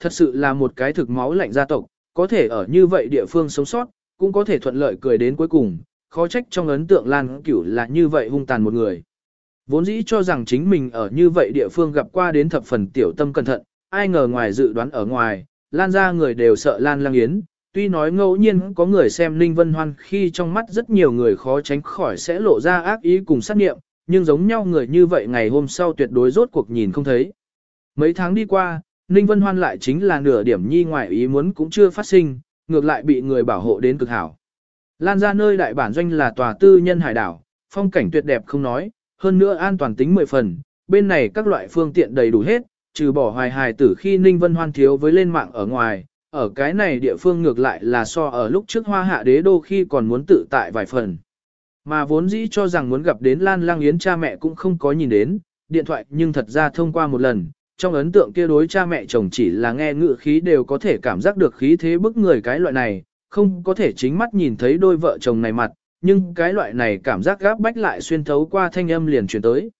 thật sự là một cái thực máu lạnh gia tộc, có thể ở như vậy địa phương sống sót, cũng có thể thuận lợi cười đến cuối cùng, khó trách trong ấn tượng Lan Cửu là như vậy hung tàn một người. Vốn dĩ cho rằng chính mình ở như vậy địa phương gặp qua đến thập phần tiểu tâm cẩn thận, ai ngờ ngoài dự đoán ở ngoài, Lan ra người đều sợ Lan Lang Yến, tuy nói ngẫu nhiên có người xem Ninh Vân Hoan khi trong mắt rất nhiều người khó tránh khỏi sẽ lộ ra ác ý cùng sát nghiệm, nhưng giống nhau người như vậy ngày hôm sau tuyệt đối rốt cuộc nhìn không thấy. Mấy tháng đi qua, Ninh Vân Hoan lại chính là nửa điểm nhi ngoại ý muốn cũng chưa phát sinh, ngược lại bị người bảo hộ đến cực hảo. Lan ra nơi đại bản doanh là tòa tư nhân hải đảo, phong cảnh tuyệt đẹp không nói, hơn nữa an toàn tính mười phần, bên này các loại phương tiện đầy đủ hết, trừ bỏ hoài hài tử khi Ninh Vân Hoan thiếu với lên mạng ở ngoài, ở cái này địa phương ngược lại là so ở lúc trước hoa hạ đế đô khi còn muốn tự tại vài phần. Mà vốn dĩ cho rằng muốn gặp đến Lan Lang Yến cha mẹ cũng không có nhìn đến, điện thoại nhưng thật ra thông qua một lần, trong ấn tượng kia đối cha mẹ chồng chỉ là nghe ngự khí đều có thể cảm giác được khí thế bức người cái loại này, không có thể chính mắt nhìn thấy đôi vợ chồng này mặt, nhưng cái loại này cảm giác gáp bách lại xuyên thấu qua thanh âm liền truyền tới.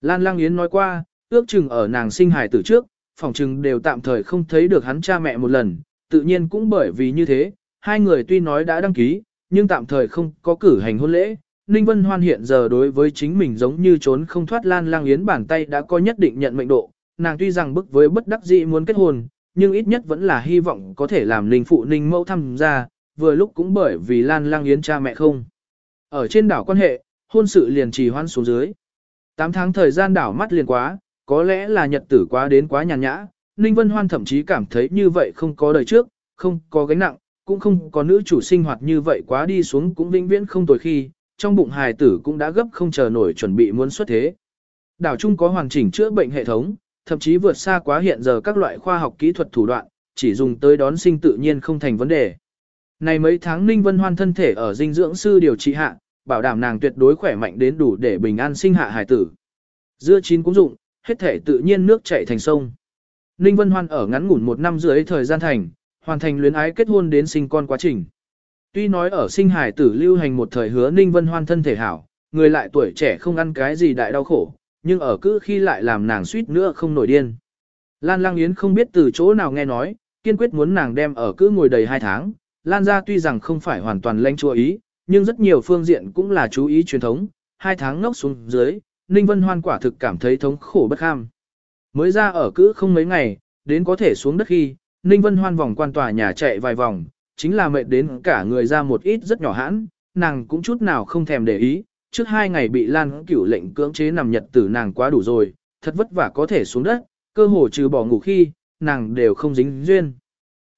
Lan Lang Yến nói qua, ước chừng ở nàng sinh hài từ trước, phòng chừng đều tạm thời không thấy được hắn cha mẹ một lần, tự nhiên cũng bởi vì như thế, hai người tuy nói đã đăng ký, nhưng tạm thời không có cử hành hôn lễ. Ninh Vân Hoan hiện giờ đối với chính mình giống như trốn không thoát Lan Lang Yến bàn tay đã có nhất định nhận mệnh độ, nàng tuy rằng bức với bất đắc dĩ muốn kết hôn, nhưng ít nhất vẫn là hy vọng có thể làm Ninh phụ Ninh mẫu tham gia, vừa lúc cũng bởi vì Lan Lang Yến cha mẹ không. Ở trên đảo quan hệ, hôn sự liền trì hoãn xuống dưới. 8 tháng thời gian đảo mắt liền quá, có lẽ là nhật tử quá đến quá nhàn nhã, Ninh Vân Hoan thậm chí cảm thấy như vậy không có đời trước, không có gánh nặng, cũng không có nữ chủ sinh hoạt như vậy quá đi xuống cũng vĩnh viễn không tồi khi, trong bụng hài tử cũng đã gấp không chờ nổi chuẩn bị muốn xuất thế. Đảo Trung có hoàn chỉnh chữa bệnh hệ thống, thậm chí vượt xa quá hiện giờ các loại khoa học kỹ thuật thủ đoạn, chỉ dùng tới đón sinh tự nhiên không thành vấn đề. Này mấy tháng Ninh Vân Hoan thân thể ở dinh dưỡng sư điều trị hạ, bảo đảm nàng tuyệt đối khỏe mạnh đến đủ để bình an sinh hạ hài tử. Dưa chín cũng dụng, hết thể tự nhiên nước chảy thành sông. Ninh Vân Hoan ở ngắn ngủn một năm dưới thời gian thành, hoàn thành luyến ái kết hôn đến sinh con quá trình. Tuy nói ở sinh hài tử lưu hành một thời hứa Ninh Vân Hoan thân thể hảo, người lại tuổi trẻ không ăn cái gì đại đau khổ, nhưng ở cứ khi lại làm nàng suýt nữa không nổi điên. Lan Lang Yến không biết từ chỗ nào nghe nói, kiên quyết muốn nàng đem ở cứ ngồi đầy hai tháng. Lan ra tuy rằng không phải hoàn toàn lãnh chua ý, nhưng rất nhiều phương diện cũng là chú ý truyền thống. Hai tháng ngốc xuống dưới, Ninh Vân Hoan quả thực cảm thấy thống khổ bất kham. Mới ra ở cứ không mấy ngày, đến có thể xuống đất khi, Ninh Vân Hoan vòng quan tòa nhà chạy vài vòng, chính là mệt đến cả người ra một ít rất nhỏ hãn, nàng cũng chút nào không thèm để ý, trước hai ngày bị Lan Cửu lệnh cưỡng chế nằm nhật tử nàng quá đủ rồi, thật vất vả có thể xuống đất, cơ hồ trừ bỏ ngủ khi, nàng đều không dính duyên.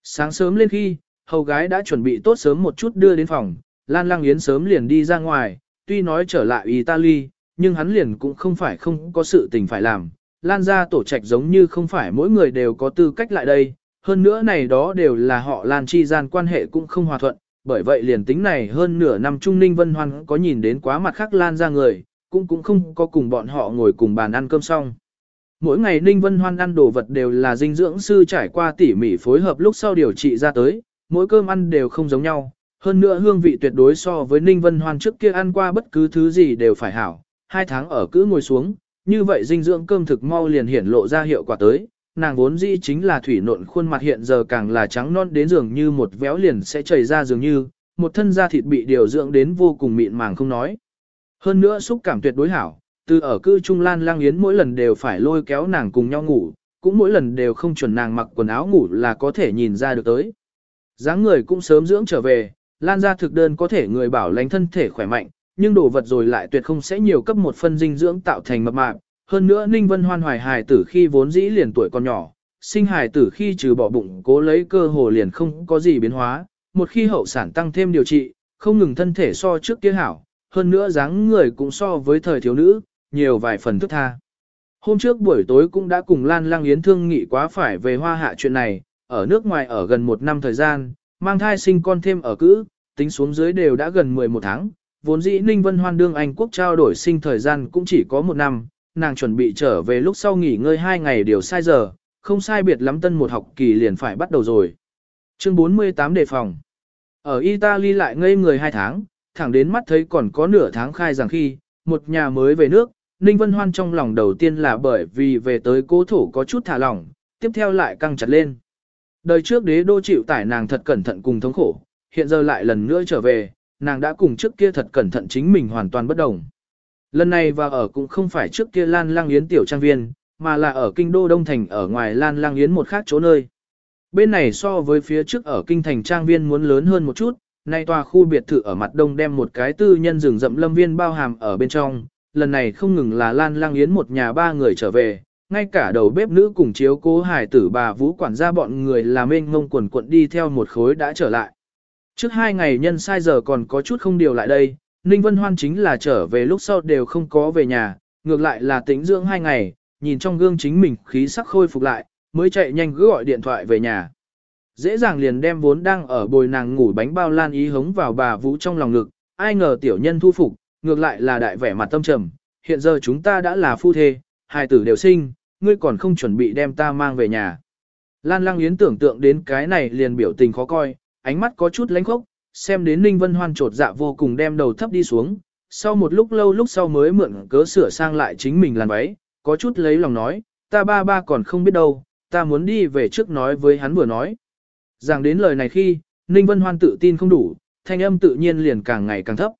Sáng sớm lên khi, hầu gái đã chuẩn bị tốt sớm một chút đưa đến phòng, Lan Lang Yến sớm liền đi ra ngoài, tuy nói trở lại Italy, nhưng hắn liền cũng không phải không có sự tình phải làm. Lan ra tổ trạch giống như không phải mỗi người đều có tư cách lại đây, hơn nữa này đó đều là họ Lan chi gian quan hệ cũng không hòa thuận, bởi vậy liền tính này hơn nửa năm Trung Ninh Vân Hoan có nhìn đến quá mặt khác Lan ra người, cũng cũng không có cùng bọn họ ngồi cùng bàn ăn cơm xong. Mỗi ngày Ninh Vân Hoan ăn đồ vật đều là dinh dưỡng sư trải qua tỉ mỉ phối hợp lúc sau điều trị ra tới, mỗi cơm ăn đều không giống nhau, hơn nữa hương vị tuyệt đối so với Ninh Vân Hoan trước kia ăn qua bất cứ thứ gì đều phải hảo, hai tháng ở cứ ngồi xuống, như vậy dinh dưỡng cơm thực mau liền hiển lộ ra hiệu quả tới, nàng vốn dĩ chính là thủy nộn khuôn mặt hiện giờ càng là trắng non đến dường như một véo liền sẽ chảy ra dường như, một thân da thịt bị điều dưỡng đến vô cùng mịn màng không nói. Hơn nữa xúc cảm tuyệt đối hảo, từ ở cư Trung Lan Lang Yến mỗi lần đều phải lôi kéo nàng cùng nhau ngủ, cũng mỗi lần đều không chuẩn nàng mặc quần áo ngủ là có thể nhìn ra được tới. dáng người cũng sớm dưỡng trở về, Lan ra thực đơn có thể người bảo lãnh thân thể khỏe mạnh, nhưng đồ vật rồi lại tuyệt không sẽ nhiều cấp một phân dinh dưỡng tạo thành mập mạp, hơn nữa Ninh Vân Hoan hoài hài tử khi vốn dĩ liền tuổi còn nhỏ, sinh hài tử khi trừ bỏ bụng cố lấy cơ hồ liền không có gì biến hóa, một khi hậu sản tăng thêm điều trị, không ngừng thân thể so trước kia hảo, hơn nữa dáng người cũng so với thời thiếu nữ, nhiều vài phần thức tha. Hôm trước buổi tối cũng đã cùng Lan Lang Yến thương nghị quá phải về hoa hạ chuyện này, ở nước ngoài ở gần một năm thời gian, mang thai sinh con thêm ở cữ, tính xuống dưới đều đã gần 11 tháng, vốn dĩ Ninh Vân Hoan đương Anh quốc trao đổi sinh thời gian cũng chỉ có một năm, nàng chuẩn bị trở về lúc sau nghỉ ngơi hai ngày điều sai giờ, không sai biệt lắm tân một học kỳ liền phải bắt đầu rồi. Chương 48 đề phòng. Ở Italy lại ngây người hai tháng, thẳng đến mắt thấy còn có nửa tháng khai rằng khi, một nhà mới về nước, Ninh Vân Hoan trong lòng đầu tiên là bởi vì về tới cố thủ có chút thả lỏng, tiếp theo lại căng chặt lên. Đời trước đế đô chịu tải nàng thật cẩn thận cùng thống khổ, hiện giờ lại lần nữa trở về, nàng đã cùng trước kia thật cẩn thận chính mình hoàn toàn bất đồng. Lần này và ở cũng không phải trước kia Lan Lang Yến tiểu trang viên, mà là ở kinh đô Đông Thành ở ngoài Lan Lang Yến một khác chỗ nơi. Bên này so với phía trước ở kinh thành trang viên muốn lớn hơn một chút, nay tòa khu biệt thự ở mặt đông đem một cái tư nhân rừng rậm lâm viên bao hàm ở bên trong, lần này không ngừng là Lan Lang Yến một nhà ba người trở về, ngay cả đầu bếp nữ cùng chiếu cố hải tử bà vũ quản gia bọn người là mênh ngông quần cuộn đi theo một khối đã trở lại. Trước hai ngày nhân sai giờ còn có chút không điều lại đây, Ninh Vân Hoan chính là trở về lúc sau đều không có về nhà, ngược lại là tĩnh dưỡng hai ngày, nhìn trong gương chính mình khí sắc khôi phục lại, mới chạy nhanh cứ gọi điện thoại về nhà. Dễ dàng liền đem vốn đang ở bồi nàng ngủ bánh bao lan ý hống vào bà Vũ trong lòng ngực, ai ngờ tiểu nhân thu phục, ngược lại là đại vẻ mặt tâm trầm, hiện giờ chúng ta đã là phu thê, hai tử đều sinh, ngươi còn không chuẩn bị đem ta mang về nhà. Lan Lang Yến tưởng tượng đến cái này liền biểu tình khó coi, ánh mắt có chút lánh khốc, xem đến Ninh Vân Hoan trột dạ vô cùng đem đầu thấp đi xuống, sau một lúc lâu lúc sau mới mượn cớ sửa sang lại chính mình làn váy, có chút lấy lòng nói, ta ba ba còn không biết đâu, ta muốn đi về trước nói với hắn vừa nói. Rằng đến lời này khi, Ninh Vân Hoan tự tin không đủ, thanh âm tự nhiên liền càng ngày càng thấp.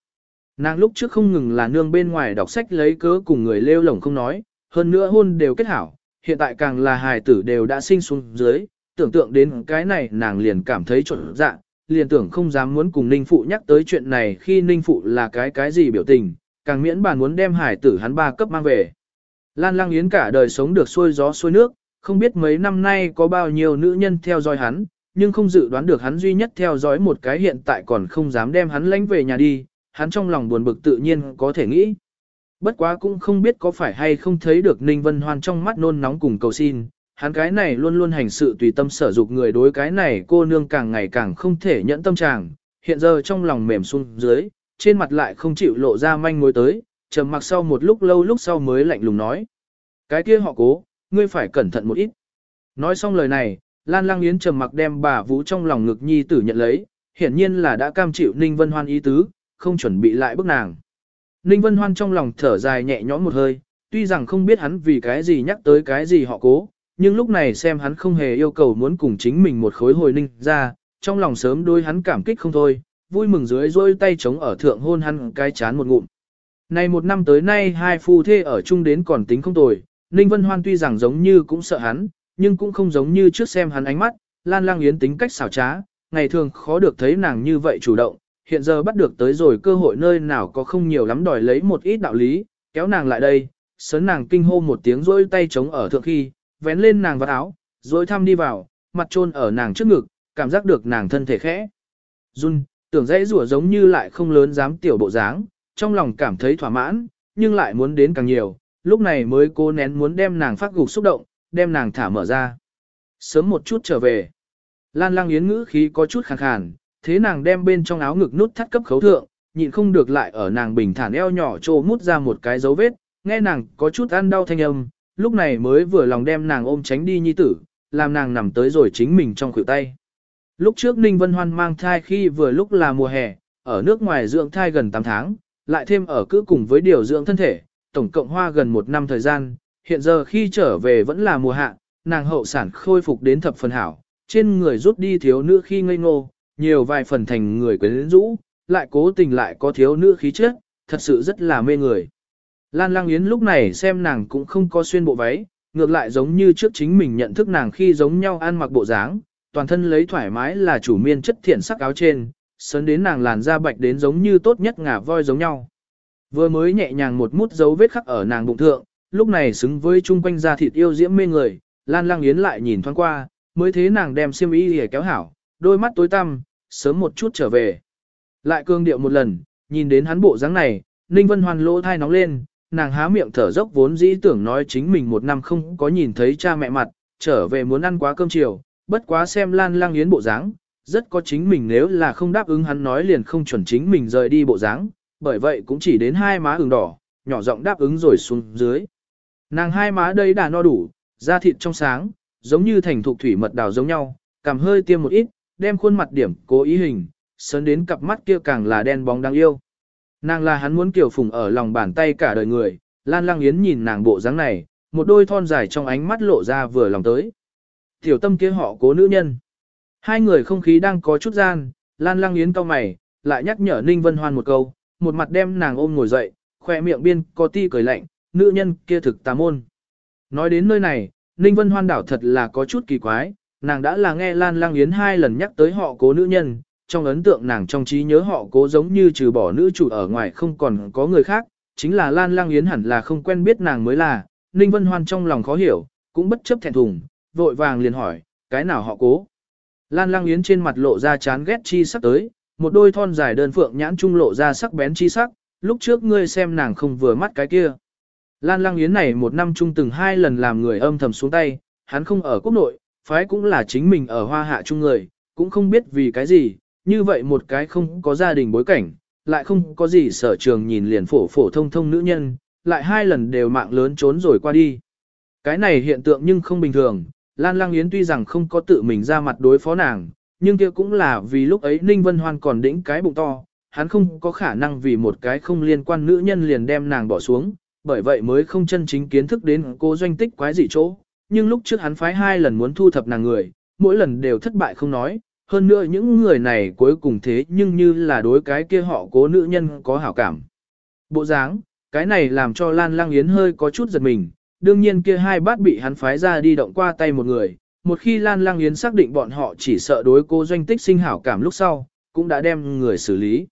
Nàng lúc trước không ngừng là nương bên ngoài đọc sách lấy cớ cùng người lêu lổng không nói, hơn nữa hôn đều kết hảo, hiện tại càng là hài tử đều đã sinh xuống dưới, tưởng tượng đến cái này nàng liền cảm thấy trộn dạ, liền tưởng không dám muốn cùng Ninh Phụ nhắc tới chuyện này khi Ninh Phụ là cái cái gì biểu tình, càng miễn bàn muốn đem hải tử hắn ba cấp mang về. Lan Lang Yến cả đời sống được xuôi gió xuôi nước, không biết mấy năm nay có bao nhiêu nữ nhân theo dõi hắn, nhưng không dự đoán được hắn duy nhất theo dõi một cái hiện tại còn không dám đem hắn lánh về nhà đi, hắn trong lòng buồn bực tự nhiên có thể nghĩ. Bất quá cũng không biết có phải hay không thấy được Ninh Vân Hoan trong mắt nôn nóng cùng cầu xin, hắn cái này luôn luôn hành sự tùy tâm sở dục người đối cái này cô nương càng ngày càng không thể nhẫn tâm trạng, hiện giờ trong lòng mềm xuống dưới, trên mặt lại không chịu lộ ra manh mối tới, trầm mặc sau một lúc lâu lúc sau mới lạnh lùng nói. Cái kia họ cố, ngươi phải cẩn thận một ít. Nói xong lời này, Lan Lang Yến trầm mặc đem bà Vũ trong lòng ngực nhi tử nhận lấy, hiển nhiên là đã cam chịu Ninh Vân Hoan ý tứ, không chuẩn bị lại bức nàng. Ninh Vân Hoan trong lòng thở dài nhẹ nhõm một hơi, tuy rằng không biết hắn vì cái gì nhắc tới cái gì họ cố, nhưng lúc này xem hắn không hề yêu cầu muốn cùng chính mình một khối hồi ninh ra, trong lòng sớm đôi hắn cảm kích không thôi, vui mừng dưới rôi tay chống ở thượng hôn hắn cái chán một ngụm. Này một năm tới nay hai phu thê ở chung đến còn tính không tồi, Ninh Vân Hoan tuy rằng giống như cũng sợ hắn, nhưng cũng không giống như trước xem hắn ánh mắt, Lan Lang Yến tính cách xảo trá, ngày thường khó được thấy nàng như vậy chủ động, hiện giờ bắt được tới rồi cơ hội nơi nào có không nhiều lắm đòi lấy một ít đạo lý, kéo nàng lại đây, sớn nàng kinh hô một tiếng rôi tay chống ở thượng khi, vén lên nàng vào áo, rồi thăm đi vào, mặt trôn ở nàng trước ngực, cảm giác được nàng thân thể khẽ. Run, tưởng dễ rủa giống như lại không lớn dám tiểu bộ dáng, trong lòng cảm thấy thỏa mãn, nhưng lại muốn đến càng nhiều, lúc này mới cố nén muốn đem nàng phát gục xúc động, đem nàng thả mở ra. Sớm một chút trở về. Lan lang yến ngữ khí có chút khàn khàn, thế nàng đem bên trong áo ngực nút thắt cấp khấu thượng, nhịn không được lại ở nàng bình thản eo nhỏ trô mút ra một cái dấu vết, nghe nàng có chút ăn đau thanh âm, lúc này mới vừa lòng đem nàng ôm tránh đi nhi tử, làm nàng nằm tới rồi chính mình trong khuỷu tay. Lúc trước Ninh Vân Hoan mang thai khi vừa lúc là mùa hè, ở nước ngoài dưỡng thai gần 8 tháng, lại thêm ở cứ cùng với điều dưỡng thân thể, tổng cộng hoa gần một năm thời gian, hiện giờ khi trở về vẫn là mùa hạ, nàng hậu sản khôi phục đến thập phần hảo, trên người rút đi thiếu nữ khi ngây ngô, nhiều vài phần thành người quyến rũ, lại cố tình lại có thiếu nữ khí chất, thật sự rất là mê người. Lan Lang Yến lúc này xem nàng cũng không có xuyên bộ váy, ngược lại giống như trước chính mình nhận thức nàng khi giống nhau ăn mặc bộ dáng, toàn thân lấy thoải mái là chủ miên chất thiện sắc áo trên, sớn đến nàng làn da bạch đến giống như tốt nhất ngả voi giống nhau. Vừa mới nhẹ nhàng một mút dấu vết khắc ở nàng bụng thượng, lúc này xứng với chung quanh da thịt yêu diễm mê người, Lan Lang Yến lại nhìn thoáng qua, mới thế nàng đem xiêm y hề kéo hảo, đôi mắt tối tăm, sớm một chút trở về. Lại cương điệu một lần, nhìn đến hắn bộ dáng này, Ninh Vân Hoan lỗ thai nóng lên, nàng há miệng thở dốc vốn dĩ tưởng nói chính mình một năm không có nhìn thấy cha mẹ mặt, trở về muốn ăn quá cơm chiều, bất quá xem Lan Lang Yến bộ dáng, rất có chính mình nếu là không đáp ứng hắn nói liền không chuẩn chính mình rời đi bộ dáng, bởi vậy cũng chỉ đến hai má ửng đỏ, nhỏ giọng đáp ứng rồi xuống dưới. Nàng hai má đây đã no đủ, da thịt trong sáng, giống như thành thục thủy mật đào giống nhau, cảm hơi tiêm một ít, đem khuôn mặt điểm cố ý hình, sơn đến cặp mắt kia càng là đen bóng đáng yêu. Nàng là hắn muốn kiểu phùng ở lòng bàn tay cả đời người, Lan Lang Yến nhìn nàng bộ dáng này, một đôi thon dài trong ánh mắt lộ ra vừa lòng tới. Tiểu tâm kia họ cố nữ nhân. Hai người không khí đang có chút gian, Lan Lang Yến cau mày, lại nhắc nhở Ninh Vân Hoan một câu, một mặt đem nàng ôm ngồi dậy, khỏe miệng biên có ti cười lạnh, nữ nhân kia thực tà môn. Nói đến nơi này, Ninh Vân Hoan đảo thật là có chút kỳ quái, nàng đã là nghe Lan Lang Yến hai lần nhắc tới họ cố nữ nhân, trong ấn tượng nàng trong trí nhớ họ cố giống như trừ bỏ nữ chủ ở ngoài không còn có người khác, chính là Lan Lang Yến hẳn là không quen biết nàng mới là, Ninh Vân Hoan trong lòng khó hiểu, cũng bất chấp thẹn thùng, vội vàng liền hỏi, cái nào họ cố. Lan Lang Yến trên mặt lộ ra chán ghét chi sắc tới, một đôi thon dài đơn phượng nhãn trung lộ ra sắc bén chi sắc, lúc trước ngươi xem nàng không vừa mắt cái kia. Lan Lang Yến này một năm chung từng hai lần làm người âm thầm xuống tay, hắn không ở quốc nội, phái cũng là chính mình ở hoa hạ chung người, cũng không biết vì cái gì, như vậy một cái không có gia đình bối cảnh, lại không có gì sở trường nhìn liền phổ phổ thông thông nữ nhân, lại hai lần đều mạng lớn trốn rồi qua đi. Cái này hiện tượng nhưng không bình thường, Lan Lang Yến tuy rằng không có tự mình ra mặt đối phó nàng, nhưng kia cũng là vì lúc ấy Ninh Vân Hoan còn đĩnh cái bụng to, hắn không có khả năng vì một cái không liên quan nữ nhân liền đem nàng bỏ xuống, bởi vậy mới không chân chính kiến thức đến cô doanh tích quái dị chỗ. Nhưng lúc trước hắn phái hai lần muốn thu thập nàng người, mỗi lần đều thất bại không nói, hơn nữa những người này cuối cùng thế nhưng như là đối cái kia họ cố nữ nhân có hảo cảm. Bộ dáng, cái này làm cho Lan Lang Yến hơi có chút giật mình, đương nhiên kia hai bát bị hắn phái ra đi động qua tay một người, một khi Lan Lang Yến xác định bọn họ chỉ sợ đối cô doanh tích sinh hảo cảm lúc sau, cũng đã đem người xử lý.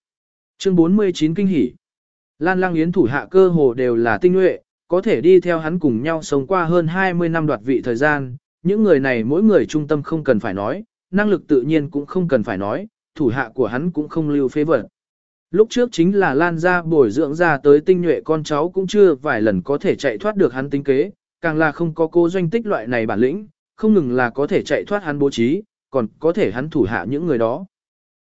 Chương 49 kinh hỉ. Lan Lang Yến thủ hạ cơ hồ đều là tinh nhuệ, có thể đi theo hắn cùng nhau sống qua hơn 20 năm đoạt vị thời gian, những người này mỗi người trung tâm không cần phải nói, năng lực tự nhiên cũng không cần phải nói, thủ hạ của hắn cũng không lưu phế vật. Lúc trước chính là Lan gia bồi dưỡng ra tới tinh nhuệ con cháu cũng chưa vài lần có thể chạy thoát được hắn tính kế, càng là không có cô doanh tích loại này bản lĩnh, không ngừng là có thể chạy thoát hắn bố trí, còn có thể hắn thủ hạ những người đó.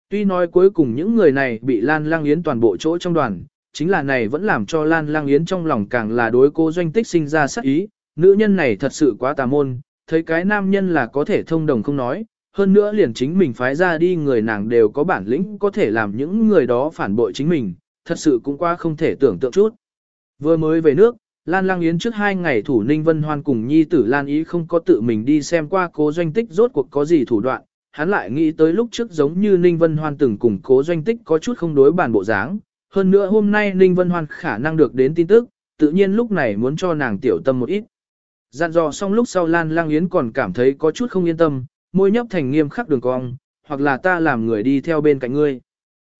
Tuy nói cuối cùng những người này bị Lan Lang Yến toàn bộ chỗ trong đoàn, chính là này vẫn làm cho Lan Lang Yến trong lòng càng là đối cô doanh tích sinh ra sắc ý, nữ nhân này thật sự quá tà môn, thấy cái nam nhân là có thể thông đồng không nói, hơn nữa liền chính mình phái ra đi người nàng đều có bản lĩnh có thể làm những người đó phản bội chính mình, thật sự cũng qua không thể tưởng tượng chút. Vừa mới về nước, Lan Lang Yến trước hai ngày thủ Ninh Vân Hoan cùng nhi tử Lan Ý không có tự mình đi xem qua cố doanh tích rốt cuộc có gì thủ đoạn, hắn lại nghĩ tới lúc trước giống như Ninh Vân Hoan từng cùng cố doanh tích có chút không đối bản bộ dáng, hơn nữa hôm nay Ninh Vân Hoan khả năng được đến tin tức, tự nhiên lúc này muốn cho nàng tiểu tâm một ít. Dặn dò xong lúc sau Lan Lang Yến còn cảm thấy có chút không yên tâm, môi nhấp thành nghiêm khắc đường cong, hoặc là ta làm người đi theo bên cạnh ngươi.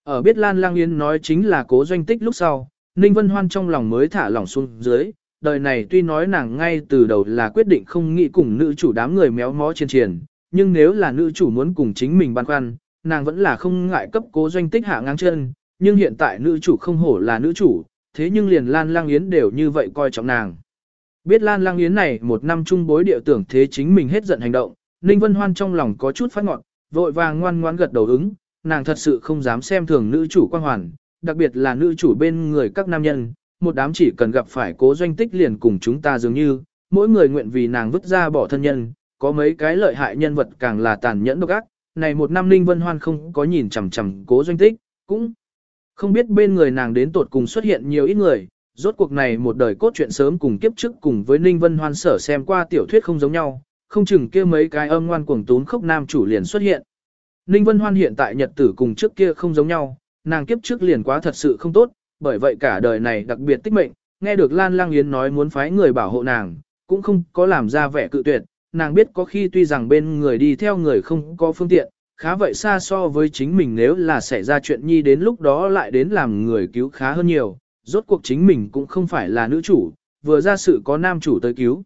Ở biết Lan Lang Yến nói chính là cố doanh tích lúc sau, Ninh Vân Hoan trong lòng mới thả lỏng xuống dưới, đời này tuy nói nàng ngay từ đầu là quyết định không nghĩ cùng nữ chủ đám người méo mó trên triền, nhưng nếu là nữ chủ muốn cùng chính mình băn khoăn, nàng vẫn là không ngại cấp cố doanh tích hạ ngang chân, nhưng hiện tại nữ chủ không hổ là nữ chủ, thế nhưng liền Lan Lang Yến đều như vậy coi trọng nàng. Biết Lan Lang Yến này một năm chung bối địa tưởng thế chính mình hết giận hành động, Ninh Vân Hoan trong lòng có chút phát ngọn, vội vàng ngoan ngoãn gật đầu ứng, nàng thật sự không dám xem thường nữ chủ quan hoàn, đặc biệt là nữ chủ bên người các nam nhân, một đám chỉ cần gặp phải cố doanh tích liền cùng chúng ta dường như, mỗi người nguyện vì nàng vứt ra bỏ thân nhân, có mấy cái lợi hại nhân vật càng là tàn nhẫn độc ác, này một năm Ninh Vân Hoan không có nhìn chằm chằm cố doanh tích, cũng không biết bên người nàng đến tột cùng xuất hiện nhiều ít người, rốt cuộc này một đời cốt truyện sớm cùng kiếp trước cùng với Ninh Vân Hoan sở xem qua tiểu thuyết không giống nhau, không chừng kia mấy cái âm ngoan cuồng tún khốc nam chủ liền xuất hiện. Ninh Vân Hoan hiện tại nhật tử cùng trước kia không giống nhau, nàng kiếp trước liền quá thật sự không tốt, bởi vậy cả đời này đặc biệt tích mệnh, nghe được Lan Lang Yến nói muốn phái người bảo hộ nàng, cũng không có làm ra vẻ cự tuyệt, nàng biết có khi tuy rằng bên người đi theo người không có phương tiện, khá vậy xa so với chính mình nếu là xảy ra chuyện nhi đến lúc đó lại đến làm người cứu khá hơn nhiều, rốt cuộc chính mình cũng không phải là nữ chủ, vừa ra sự có nam chủ tới cứu.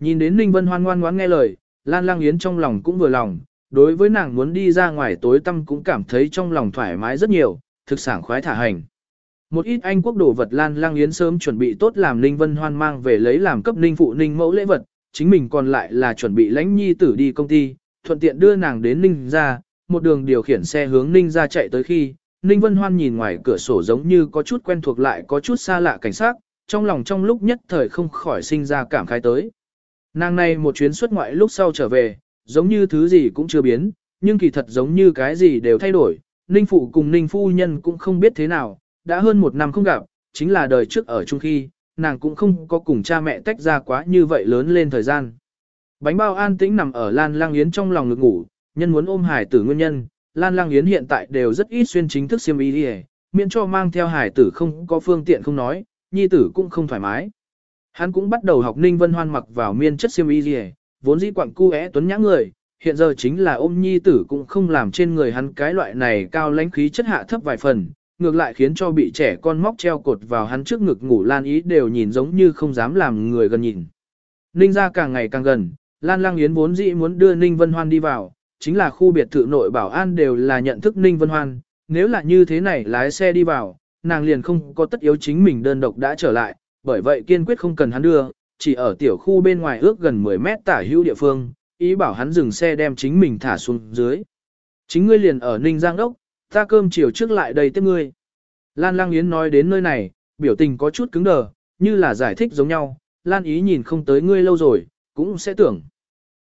Nhìn đến Ninh Vân hoan ngoan ngoãn nghe lời, Lan Lang Yến trong lòng cũng vừa lòng, đối với nàng muốn đi ra ngoài tối tâm cũng cảm thấy trong lòng thoải mái rất nhiều, thực sản khoái thả hành. Một ít anh quốc đồ vật Lan Lang Yến sớm chuẩn bị tốt làm Ninh Vân Hoan mang về lấy làm cấp Ninh phụ Ninh mẫu lễ vật, chính mình còn lại là chuẩn bị lãnh nhi tử đi công ty, thuận tiện đưa nàng đến Ninh ra, một đường điều khiển xe hướng Ninh ra chạy tới khi, Ninh Vân Hoan nhìn ngoài cửa sổ giống như có chút quen thuộc lại có chút xa lạ cảnh sát, trong lòng trong lúc nhất thời không khỏi sinh ra cảm khái tới. Nàng này một chuyến xuất ngoại lúc sau trở về, giống như thứ gì cũng chưa biến, nhưng kỳ thật giống như cái gì đều thay đổi. Ninh phụ cùng Ninh phu nhân cũng không biết thế nào, đã hơn một năm không gặp, chính là đời trước ở chung khi, nàng cũng không có cùng cha mẹ tách ra quá như vậy lớn lên thời gian. Bánh bao an tĩnh nằm ở Lan Lang Yến trong lòng ngực ngủ, nhân muốn ôm hải tử nguyên nhân, Lan Lang Yến hiện tại đều rất ít xuyên chính thức xiêm y đi miễn cho mang theo hải tử không có phương tiện không nói, nhi tử cũng không thoải mái. Hắn cũng bắt đầu học Ninh Vân Hoan mặc vào miên chất xiêm y đi vốn dĩ quặng cu é tuấn nhã người, hiện giờ chính là ôm nhi tử cũng không làm trên người hắn cái loại này cao lãnh khí chất hạ thấp vài phần, ngược lại khiến cho bị trẻ con móc treo cột vào hắn trước ngực ngủ Lan Ý đều nhìn giống như không dám làm người gần nhìn. Ninh ra càng ngày càng gần, Lan Lang Yến vốn dĩ muốn đưa Ninh Vân Hoan đi vào, chính là khu biệt thự nội bảo an đều là nhận thức Ninh Vân Hoan, nếu là như thế này lái xe đi vào, nàng liền không có tất yếu chính mình đơn độc đã trở lại, bởi vậy kiên quyết không cần hắn đưa, chỉ ở tiểu khu bên ngoài ước gần 10 mét tả hữu địa phương, ý bảo hắn dừng xe đem chính mình thả xuống dưới. Chính ngươi liền ở Ninh Giang Đốc, ta cơm chiều trước lại đây tiếp ngươi. Lan Lang Yến nói đến nơi này, biểu tình có chút cứng đờ, như là giải thích giống nhau, Lan Ý nhìn không tới ngươi lâu rồi, cũng sẽ tưởng.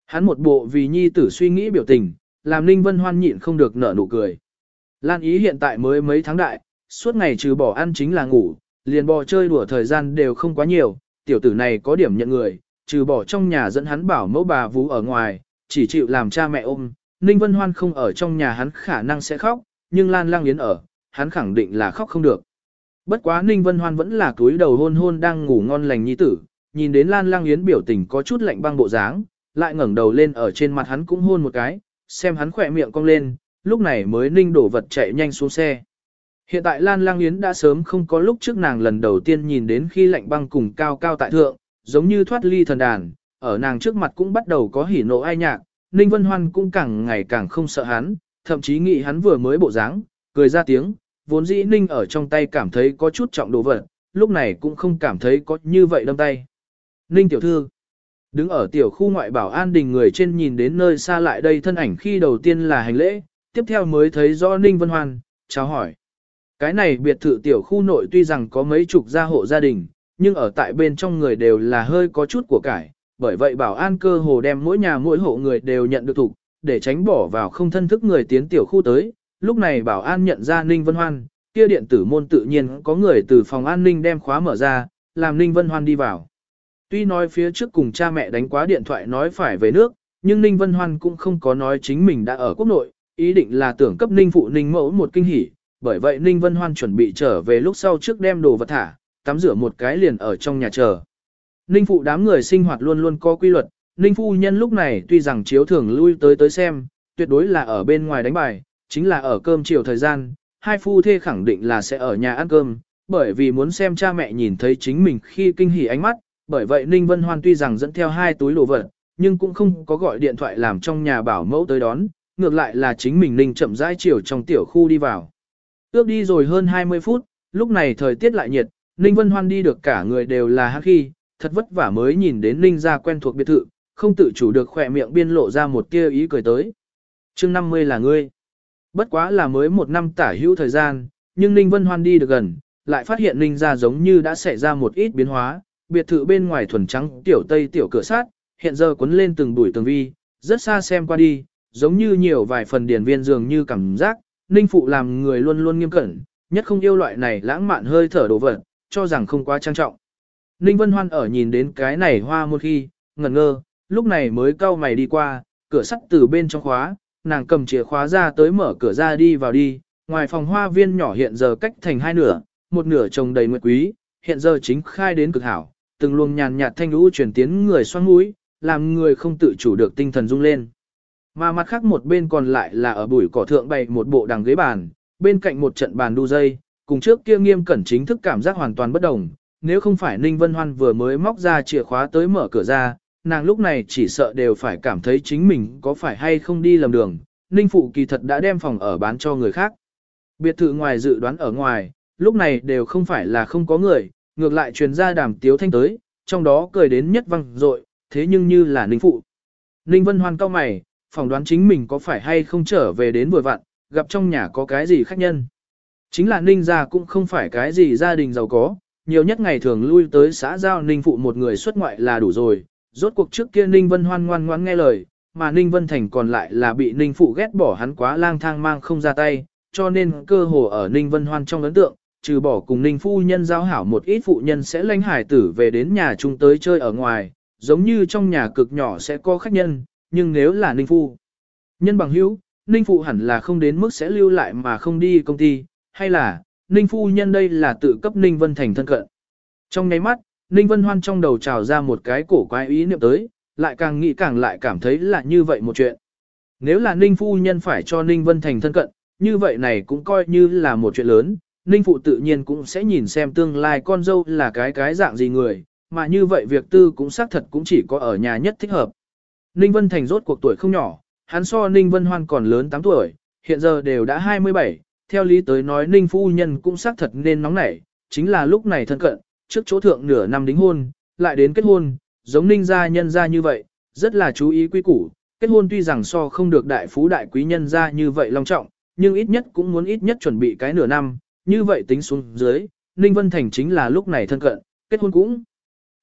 Hắn một bộ vì nhi tử suy nghĩ biểu tình, làm Ninh Vân Hoan nhịn không được nở nụ cười. Lan Ý hiện tại mới mấy tháng đại, suốt ngày trừ bỏ ăn chính là ngủ, liền bò chơi đùa thời gian đều không quá nhiều, tiểu tử này có điểm nhận người, trừ bỏ trong nhà dẫn hắn bảo mẫu bà vú ở ngoài, chỉ chịu làm cha mẹ ôm, Ninh Vân Hoan không ở trong nhà hắn khả năng sẽ khóc, nhưng Lan Lang Yến ở, hắn khẳng định là khóc không được. Bất quá Ninh Vân Hoan vẫn là túi đầu hôn hôn đang ngủ ngon lành nhi tử, nhìn đến Lan Lang Yến biểu tình có chút lạnh băng bộ dáng, lại ngẩng đầu lên ở trên mặt hắn cũng hôn một cái, xem hắn khỏe miệng cong lên, lúc này mới ninh đổ vật chạy nhanh xuống xe. Hiện tại Lan Lang Yến đã sớm không có lúc trước nàng lần đầu tiên nhìn đến khi lạnh băng cùng cao cao tại thượng, giống như thoát ly thần đàn, ở nàng trước mặt cũng bắt đầu có hỉ nộ ai nhạc, Ninh Vân Hoan cũng càng ngày càng không sợ hắn, thậm chí nghĩ hắn vừa mới bộ dáng, cười ra tiếng, vốn dĩ Ninh ở trong tay cảm thấy có chút trọng đồ vật, lúc này cũng không cảm thấy có như vậy đâm tay. Ninh tiểu thư, đứng ở tiểu khu ngoại bảo an đình người trên nhìn đến nơi xa lại đây thân ảnh khi đầu tiên là hành lễ, tiếp theo mới thấy rõ Ninh Vân Hoan, chào hỏi. Cái này biệt thự tiểu khu nội tuy rằng có mấy chục gia hộ gia đình, nhưng ở tại bên trong người đều là hơi có chút của cải, bởi vậy bảo an cơ hồ đem mỗi nhà mỗi hộ người đều nhận được thủ, để tránh bỏ vào không thân thức người tiến tiểu khu tới. Lúc này bảo an nhận ra Ninh Vân Hoan, kia điện tử môn tự nhiên có người từ phòng an ninh đem khóa mở ra, làm Ninh Vân Hoan đi vào. Tuy nói phía trước cùng cha mẹ đánh quá điện thoại nói phải về nước, nhưng Ninh Vân Hoan cũng không có nói chính mình đã ở quốc nội, ý định là tưởng cấp Ninh phụ Ninh mẫu một kinh hỉ, bởi vậy Ninh Vân Hoan chuẩn bị trở về lúc sau trước đem đồ vật thả, tắm rửa một cái liền ở trong nhà chờ. Ninh phụ đám người sinh hoạt luôn luôn có quy luật, Ninh phu nhân lúc này tuy rằng chiếu thường lui tới tới xem, tuyệt đối là ở bên ngoài đánh bài, chính là ở cơm chiều thời gian, hai phu thê khẳng định là sẽ ở nhà ăn cơm, bởi vì muốn xem cha mẹ nhìn thấy chính mình khi kinh hỉ ánh mắt, bởi vậy Ninh Vân Hoan tuy rằng dẫn theo hai túi đồ vật, nhưng cũng không có gọi điện thoại làm trong nhà bảo mẫu tới đón, ngược lại là chính mình Ninh chậm rãi chiều trong tiểu khu đi vào. Ước đi rồi hơn 20 phút, lúc này thời tiết lại nhiệt, Ninh Vân Hoan đi được cả người đều là hắc khi, thật vất vả mới nhìn đến Ninh gia quen thuộc biệt thự, không tự chủ được khỏe miệng biên lộ ra một tia ý cười tới. chương 50 là ngươi. Bất quá là mới một năm tả hữu thời gian, nhưng Ninh Vân Hoan đi được gần, lại phát hiện Ninh gia giống như đã xảy ra một ít biến hóa, biệt thự bên ngoài thuần trắng tiểu tây tiểu cửa sát, hiện giờ quấn lên từng bụi tường vi, rất xa xem qua đi, giống như nhiều vài phần điển viên dường như cảm giác, Ninh Phụ làm người luôn luôn nghiêm cẩn, nhất không yêu loại này lãng mạn hơi thở đồ vật, cho rằng không quá trang trọng. Ninh Vân Hoan ở nhìn đến cái này hoa một khi, ngẩn ngơ, lúc này mới cau mày đi qua, cửa sắt từ bên trong khóa, nàng cầm chìa khóa ra tới mở cửa ra đi vào đi, ngoài phòng hoa viên nhỏ hiện giờ cách thành hai nửa, một nửa trồng đầy nguyệt quý, hiện giờ chính khai đến cực hảo, từng luồng nhàn nhạt thanh lũ truyền tiến người xoan mũi, làm người không tự chủ được tinh thần rung lên. Mà mặt khác một bên còn lại là ở bụi cỏ thượng bày một bộ đằng ghế bàn, bên cạnh một trận bàn đu dây, cùng trước kia nghiêm cẩn chính thức cảm giác hoàn toàn bất đồng. Nếu không phải Ninh Vân Hoan vừa mới móc ra chìa khóa tới mở cửa ra, nàng lúc này chỉ sợ đều phải cảm thấy chính mình có phải hay không đi lầm đường. Ninh Phụ kỳ thật đã đem phòng ở bán cho người khác. Biệt thự ngoài dự đoán ở ngoài, lúc này đều không phải là không có người, ngược lại truyền ra đàm tiếu thanh tới, trong đó cười đến nhất văng rội, thế nhưng như là Ninh Phụ. Ninh Vân Hoan cao mày, phỏng đoán chính mình có phải hay không trở về đến vừa vặn, gặp trong nhà có cái gì khách nhân. Chính là Ninh gia cũng không phải cái gì gia đình giàu có, nhiều nhất ngày thường lui tới xã giao Ninh phụ một người xuất ngoại là đủ rồi, rốt cuộc trước kia Ninh Vân hoan ngoan ngoãn nghe lời, mà Ninh Vân Thành còn lại là bị Ninh phụ ghét bỏ hắn quá lang thang mang không ra tay, cho nên cơ hồ ở Ninh Vân hoan trong ấn tượng, trừ bỏ cùng Ninh phu nhân giao hảo một ít phụ nhân sẽ lãnh hải tử về đến nhà chung tới chơi ở ngoài, giống như trong nhà cực nhỏ sẽ có khách nhân, nhưng nếu là Ninh phu Nhân bằng hữu, Ninh Phụ hẳn là không đến mức sẽ lưu lại mà không đi công ty, hay là, Ninh Phu Nhân đây là tự cấp Ninh Vân Thành thân cận. Trong nháy mắt, Ninh Vân Hoan trong đầu trào ra một cái cổ quái ý niệm tới, lại càng nghĩ càng lại cảm thấy là như vậy một chuyện. Nếu là Ninh Phu Nhân phải cho Ninh Vân Thành thân cận, như vậy này cũng coi như là một chuyện lớn, Ninh Phụ tự nhiên cũng sẽ nhìn xem tương lai con dâu là cái cái dạng gì người, mà như vậy việc tư cũng xác thật cũng chỉ có ở nhà nhất thích hợp. Ninh Vân Thành rốt cuộc tuổi không nhỏ, hắn so Ninh Vân Hoan còn lớn 8 tuổi, hiện giờ đều đã 27, theo lý tới nói Ninh Phu Nhân cũng xác thật nên nóng nảy, chính là lúc này thân cận, trước chỗ thượng nửa năm đính hôn, lại đến kết hôn, giống Ninh gia nhân gia như vậy, rất là chú ý quý củ, kết hôn tuy rằng so không được đại phú đại quý nhân gia như vậy long trọng, nhưng ít nhất cũng muốn ít nhất chuẩn bị cái nửa năm, như vậy tính xuống dưới, Ninh Vân Thành chính là lúc này thân cận, kết hôn cũng.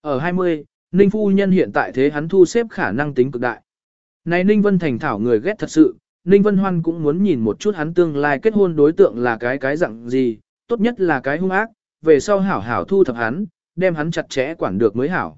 Ở 20, Ninh Phu Nhân hiện tại thế hắn thu xếp khả năng tính cực đại. Này Ninh Vân Thành thảo người ghét thật sự, Ninh Vân Hoan cũng muốn nhìn một chút hắn tương lai kết hôn đối tượng là cái cái dạng gì, tốt nhất là cái hung ác, về sau hảo hảo thu thập hắn, đem hắn chặt chẽ quản được mới hảo.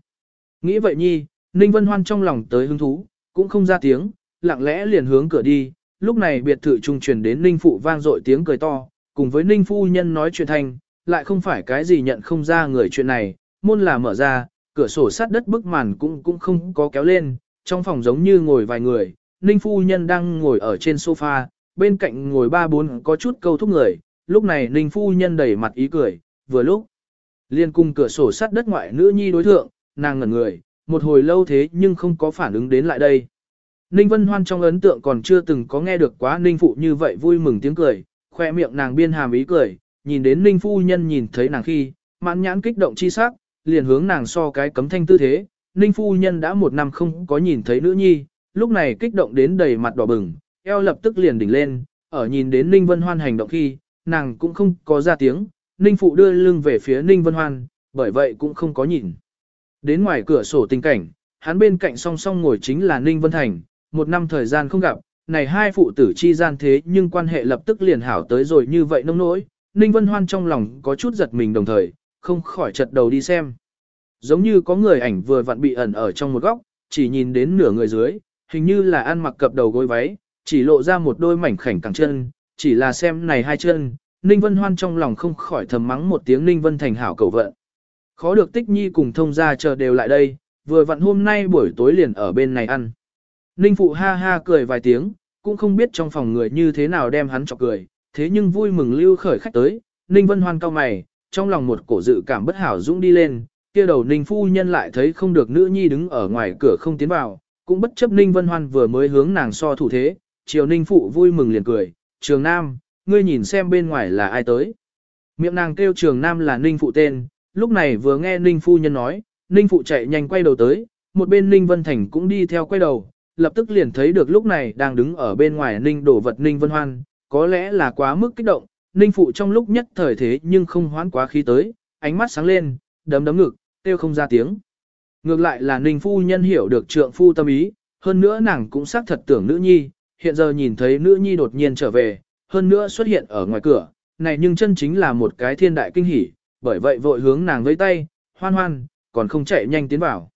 Nghĩ vậy nhi, Ninh Vân Hoan trong lòng tới hứng thú, cũng không ra tiếng, lặng lẽ liền hướng cửa đi, lúc này biệt thự trung truyền đến Ninh Phụ vang dội tiếng cười to, cùng với Ninh Phu Nhân nói chuyện thành, lại không phải cái gì nhận không ra người chuyện này, môn là mở ra, cửa sổ sát đất bức màn cũng cũng không có kéo lên, trong phòng giống như ngồi vài người, Ninh Phu Nhân đang ngồi ở trên sofa, bên cạnh ngồi ba bốn có chút câu thúc người, lúc này Ninh Phu Nhân đẩy mặt ý cười, vừa lúc. Liên cung cửa sổ sát đất ngoại nữ nhi đối thượng, nàng ngẩn người, một hồi lâu thế nhưng không có phản ứng đến lại đây. Ninh Vân Hoan trong ấn tượng còn chưa từng có nghe được quá Ninh Phụ như vậy vui mừng tiếng cười, khoe miệng nàng biên hàm ý cười, nhìn đến Ninh Phu Nhân nhìn thấy nàng khi, mãn nhãn kích động chi sắc, liền hướng nàng so cái cấm thanh tư thế. Ninh Phu Nhân đã một năm không có nhìn thấy nữ nhi, lúc này kích động đến đầy mặt đỏ bừng, eo lập tức liền đỉnh lên, ở nhìn đến Ninh Vân Hoan hành động khi, nàng cũng không có ra tiếng, Ninh Phụ đưa lưng về phía Ninh Vân Hoan, bởi vậy cũng không có nhìn. Đến ngoài cửa sổ tình cảnh, hắn bên cạnh song song ngồi chính là Ninh Vân Thành, một năm thời gian không gặp, này hai phụ tử chi gian thế nhưng quan hệ lập tức liền hảo tới rồi như vậy nông nỗi, Ninh Vân Hoan trong lòng có chút giật mình đồng thời, không khỏi chật đầu đi xem. Giống như có người ảnh vừa vặn bị ẩn ở trong một góc, chỉ nhìn đến nửa người dưới, hình như là ăn mặc cập đầu gối váy, chỉ lộ ra một đôi mảnh khảnh cẳng chân, chỉ là xem này hai chân, Ninh Vân Hoan trong lòng không khỏi thầm mắng một tiếng Ninh Vân Thành hảo cầu vận. Khó được Tích Nhi cùng thông gia chờ đều lại đây, vừa vặn hôm nay buổi tối liền ở bên này ăn. Ninh Phụ ha ha cười vài tiếng, cũng không biết trong phòng người như thế nào đem hắn chọc cười, thế nhưng vui mừng lưu khởi khách tới, Ninh Vân Hoan cao mày, trong lòng một cổ dự cảm bất hảo dũng đi lên, kia đầu Ninh Phu Nhân lại thấy không được nữ nhi đứng ở ngoài cửa không tiến vào, cũng bất chấp Ninh Vân Hoan vừa mới hướng nàng so thủ thế, chiều Ninh Phụ vui mừng liền cười, Trường Nam, ngươi nhìn xem bên ngoài là ai tới. Miệng nàng kêu Trường Nam là Ninh Phụ tên, lúc này vừa nghe Ninh Phu Nhân nói, Ninh Phụ chạy nhanh quay đầu tới, một bên Ninh Vân Thành cũng đi theo quay đầu, lập tức liền thấy được lúc này đang đứng ở bên ngoài Ninh đổ vật Ninh Vân Hoan, có lẽ là quá mức kích động, Ninh Phụ trong lúc nhất thời thế nhưng không hoán quá khí tới, ánh mắt sáng lên, đấm đấm ngực, kêu không ra tiếng. Ngược lại là Ninh Phu Nhân hiểu được trượng phu tâm ý, hơn nữa nàng cũng xác thật tưởng nữ nhi, hiện giờ nhìn thấy nữ nhi đột nhiên trở về, hơn nữa xuất hiện ở ngoài cửa, này nhưng chân chính là một cái thiên đại kinh hỉ, bởi vậy vội hướng nàng với tay, hoan hoan, còn không chạy nhanh tiến vào.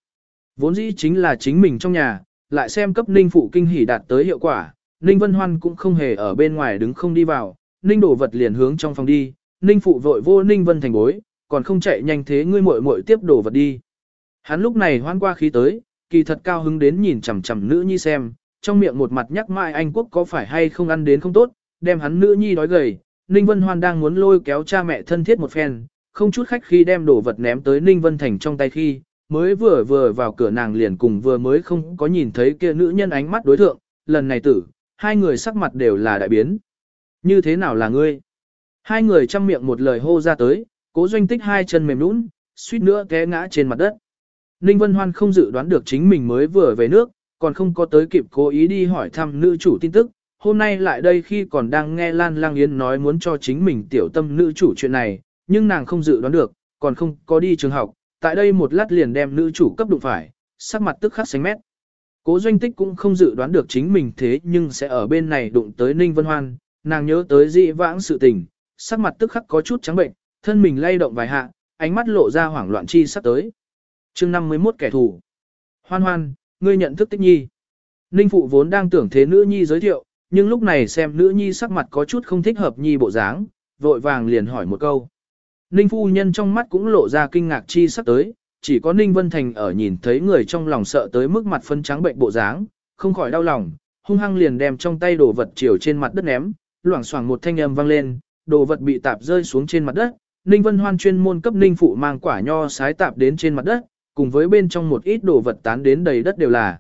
Vốn dĩ chính là chính mình trong nhà, lại xem cấp ninh phụ kinh hỉ đạt tới hiệu quả, ninh vân hoan cũng không hề ở bên ngoài đứng không đi vào, ninh đổ vật liền hướng trong phòng đi, ninh phụ vội vô ninh vân thành bối, còn không chạy nhanh thế ngươi muội muội tiếp đổ vật đi. Hắn lúc này hoan qua khí tới, kỳ thật cao hứng đến nhìn chằm chằm nữ nhi xem, trong miệng một mặt nhắc mãi anh quốc có phải hay không ăn đến không tốt, đem hắn nữ nhi đói gầy. Ninh Vân Hoan đang muốn lôi kéo cha mẹ thân thiết một phen, không chút khách khi đem đồ vật ném tới Ninh Vân Thành trong tay khi, mới vừa vừa vào cửa nàng liền cùng vừa mới không có nhìn thấy kia nữ nhân ánh mắt đối thượng, lần này tử, hai người sắc mặt đều là đại biến. Như thế nào là ngươi? Hai người chăm miệng một lời hô ra tới, cố doanh tích hai chân mềm nũng, suýt nữa té ngã trên mặt đất. Ninh Vân Hoan không dự đoán được chính mình mới vừa về nước, còn không có tới kịp cố ý đi hỏi thăm nữ chủ tin tức. Hôm nay lại đây khi còn đang nghe Lan Lang Yến nói muốn cho chính mình tiểu tâm nữ chủ chuyện này, nhưng nàng không dự đoán được, còn không có đi trường học, tại đây một lát liền đem nữ chủ cấp đụng phải, sắc mặt tức khắc xanh mét. Cố doanh tích cũng không dự đoán được chính mình thế nhưng sẽ ở bên này đụng tới Ninh Vân Hoan, nàng nhớ tới dị vãng sự tình, sắc mặt tức khắc có chút trắng bệnh, thân mình lay động vài hạ, ánh mắt lộ ra hoảng loạn chi sắp tới. chương 51 kẻ thù. Hoan hoan, ngươi nhận thức tích nhi. Ninh Phụ vốn đang tưởng thế nữ nhi giới thiệu, nhưng lúc này xem nữ nhi sắc mặt có chút không thích hợp nhi bộ dáng, vội vàng liền hỏi một câu. Ninh Phu Nhân trong mắt cũng lộ ra kinh ngạc chi sắp tới, chỉ có Ninh Vân Thành ở nhìn thấy người trong lòng sợ tới mức mặt phân trắng bệnh bộ dáng, không khỏi đau lòng, hung hăng liền đem trong tay đồ vật chiều trên mặt đất ném, loảng xoảng một thanh âm vang lên, đồ vật bị tạp rơi xuống trên mặt đất, Ninh Vân Hoan chuyên môn cấp Ninh phụ mang quả nho sái tạp đến trên mặt đất, cùng với bên trong một ít đồ vật tán đến đầy đất đều là.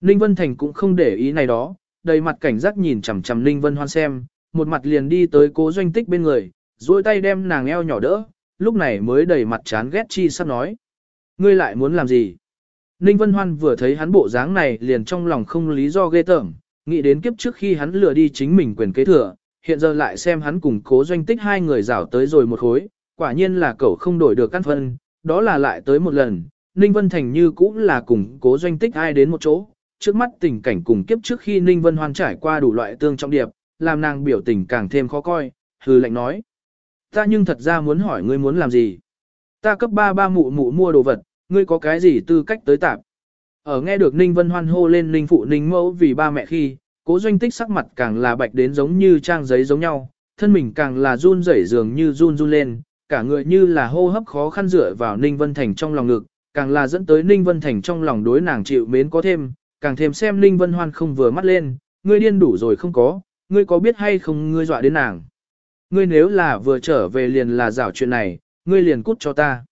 Ninh Vân Thành cũng không để ý này đó, đầy mặt cảnh giác nhìn chằm chằm Ninh Vân Hoan xem, một mặt liền đi tới cố doanh tích bên người, duỗi tay đem nàng eo nhỏ đỡ, lúc này mới đầy mặt chán ghét chi sắp nói. Ngươi lại muốn làm gì? Ninh Vân Hoan vừa thấy hắn bộ dáng này liền trong lòng không lý do ghê tởm, nghĩ đến kiếp trước khi hắn lừa đi chính mình quyền kế thừa, hiện giờ lại xem hắn cùng cố doanh tích hai người rảo tới rồi một khối, quả nhiên là cậu không đổi được căn phân, đó là lại tới một lần, Ninh Vân Thành như cũng là cùng cố doanh tích ai đến một chỗ, trước mắt tình cảnh cùng kiếp trước khi Ninh Vân Hoan trải qua đủ loại tương trọng điệp, làm nàng biểu tình càng thêm khó coi, hư lệnh nói. Ta nhưng thật ra muốn hỏi ngươi muốn làm gì? Ta cấp ba ba mụ mụ mua đồ vật, ngươi có cái gì tư cách tới tạp? Ở nghe được Ninh Vân Hoan hô lên Ninh Phụ Ninh Mẫu vì ba mẹ khi, cố doanh tích sắc mặt càng là bạch đến giống như trang giấy giống nhau, thân mình càng là run rẩy dường như run run lên, cả người như là hô hấp khó khăn dựa vào Ninh Vân Thành trong lòng ngực, càng là dẫn tới Ninh Vân Thành trong lòng đối nàng chịu mến có thêm, càng thêm xem Ninh Vân Hoan không vừa mắt lên, ngươi điên đủ rồi không có, ngươi có biết hay không ngươi dọa đến nàng. Ngươi nếu là vừa trở về liền là rảo chuyện này, ngươi liền cút cho ta.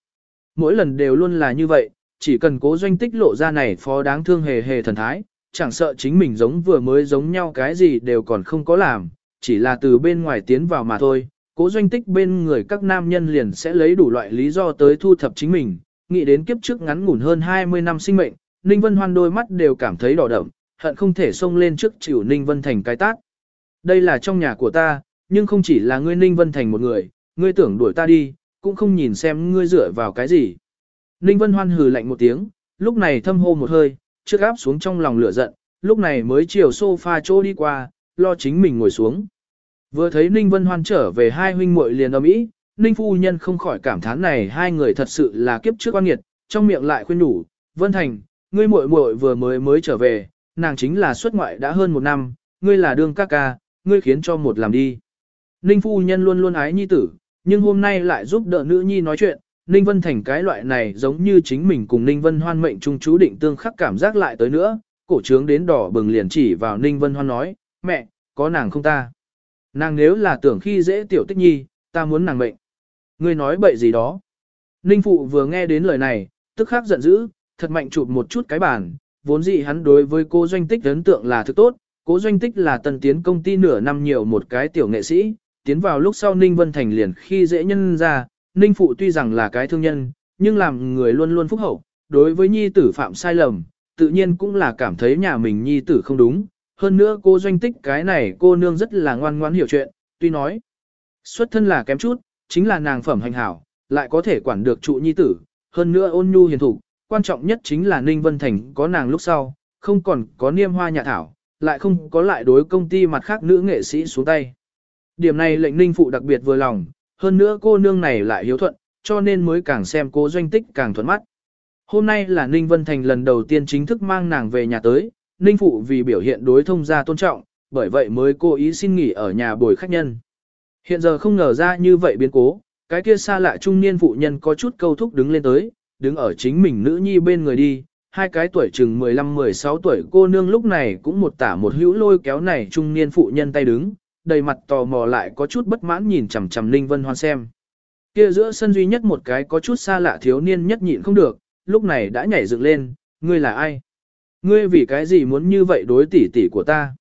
Mỗi lần đều luôn là như vậy, chỉ cần cố doanh tích lộ ra này phó đáng thương hề hề thần thái, chẳng sợ chính mình giống vừa mới giống nhau cái gì đều còn không có làm, chỉ là từ bên ngoài tiến vào mà thôi. Cố doanh tích bên người các nam nhân liền sẽ lấy đủ loại lý do tới thu thập chính mình, nghĩ đến kiếp trước ngắn ngủn hơn 20 năm sinh mệnh, Ninh Vân Hoan đôi mắt đều cảm thấy đỏ đậm, hận không thể xông lên trước chịu Ninh Vân Thành cái tát. Đây là trong nhà của ta, nhưng không chỉ là ngươi Ninh Vân Thành một người, ngươi tưởng đuổi ta đi, cũng không nhìn xem ngươi dựa vào cái gì. Ninh Vân Hoan hừ lạnh một tiếng, lúc này thâm hô một hơi, trước áp xuống trong lòng lửa giận, lúc này mới chiều sofa chỗ đi qua, lo chính mình ngồi xuống. Vừa thấy Ninh Vân Hoan trở về hai huynh muội liền ầm ĩ, Ninh phu nhân không khỏi cảm thán này hai người thật sự là kiếp trước quan nghiệt, trong miệng lại khuyên nhủ, "Vân Thành, ngươi muội muội vừa mới mới trở về, nàng chính là xuất ngoại đã hơn một năm, ngươi là đương ca ca, ngươi khiến cho một làm đi." Ninh phu nhân luôn luôn ái nhi tử, nhưng hôm nay lại giúp đỡ nữ nhi nói chuyện, Ninh Vân Thành cái loại này giống như chính mình cùng Ninh Vân Hoan mệnh trung chú định tương khắc cảm giác lại tới nữa, cổ trướng đến đỏ bừng liền chỉ vào Ninh Vân Hoan nói, mẹ, có nàng không ta? Nàng nếu là tưởng khi dễ tiểu tích nhi, ta muốn nàng mệnh. Ngươi nói bậy gì đó? Ninh Phụ vừa nghe đến lời này, tức khắc giận dữ, thật mạnh chụp một chút cái bàn, vốn dĩ hắn đối với cô doanh tích ấn tượng là thứ tốt, cố doanh tích là tần tiến công ty nửa năm nhiều một cái tiểu nghệ sĩ, tiến vào lúc sau Ninh Vân Thành liền khi dễ nhân ra, Ninh Phụ tuy rằng là cái thương nhân, nhưng làm người luôn luôn phúc hậu, đối với nhi tử phạm sai lầm, tự nhiên cũng là cảm thấy nhà mình nhi tử không đúng. Hơn nữa cô doanh tích cái này cô nương rất là ngoan ngoãn hiểu chuyện, tuy nói xuất thân là kém chút, chính là nàng phẩm hành hảo, lại có thể quản được trụ nhi tử, hơn nữa ôn nhu hiền thủ, quan trọng nhất chính là Ninh Vân Thành có nàng lúc sau, không còn có niêm hoa nhà thảo, lại không có lại đối công ty mặt khác nữ nghệ sĩ xuống tay. Điểm này lệnh Ninh Phụ đặc biệt vừa lòng, hơn nữa cô nương này lại hiếu thuận, cho nên mới càng xem cô doanh tích càng thuận mắt. Hôm nay là Ninh Vân Thành lần đầu tiên chính thức mang nàng về nhà tới, Ninh Phụ vì biểu hiện đối thông gia tôn trọng, bởi vậy mới cố ý xin nghỉ ở nhà bồi khách nhân. Hiện giờ không ngờ ra như vậy biến cố, cái kia xa lạ trung niên phụ nhân có chút câu thúc đứng lên tới, đứng ở chính mình nữ nhi bên người đi, hai cái tuổi chừng 15-16 tuổi cô nương lúc này cũng một tả một hữu lôi kéo này trung niên phụ nhân tay đứng, đầy mặt tò mò lại có chút bất mãn nhìn chằm chằm Ninh Vân Hoan xem. Kia giữa sân duy nhất một cái có chút xa lạ thiếu niên nhất nhịn không được, lúc này đã nhảy dựng lên, ngươi là ai? Ngươi vì cái gì muốn như vậy đối tỷ tỷ của ta?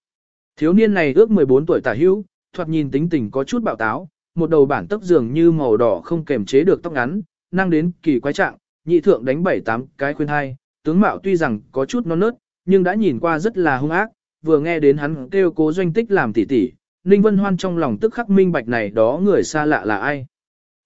Thiếu niên này ước 14 tuổi tả hữu, thoạt nhìn tính tình có chút bạo táo, một đầu bản tóc dường như màu đỏ không kềm chế được tóc ngắn, năng đến kỳ quái trạng, nhị thượng đánh bảy tám cái khuyên hai, tướng mạo tuy rằng có chút non nớt, nhưng đã nhìn qua rất là hung ác, vừa nghe đến hắn kêu cố doanh tích làm tỷ tỷ, Ninh Vân Hoan trong lòng tức khắc minh bạch này đó người xa lạ là ai.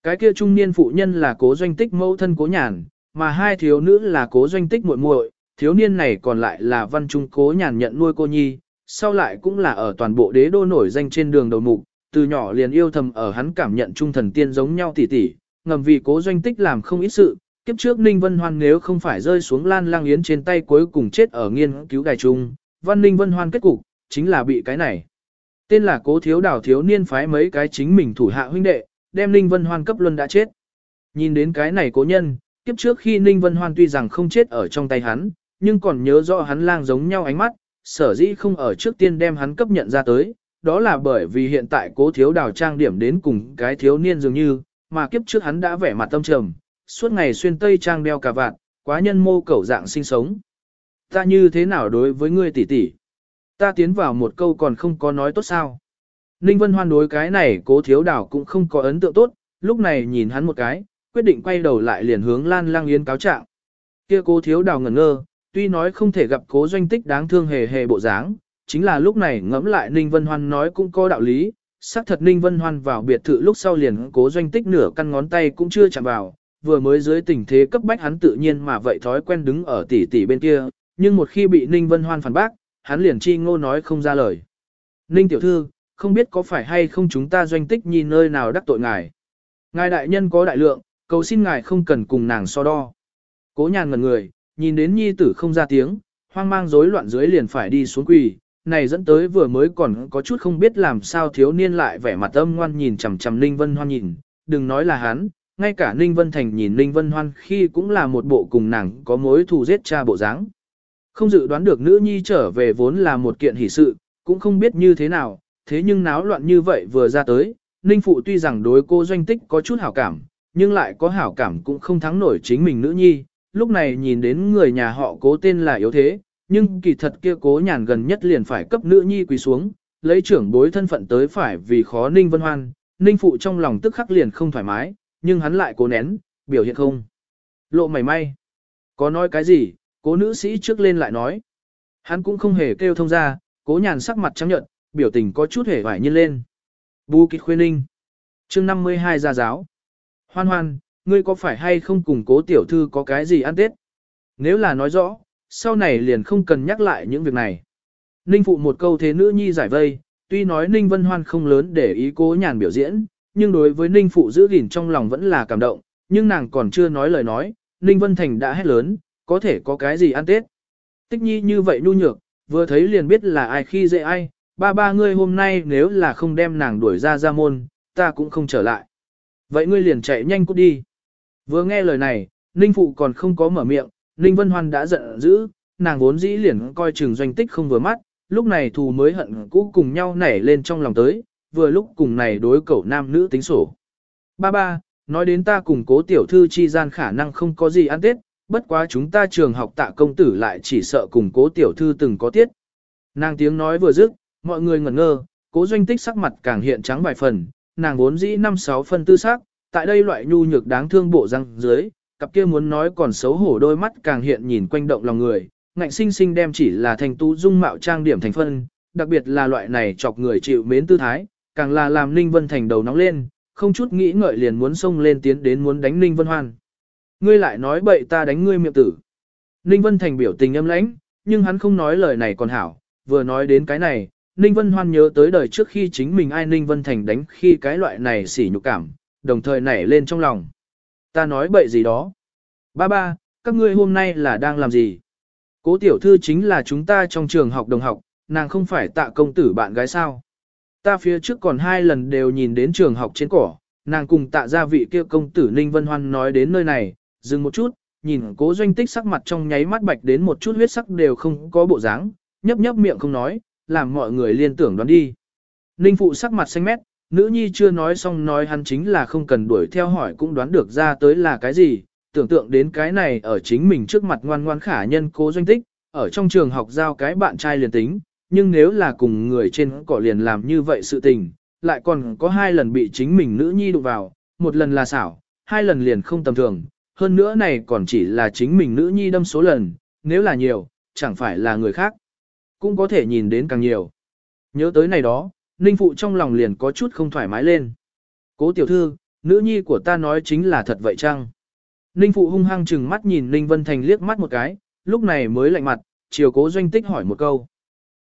Cái kia trung niên phụ nhân là cố doanh tích mẫu thân cố nhàn, mà hai thiếu nữ là cố doanh tích muội muội, thiếu niên này còn lại là văn trung cố nhàn nhận nuôi cô nhi, sau lại cũng là ở toàn bộ đế đô nổi danh trên đường đầu mục, từ nhỏ liền yêu thầm ở hắn cảm nhận trung thần tiên giống nhau tỉ tỉ, ngầm vì cố doanh tích làm không ít sự, kiếp trước Ninh Vân Hoan nếu không phải rơi xuống lan lang yến trên tay cuối cùng chết ở nghiên cứu đài trung, văn ninh vân hoan kết cục, chính là bị cái này. Tên là cố thiếu đảo thiếu niên phái mấy cái chính mình thủ hạ huynh đệ, đem ninh vân hoan cấp luân đã chết. Nhìn đến cái này cố nhân, kiếp trước khi ninh vân hoan tuy rằng không chết ở trong tay hắn, nhưng còn nhớ rõ hắn lang giống nhau ánh mắt, sở dĩ không ở trước tiên đem hắn cấp nhận ra tới, đó là bởi vì hiện tại cố thiếu đào trang điểm đến cùng cái thiếu niên dường như, mà kiếp trước hắn đã vẻ mặt tâm trầm, suốt ngày xuyên tây trang đeo cà vạt, quá nhân mô cẩu dạng sinh sống. Ta như thế nào đối với ngươi tỷ tỷ? Ta tiến vào một câu còn không có nói tốt sao? Ninh Vân Hoan đối cái này cố thiếu đảo cũng không có ấn tượng tốt, lúc này nhìn hắn một cái, quyết định quay đầu lại liền hướng Lan Lang Yến cáo trạng. Kia cố thiếu đảo ngẩn ngơ, tuy nói không thể gặp cố doanh tích đáng thương hề hề bộ dáng, chính là lúc này ngẫm lại Ninh Vân Hoan nói cũng có đạo lý, xác thật Ninh Vân Hoan vào biệt thự lúc sau liền cố doanh tích nửa căn ngón tay cũng chưa chạm vào, vừa mới dưới tình thế cấp bách hắn tự nhiên mà vậy thói quen đứng ở tỷ tỷ bên kia, nhưng một khi bị Ninh Vân Hoan phản bác, hắn liền chi ngô nói không ra lời. Ninh tiểu thư, không biết có phải hay không chúng ta doanh tích nhìn nơi nào đắc tội ngài. Ngài đại nhân có đại lượng, cầu xin ngài không cần cùng nàng so đo. Cố nhàn ngần người, nhìn đến nhi tử không ra tiếng, hoang mang rối loạn dưới liền phải đi xuống quỳ, này dẫn tới vừa mới còn có chút không biết làm sao thiếu niên lại vẻ mặt âm ngoan nhìn chằm chằm Ninh Vân Hoan nhìn, đừng nói là hắn, ngay cả Ninh Vân Thành nhìn Ninh Vân Hoan khi cũng là một bộ cùng nàng có mối thù giết cha bộ dáng. Không dự đoán được nữ nhi trở về vốn là một kiện hỷ sự, cũng không biết như thế nào, thế nhưng náo loạn như vậy vừa ra tới, Ninh Phụ tuy rằng đối cô doanh tích có chút hảo cảm, nhưng lại có hảo cảm cũng không thắng nổi chính mình nữ nhi, lúc này nhìn đến người nhà họ cố tên là yếu thế, nhưng kỳ thật kia cố nhàn gần nhất liền phải cấp nữ nhi quỳ xuống, lấy trưởng bối thân phận tới phải vì khó Ninh Vân Hoan, Ninh Phụ trong lòng tức khắc liền không thoải mái, nhưng hắn lại cố nén, biểu hiện không. Lộ mày may. Có nói cái gì, cố nữ sĩ trước lên lại nói. Hắn cũng không hề kêu thông ra, cố nhàn sắc mặt trắng nhợt, biểu tình có chút hề vải nhiên lên. Bù kịch khuyên ninh. chương 52 gia giáo. Hoan hoan, ngươi có phải hay không cùng cố tiểu thư có cái gì ăn tết? Nếu là nói rõ, sau này liền không cần nhắc lại những việc này. Ninh phụ một câu thế nữ nhi giải vây, tuy nói Ninh Vân Hoan không lớn để ý cố nhàn biểu diễn, nhưng đối với Ninh phụ giữ gìn trong lòng vẫn là cảm động, nhưng nàng còn chưa nói lời nói, Ninh Vân Thành đã hét lớn, có thể có cái gì ăn tết. Tích nhi như vậy nhu nhược, vừa thấy liền biết là ai khi dễ ai, ba ba ngươi hôm nay nếu là không đem nàng đuổi ra ra môn, ta cũng không trở lại. Vậy ngươi liền chạy nhanh cút đi. Vừa nghe lời này, Ninh Phụ còn không có mở miệng, Ninh Vân Hoan đã giận dữ, nàng vốn dĩ liền coi chừng doanh tích không vừa mắt, lúc này thù mới hận cũ cùng nhau nảy lên trong lòng tới, vừa lúc cùng này đối cậu nam nữ tính sổ. Ba ba, nói đến ta cùng cố tiểu thư chi gian khả năng không có gì ăn tết, bất quá chúng ta trường học tạ công tử lại chỉ sợ cùng cố tiểu thư từng có tiết. Nàng tiếng nói vừa dứt, mọi người ngẩn ngơ, cố doanh tích sắc mặt càng hiện trắng vài phần, nàng vốn dĩ năm sáu phân tư sắc, tại đây loại nhu nhược đáng thương bộ răng dưới, cặp kia muốn nói còn xấu hổ đôi mắt càng hiện nhìn quanh động lòng người, ngạnh sinh sinh đem chỉ là thành tú dung mạo trang điểm thành phân, đặc biệt là loại này chọc người chịu mến tư thái, càng là làm Ninh Vân Thành đầu nóng lên, không chút nghĩ ngợi liền muốn xông lên tiến đến muốn đánh Ninh Vân Hoan. Ngươi lại nói bậy ta đánh ngươi miệng tử. Ninh Vân Thành biểu tình âm lãnh, nhưng hắn không nói lời này còn hảo, vừa nói đến cái này, Ninh Vân Hoan nhớ tới đời trước khi chính mình ai Ninh Vân Thành đánh khi cái loại này xỉ nhục cảm, đồng thời nảy lên trong lòng. Ta nói bậy gì đó. Ba ba, các ngươi hôm nay là đang làm gì? Cố tiểu thư chính là chúng ta trong trường học đồng học, nàng không phải tạ công tử bạn gái sao? Ta phía trước còn hai lần đều nhìn đến trường học trên cỏ, nàng cùng tạ gia vị kia công tử Ninh Vân Hoan nói đến nơi này, dừng một chút, nhìn cố doanh tích sắc mặt trong nháy mắt bạch đến một chút huyết sắc đều không có bộ dáng, nhấp nhấp miệng không nói, làm mọi người liên tưởng đoán đi. Ninh phụ sắc mặt xanh mét, nữ nhi chưa nói xong nói hắn chính là không cần đuổi theo hỏi cũng đoán được ra tới là cái gì, tưởng tượng đến cái này ở chính mình trước mặt ngoan ngoan khả nhân cố doanh tích, ở trong trường học giao cái bạn trai liền tính, nhưng nếu là cùng người trên cỏ liền làm như vậy sự tình, lại còn có hai lần bị chính mình nữ nhi đụng vào, một lần là xảo, hai lần liền không tầm thường, hơn nữa này còn chỉ là chính mình nữ nhi đâm số lần, nếu là nhiều, chẳng phải là người khác, cũng có thể nhìn đến càng nhiều. Nhớ tới này đó, Ninh Phụ trong lòng liền có chút không thoải mái lên. Cố tiểu thư, nữ nhi của ta nói chính là thật vậy chăng? Ninh Phụ hung hăng chừng mắt nhìn Ninh Vân Thành liếc mắt một cái, lúc này mới lạnh mặt, chiều cố doanh tích hỏi một câu.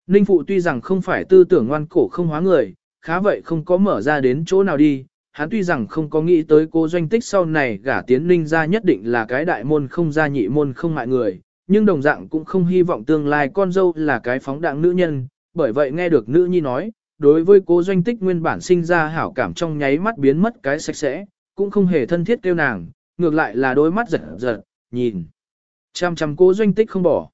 Ninh Phụ tuy rằng không phải tư tưởng ngoan cổ không hóa người, khá vậy không có mở ra đến chỗ nào đi, hắn tuy rằng không có nghĩ tới cô doanh tích sau này gả tiến Ninh ra nhất định là cái đại môn không ra nhị môn không mại người, nhưng đồng dạng cũng không hy vọng tương lai con dâu là cái phóng đạng nữ nhân, bởi vậy nghe được nữ nhi nói, đối với cô doanh tích nguyên bản sinh ra hảo cảm trong nháy mắt biến mất cái sạch sẽ, cũng không hề thân thiết kêu nàng, ngược lại là đôi mắt giật giật, nhìn. Chăm chăm cô doanh tích không bỏ.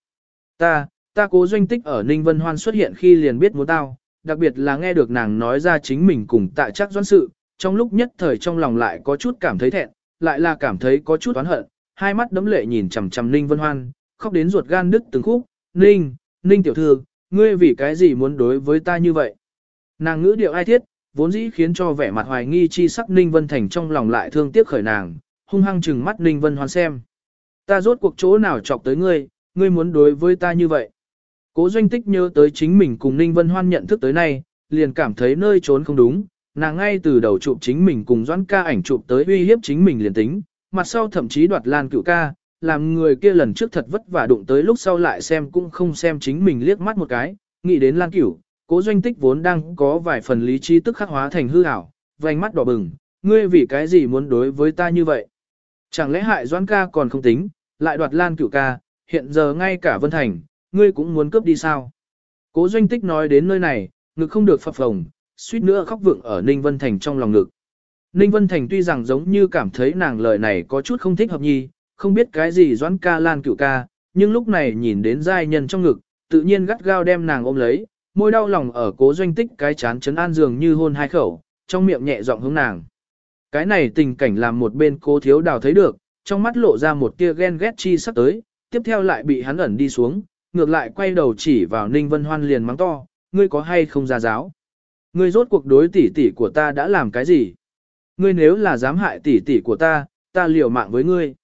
Ta, ta cố doanh tích ở Ninh Vân Hoan xuất hiện khi liền biết muốn tao, đặc biệt là nghe được nàng nói ra chính mình cùng tại chắc doan sự, trong lúc nhất thời trong lòng lại có chút cảm thấy thẹn, lại là cảm thấy có chút oán hận, hai mắt đấm lệ nhìn chằm chằm Ninh Vân Hoan, khóc đến ruột gan đứt từng khúc, Ninh, Ninh tiểu thư, ngươi vì cái gì muốn đối với ta như vậy? Nàng ngữ điệu ai thiết, vốn dĩ khiến cho vẻ mặt hoài nghi chi sắc Ninh Vân Thành trong lòng lại thương tiếc khởi nàng, hung hăng chừng mắt Ninh Vân Hoan xem. Ta rốt cuộc chỗ nào chọc tới ngươi, ngươi muốn đối với ta như vậy. Cố doanh tích nhớ tới chính mình cùng Ninh Vân Hoan nhận thức tới nay, liền cảm thấy nơi trốn không đúng, nàng ngay từ đầu chụp chính mình cùng doãn ca ảnh chụp tới uy hiếp chính mình liền tính, mặt sau thậm chí đoạt lan cựu ca, làm người kia lần trước thật vất vả đụng tới lúc sau lại xem cũng không xem chính mình liếc mắt một cái, nghĩ đến lan cửu, cố doanh tích vốn đang có vài phần lý trí tức khắc hóa thành hư ảo, vành mắt đỏ bừng, ngươi vì cái gì muốn đối với ta như vậy? Chẳng lẽ hại doãn ca còn không tính, lại đoạt lan cửu ca, hiện giờ ngay cả Vân Thành, ngươi cũng muốn cướp đi sao? Cố doanh tích nói đến nơi này, ngực không được phập phồng, suýt nữa khóc vượng ở Ninh Vân Thành trong lòng ngực. Ninh Vân Thành tuy rằng giống như cảm thấy nàng lời này có chút không thích hợp nhi, không biết cái gì doãn ca lan cựu ca, nhưng lúc này nhìn đến giai nhân trong ngực, tự nhiên gắt gao đem nàng ôm lấy, môi đau lòng ở cố doanh tích cái chán chấn an dường như hôn hai khẩu, trong miệng nhẹ giọng hướng nàng. Cái này tình cảnh làm một bên cố thiếu đào thấy được, trong mắt lộ ra một tia ghen ghét chi sắp tới, tiếp theo lại bị hắn ẩn đi xuống, ngược lại quay đầu chỉ vào Ninh Vân Hoan liền mắng to, ngươi có hay không ra giáo? Ngươi rốt cuộc đối tỷ tỷ của ta đã làm cái gì? Ngươi nếu là dám hại tỷ tỷ của ta, ta liều mạng với ngươi.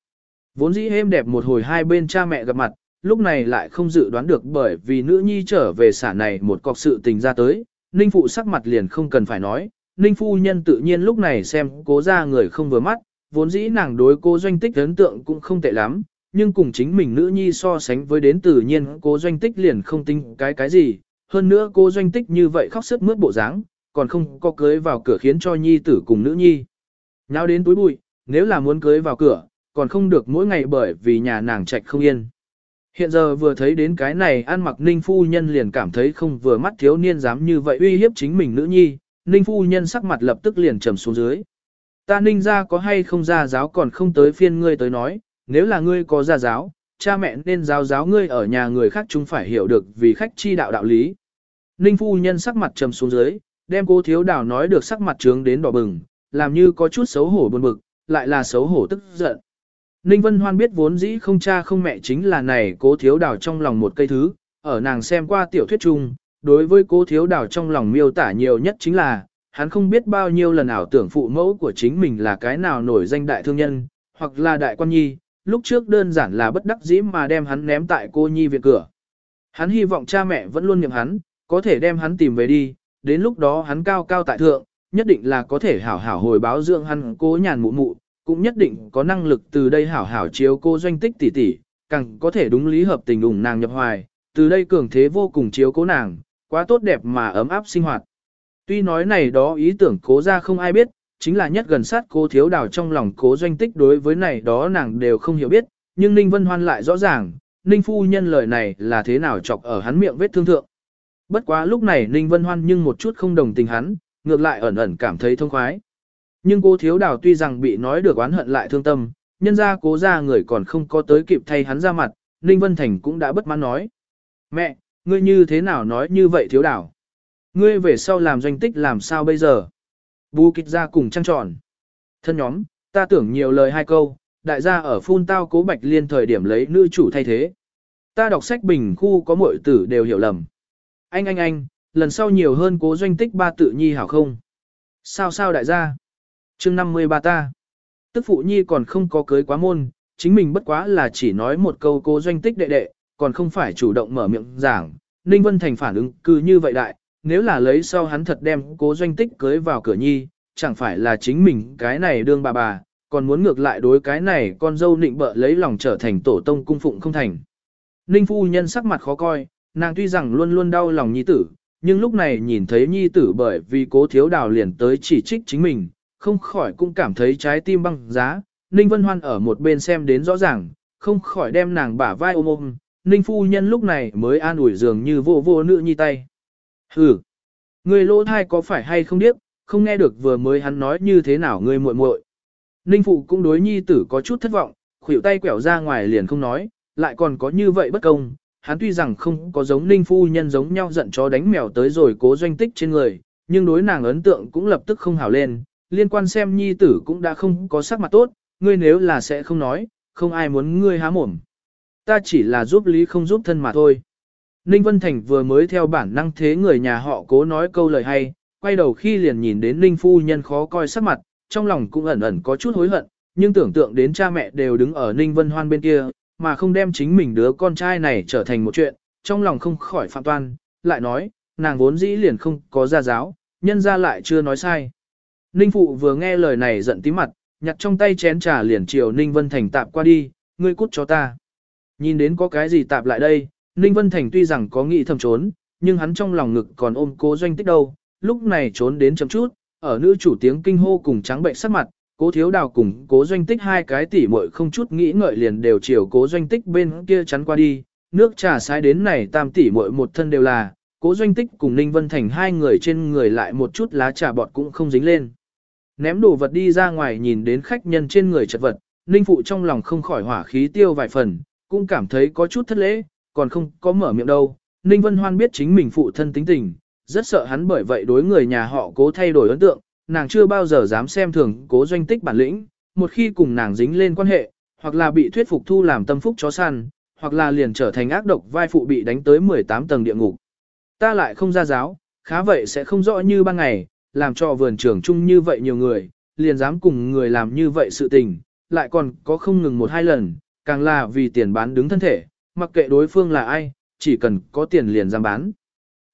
Vốn dĩ êm đẹp một hồi hai bên cha mẹ gặp mặt, lúc này lại không dự đoán được bởi vì nữ nhi trở về xả này một cọc sự tình ra tới, Ninh Phụ sắc mặt liền không cần phải nói, Ninh Phu Nhân tự nhiên lúc này xem cố ra người không vừa mắt, vốn dĩ nàng đối cố doanh tích ấn tượng cũng không tệ lắm, nhưng cùng chính mình nữ nhi so sánh với đến tự nhiên cố doanh tích liền không tính cái cái gì, hơn nữa cô doanh tích như vậy khóc sức mướt bộ dáng, còn không có cưới vào cửa khiến cho nhi tử cùng nữ nhi. Nào đến túi bụi, nếu là muốn cưới vào cửa, còn không được mỗi ngày bởi vì nhà nàng trạch không yên. Hiện giờ vừa thấy đến cái này ăn mặc ninh phu nhân liền cảm thấy không vừa mắt thiếu niên dám như vậy uy hiếp chính mình nữ nhi, ninh phu nhân sắc mặt lập tức liền trầm xuống dưới. Ta ninh ra có hay không ra giáo còn không tới phiên ngươi tới nói, nếu là ngươi có ra giáo, cha mẹ nên giáo giáo ngươi ở nhà người khác chúng phải hiểu được vì khách chi đạo đạo lý. Ninh phu nhân sắc mặt trầm xuống dưới, đem cố thiếu đảo nói được sắc mặt trướng đến đỏ bừng, làm như có chút xấu hổ buồn bực, lại là xấu hổ tức giận. Ninh Vân Hoan biết vốn dĩ không cha không mẹ chính là này cố thiếu đảo trong lòng một cây thứ, ở nàng xem qua tiểu thuyết chung, đối với cố thiếu đảo trong lòng miêu tả nhiều nhất chính là, hắn không biết bao nhiêu lần ảo tưởng phụ mẫu của chính mình là cái nào nổi danh đại thương nhân, hoặc là đại quan nhi, lúc trước đơn giản là bất đắc dĩ mà đem hắn ném tại cô nhi viện cửa. Hắn hy vọng cha mẹ vẫn luôn niệm hắn, có thể đem hắn tìm về đi, đến lúc đó hắn cao cao tại thượng, nhất định là có thể hảo hảo hồi báo dưỡng hắn cố nhàn mụ mụ, cũng nhất định có năng lực từ đây hảo hảo chiếu cô doanh tích tỷ tỷ, càng có thể đúng lý hợp tình ủng nàng nhập hoài, từ đây cường thế vô cùng chiếu cố nàng, quá tốt đẹp mà ấm áp sinh hoạt. Tuy nói này đó ý tưởng cố ra không ai biết, chính là nhất gần sát cố thiếu đào trong lòng cố doanh tích đối với này đó nàng đều không hiểu biết, nhưng Ninh Vân Hoan lại rõ ràng, Ninh Phu Nhân lời này là thế nào chọc ở hắn miệng vết thương thượng. Bất quá lúc này Ninh Vân Hoan nhưng một chút không đồng tình hắn, ngược lại ẩn ẩn cảm thấy thông khoái. Nhưng cô thiếu đào tuy rằng bị nói được oán hận lại thương tâm, nhân ra cố ra người còn không có tới kịp thay hắn ra mặt, Ninh Vân Thành cũng đã bất mãn nói. Mẹ, ngươi như thế nào nói như vậy thiếu đào? Ngươi về sau làm doanh tích làm sao bây giờ? Bù kịch ra cùng trăng tròn. Thân nhóm, ta tưởng nhiều lời hai câu, đại gia ở phun tao cố bạch liên thời điểm lấy nữ chủ thay thế. Ta đọc sách bình khu có mọi tử đều hiểu lầm. Anh anh anh, lần sau nhiều hơn cố doanh tích ba tự nhi hảo không? Sao sao đại gia? chương 53 ta. Tức phụ nhi còn không có cưới quá môn, chính mình bất quá là chỉ nói một câu cố doanh tích đệ đệ, còn không phải chủ động mở miệng giảng. Ninh Vân Thành phản ứng cứ như vậy đại, nếu là lấy sau hắn thật đem cố doanh tích cưới vào cửa nhi, chẳng phải là chính mình cái này đương bà bà, còn muốn ngược lại đối cái này con dâu nịnh bợ lấy lòng trở thành tổ tông cung phụng không thành. Ninh phu nhân sắc mặt khó coi, nàng tuy rằng luôn luôn đau lòng nhi tử, nhưng lúc này nhìn thấy nhi tử bởi vì cố thiếu đào liền tới chỉ trích chính mình, không khỏi cũng cảm thấy trái tim băng giá. Ninh Vân Hoan ở một bên xem đến rõ ràng, không khỏi đem nàng bả vai ôm ôm, Ninh phu nhân lúc này mới an ủi dường như vô vô nữ nhi tay. Hừ, người lỗ thai có phải hay không biết, không nghe được vừa mới hắn nói như thế nào người muội muội. Ninh phụ cũng đối nhi tử có chút thất vọng, khuỷu tay quẹo ra ngoài liền không nói, lại còn có như vậy bất công. Hắn tuy rằng không có giống Ninh phu nhân giống nhau giận chó đánh mèo tới rồi cố doanh tích trên người, nhưng đối nàng ấn tượng cũng lập tức không hảo lên, liên quan xem nhi tử cũng đã không có sắc mặt tốt, ngươi nếu là sẽ không nói, không ai muốn ngươi há mồm. Ta chỉ là giúp lý không giúp thân mà thôi. Ninh Vân Thành vừa mới theo bản năng thế người nhà họ cố nói câu lời hay, quay đầu khi liền nhìn đến Ninh Phu Nhân khó coi sắc mặt, trong lòng cũng ẩn ẩn có chút hối hận, nhưng tưởng tượng đến cha mẹ đều đứng ở Ninh Vân Hoan bên kia, mà không đem chính mình đứa con trai này trở thành một chuyện, trong lòng không khỏi phạm toan, lại nói, nàng vốn dĩ liền không có gia giáo, nhân ra lại chưa nói sai. Ninh Phụ vừa nghe lời này giận tí mặt, nhặt trong tay chén trà liền chiều Ninh Vân Thành tạp qua đi, ngươi cút cho ta. Nhìn đến có cái gì tạp lại đây, Ninh Vân Thành tuy rằng có nghĩ thầm trốn, nhưng hắn trong lòng ngực còn ôm cố doanh tích đâu, lúc này trốn đến chậm chút, ở nữ chủ tiếng kinh hô cùng trắng bệnh sắc mặt, cố thiếu đào cùng cố doanh tích hai cái tỉ muội không chút nghĩ ngợi liền đều chiều cố doanh tích bên kia chắn qua đi, nước trà sai đến này tam tỉ muội một thân đều là, cố doanh tích cùng Ninh Vân Thành hai người trên người lại một chút lá trà bọt cũng không dính lên. Ném đồ vật đi ra ngoài nhìn đến khách nhân trên người chật vật, Ninh Phụ trong lòng không khỏi hỏa khí tiêu vài phần, cũng cảm thấy có chút thất lễ, còn không có mở miệng đâu. Ninh Vân Hoan biết chính mình phụ thân tính tình, rất sợ hắn bởi vậy đối người nhà họ cố thay đổi ấn tượng, nàng chưa bao giờ dám xem thường cố doanh tích bản lĩnh, một khi cùng nàng dính lên quan hệ, hoặc là bị thuyết phục thu làm tâm phúc chó săn, hoặc là liền trở thành ác độc vai phụ bị đánh tới 18 tầng địa ngục. Ta lại không ra giáo, khá vậy sẽ không rõ như ban ngày, làm cho vườn trưởng chung như vậy nhiều người, liền dám cùng người làm như vậy sự tình, lại còn có không ngừng một hai lần, càng là vì tiền bán đứng thân thể, mặc kệ đối phương là ai, chỉ cần có tiền liền dám bán.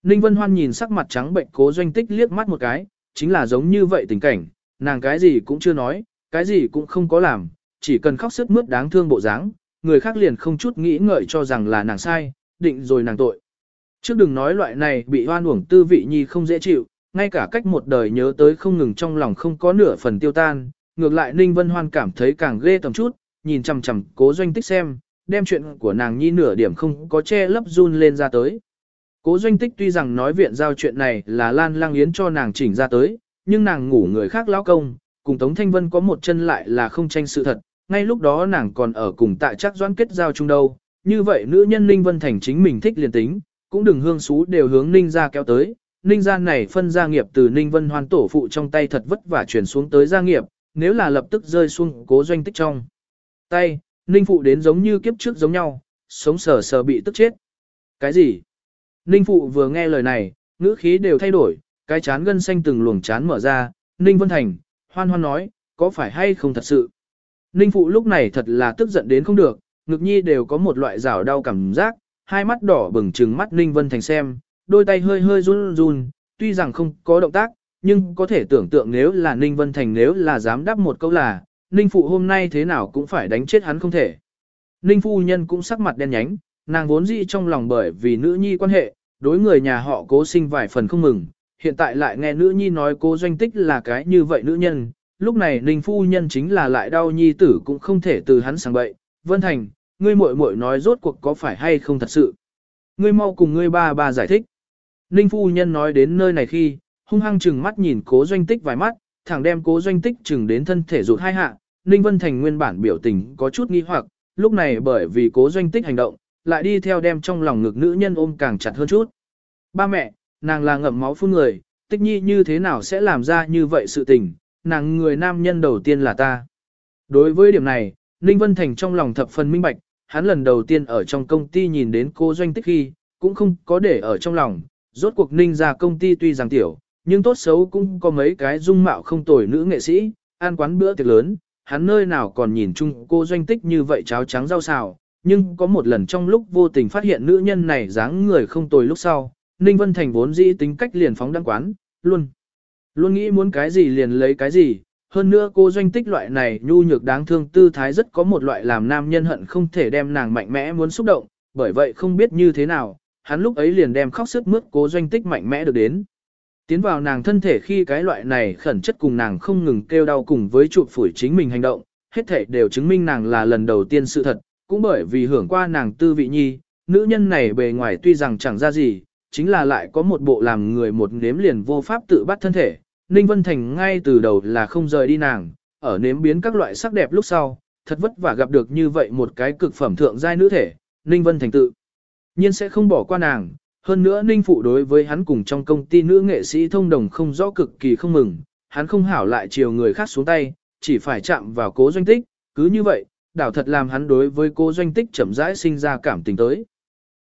Ninh Vân Hoan nhìn sắc mặt trắng bệnh cố doanh tích liếc mắt một cái, chính là giống như vậy tình cảnh, nàng cái gì cũng chưa nói, cái gì cũng không có làm, chỉ cần khóc sức mướt đáng thương bộ dáng, người khác liền không chút nghĩ ngợi cho rằng là nàng sai, định rồi nàng tội. Trước đừng nói loại này bị hoan uổng tư vị nhi không dễ chịu, ngay cả cách một đời nhớ tới không ngừng trong lòng không có nửa phần tiêu tan, ngược lại Ninh Vân Hoan cảm thấy càng ghê tầm chút, nhìn chằm chằm cố doanh tích xem, đem chuyện của nàng nhi nửa điểm không có che lấp run lên ra tới. Cố doanh tích tuy rằng nói viện giao chuyện này là Lan Lang Yến cho nàng chỉnh ra tới, nhưng nàng ngủ người khác lão công, cùng Tống Thanh Vân có một chân lại là không tranh sự thật, ngay lúc đó nàng còn ở cùng tại chắc doãn kết giao chung đâu. Như vậy nữ nhân Ninh Vân Thành chính mình thích liền tính, cũng đừng hương xú đều hướng Ninh ra kéo tới. Ninh gia này phân gia nghiệp từ Ninh Vân Hoan tổ phụ trong tay thật vất vả chuyển xuống tới gia nghiệp, nếu là lập tức rơi xuống cố doanh tích trong tay, Ninh phụ đến giống như kiếp trước giống nhau, sống sờ sờ bị tức chết. Cái gì? Ninh phụ vừa nghe lời này, ngữ khí đều thay đổi, cái chán gân xanh từng luồng chán mở ra, Ninh Vân Thành, hoan hoan nói, có phải hay không thật sự? Ninh phụ lúc này thật là tức giận đến không được, ngực nhi đều có một loại rào đau cảm giác, hai mắt đỏ bừng trừng mắt Ninh Vân Thành xem, đôi tay hơi hơi run run, tuy rằng không có động tác, nhưng có thể tưởng tượng nếu là Ninh Vân Thành nếu là dám đáp một câu là, Ninh Phụ hôm nay thế nào cũng phải đánh chết hắn không thể. Ninh Phu Nhân cũng sắc mặt đen nhánh, nàng vốn dĩ trong lòng bởi vì nữ nhi quan hệ, đối người nhà họ cố sinh vài phần không mừng, hiện tại lại nghe nữ nhi nói cố doanh tích là cái như vậy nữ nhân, lúc này Ninh Phu Nhân chính là lại đau nhi tử cũng không thể từ hắn sang bậy. Vân Thành, ngươi muội muội nói rốt cuộc có phải hay không thật sự. Ngươi mau cùng ngươi ba ba giải thích. Ninh Phu Nhân nói đến nơi này khi, hung hăng chừng mắt nhìn cố doanh tích vài mắt, thẳng đem cố doanh tích chừng đến thân thể rụt hai hạ, Ninh Vân Thành nguyên bản biểu tình có chút nghi hoặc, lúc này bởi vì cố doanh tích hành động, lại đi theo đem trong lòng ngực nữ nhân ôm càng chặt hơn chút. Ba mẹ, nàng là ngậm máu phun người, tích nhi như thế nào sẽ làm ra như vậy sự tình, nàng người nam nhân đầu tiên là ta. Đối với điểm này, Ninh Vân Thành trong lòng thập phần minh bạch, hắn lần đầu tiên ở trong công ty nhìn đến cô doanh tích khi, cũng không có để ở trong lòng, rốt cuộc Ninh ra công ty tuy rằng tiểu, nhưng tốt xấu cũng có mấy cái dung mạo không tồi nữ nghệ sĩ, ăn quán bữa tiệc lớn, hắn nơi nào còn nhìn chung cô doanh tích như vậy cháo trắng rau xào, nhưng có một lần trong lúc vô tình phát hiện nữ nhân này dáng người không tồi lúc sau, Ninh Vân Thành vốn dĩ tính cách liền phóng đăng quán, luôn. Luôn nghĩ muốn cái gì liền lấy cái gì, hơn nữa cô doanh tích loại này nhu nhược đáng thương tư thái rất có một loại làm nam nhân hận không thể đem nàng mạnh mẽ muốn xúc động, bởi vậy không biết như thế nào, hắn lúc ấy liền đem khóc sức mướt cố doanh tích mạnh mẽ được đến. Tiến vào nàng thân thể khi cái loại này khẩn chất cùng nàng không ngừng kêu đau cùng với chụp phủi chính mình hành động, hết thể đều chứng minh nàng là lần đầu tiên sự thật, cũng bởi vì hưởng qua nàng tư vị nhi, nữ nhân này bề ngoài tuy rằng chẳng ra gì, chính là lại có một bộ làm người một nếm liền vô pháp tự bắt thân thể. Ninh Vân Thành ngay từ đầu là không rời đi nàng, ở nếm biến các loại sắc đẹp lúc sau, thật vất vả gặp được như vậy một cái cực phẩm thượng giai nữ thể, Ninh Vân Thành tự. nhiên sẽ không bỏ qua nàng, hơn nữa Ninh Phụ đối với hắn cùng trong công ty nữ nghệ sĩ thông đồng không rõ cực kỳ không mừng, hắn không hảo lại chiều người khác xuống tay, chỉ phải chạm vào cố doanh tích, cứ như vậy, đảo thật làm hắn đối với cố doanh tích chậm rãi sinh ra cảm tình tới.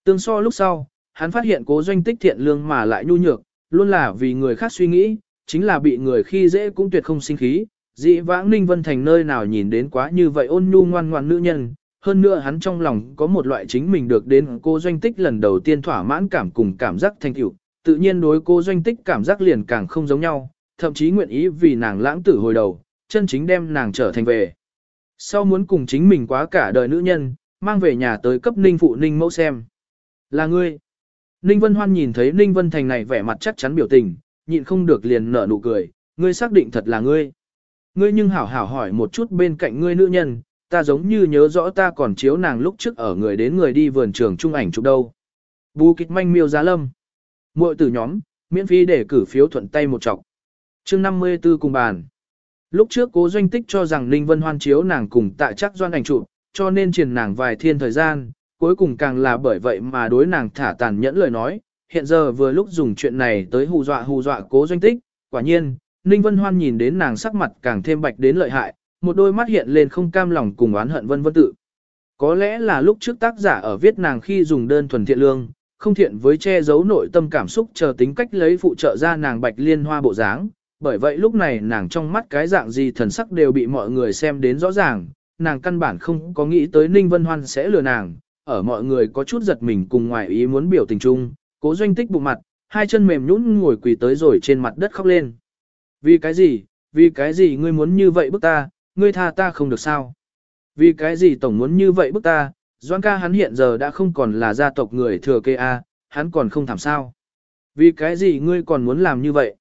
Tương so lúc sau, hắn phát hiện cố doanh tích thiện lương mà lại nhu nhược, luôn là vì người khác suy nghĩ, chính là bị người khi dễ cũng tuyệt không sinh khí. dị vãng Ninh Vân Thành nơi nào nhìn đến quá như vậy ôn nhu ngoan ngoan nữ nhân, hơn nữa hắn trong lòng có một loại chính mình được đến cô doanh tích lần đầu tiên thỏa mãn cảm cùng cảm giác thành tựu, tự nhiên đối cô doanh tích cảm giác liền càng không giống nhau, thậm chí nguyện ý vì nàng lãng tử hồi đầu, chân chính đem nàng trở thành về. Sau muốn cùng chính mình quá cả đời nữ nhân, mang về nhà tới cấp ninh phụ ninh mẫu xem. Là ngươi. Ninh Vân Hoan nhìn thấy Ninh Vân Thành này vẻ mặt chắc chắn biểu tình, nhịn không được liền nở nụ cười, ngươi xác định thật là ngươi. Ngươi nhưng hảo hảo hỏi một chút bên cạnh ngươi nữ nhân, ta giống như nhớ rõ ta còn chiếu nàng lúc trước ở người đến người đi vườn trường trung ảnh chụp đâu. Bù kịch manh miêu giá lâm. Muội tử nhóm, miễn phí để cử phiếu thuận tay một chọc. chương 54 cùng bàn. Lúc trước cố doanh tích cho rằng Ninh Vân Hoan chiếu nàng cùng tại chắc doan ảnh chụp, cho nên truyền nàng vài thiên thời gian, cuối cùng càng là bởi vậy mà đối nàng thả tàn nhẫn lời nói. Hiện giờ vừa lúc dùng chuyện này tới hù dọa hù dọa cố doanh tích, quả nhiên, Ninh Vân Hoan nhìn đến nàng sắc mặt càng thêm bạch đến lợi hại, một đôi mắt hiện lên không cam lòng cùng oán hận vân vân tự. Có lẽ là lúc trước tác giả ở viết nàng khi dùng đơn thuần thiện lương, không thiện với che giấu nội tâm cảm xúc chờ tính cách lấy phụ trợ ra nàng bạch liên hoa bộ dáng. Bởi vậy lúc này nàng trong mắt cái dạng gì thần sắc đều bị mọi người xem đến rõ ràng, nàng căn bản không có nghĩ tới Ninh Vân Hoan sẽ lừa nàng, ở mọi người có chút giật mình cùng ngoài ý muốn biểu tình chung, cố doanh tích bụng mặt, hai chân mềm nhũn ngồi quỳ tới rồi trên mặt đất khóc lên. Vì cái gì, vì cái gì ngươi muốn như vậy bức ta, ngươi tha ta không được sao? Vì cái gì tổng muốn như vậy bức ta, Doan ca hắn hiện giờ đã không còn là gia tộc người thừa kê A, hắn còn không thảm sao? Vì cái gì ngươi còn muốn làm như vậy?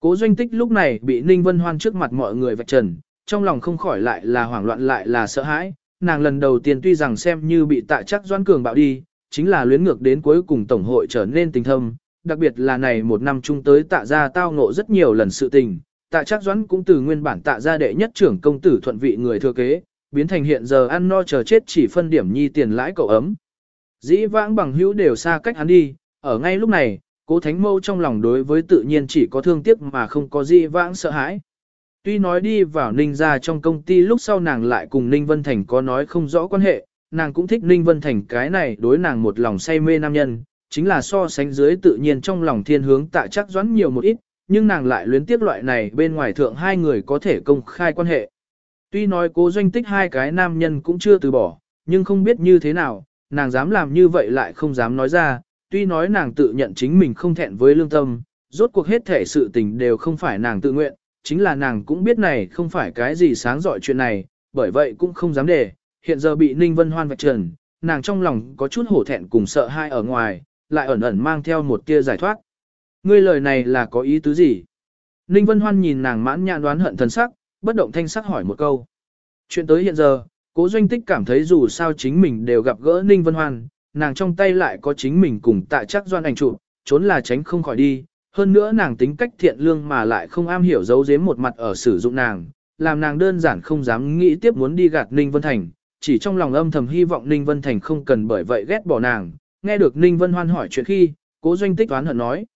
Cố doanh tích lúc này bị Ninh Vân Hoan trước mặt mọi người vạch trần, trong lòng không khỏi lại là hoảng loạn lại là sợ hãi, nàng lần đầu tiên tuy rằng xem như bị tạ chắc Doan Cường bạo đi, chính là luyến ngược đến cuối cùng Tổng hội trở nên tình thâm, đặc biệt là này một năm chung tới tạ ra tao ngộ rất nhiều lần sự tình, tạ chắc doãn cũng từ nguyên bản tạ gia đệ nhất trưởng công tử thuận vị người thừa kế, biến thành hiện giờ ăn no chờ chết chỉ phân điểm nhi tiền lãi cậu ấm. Dĩ vãng bằng hữu đều xa cách hắn đi, ở ngay lúc này, cố thánh mâu trong lòng đối với tự nhiên chỉ có thương tiếc mà không có dĩ vãng sợ hãi. Tuy nói đi vào Ninh gia trong công ty lúc sau nàng lại cùng Ninh Vân Thành có nói không rõ quan hệ, nàng cũng thích Ninh Vân Thành cái này đối nàng một lòng say mê nam nhân, chính là so sánh dưới tự nhiên trong lòng thiên hướng tạ chắc doãn nhiều một ít, nhưng nàng lại luyến tiếc loại này bên ngoài thượng hai người có thể công khai quan hệ. Tuy nói cố doanh tích hai cái nam nhân cũng chưa từ bỏ, nhưng không biết như thế nào, nàng dám làm như vậy lại không dám nói ra, tuy nói nàng tự nhận chính mình không thẹn với lương tâm, rốt cuộc hết thể sự tình đều không phải nàng tự nguyện, chính là nàng cũng biết này không phải cái gì sáng dọi chuyện này, bởi vậy cũng không dám để, hiện giờ bị Ninh Vân Hoan vạch trần, nàng trong lòng có chút hổ thẹn cùng sợ hai ở ngoài, lại ẩn ẩn mang theo một tia giải thoát. Ngươi lời này là có ý tứ gì? Ninh Vân Hoan nhìn nàng mãn nhãn đoán hận thần sắc, bất động thanh sắc hỏi một câu. Chuyện tới hiện giờ, cố doanh tích cảm thấy dù sao chính mình đều gặp gỡ Ninh Vân Hoan, nàng trong tay lại có chính mình cùng tạ chắc doan ảnh trụ, trốn là tránh không khỏi đi. Hơn nữa nàng tính cách thiện lương mà lại không am hiểu giấu giếm một mặt ở sử dụng nàng, làm nàng đơn giản không dám nghĩ tiếp muốn đi gạt Ninh Vân Thành, chỉ trong lòng âm thầm hy vọng Ninh Vân Thành không cần bởi vậy ghét bỏ nàng. Nghe được Ninh Vân Hoan hỏi chuyện khi, cố doanh tích toán hận nói.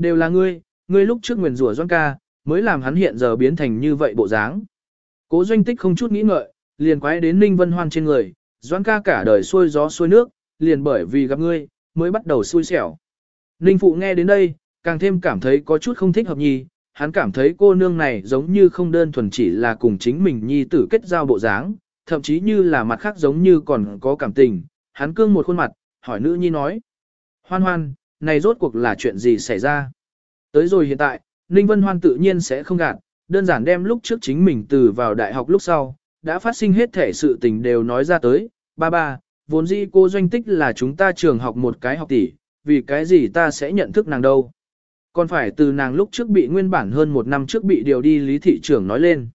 Đều là ngươi, ngươi lúc trước nguyền rủa Doan ca, mới làm hắn hiện giờ biến thành như vậy bộ dáng. Cố doanh tích không chút nghĩ ngợi, liền quái đến Ninh Vân Hoan trên người, Doan ca cả đời xuôi gió xuôi nước, liền bởi vì gặp ngươi, mới bắt đầu xui xẻo. Ninh Phụ nghe đến đây, càng thêm cảm thấy có chút không thích hợp nhi, hắn cảm thấy cô nương này giống như không đơn thuần chỉ là cùng chính mình nhi tử kết giao bộ dáng, thậm chí như là mặt khác giống như còn có cảm tình, hắn cương một khuôn mặt, hỏi nữ nhi nói. Hoan hoan, này rốt cuộc là chuyện gì xảy ra. Tới rồi hiện tại, Ninh Vân Hoan tự nhiên sẽ không gạt, đơn giản đem lúc trước chính mình từ vào đại học lúc sau, đã phát sinh hết thể sự tình đều nói ra tới, ba ba, vốn dĩ cô doanh tích là chúng ta trường học một cái học tỷ, vì cái gì ta sẽ nhận thức nàng đâu. Còn phải từ nàng lúc trước bị nguyên bản hơn một năm trước bị điều đi lý thị trưởng nói lên.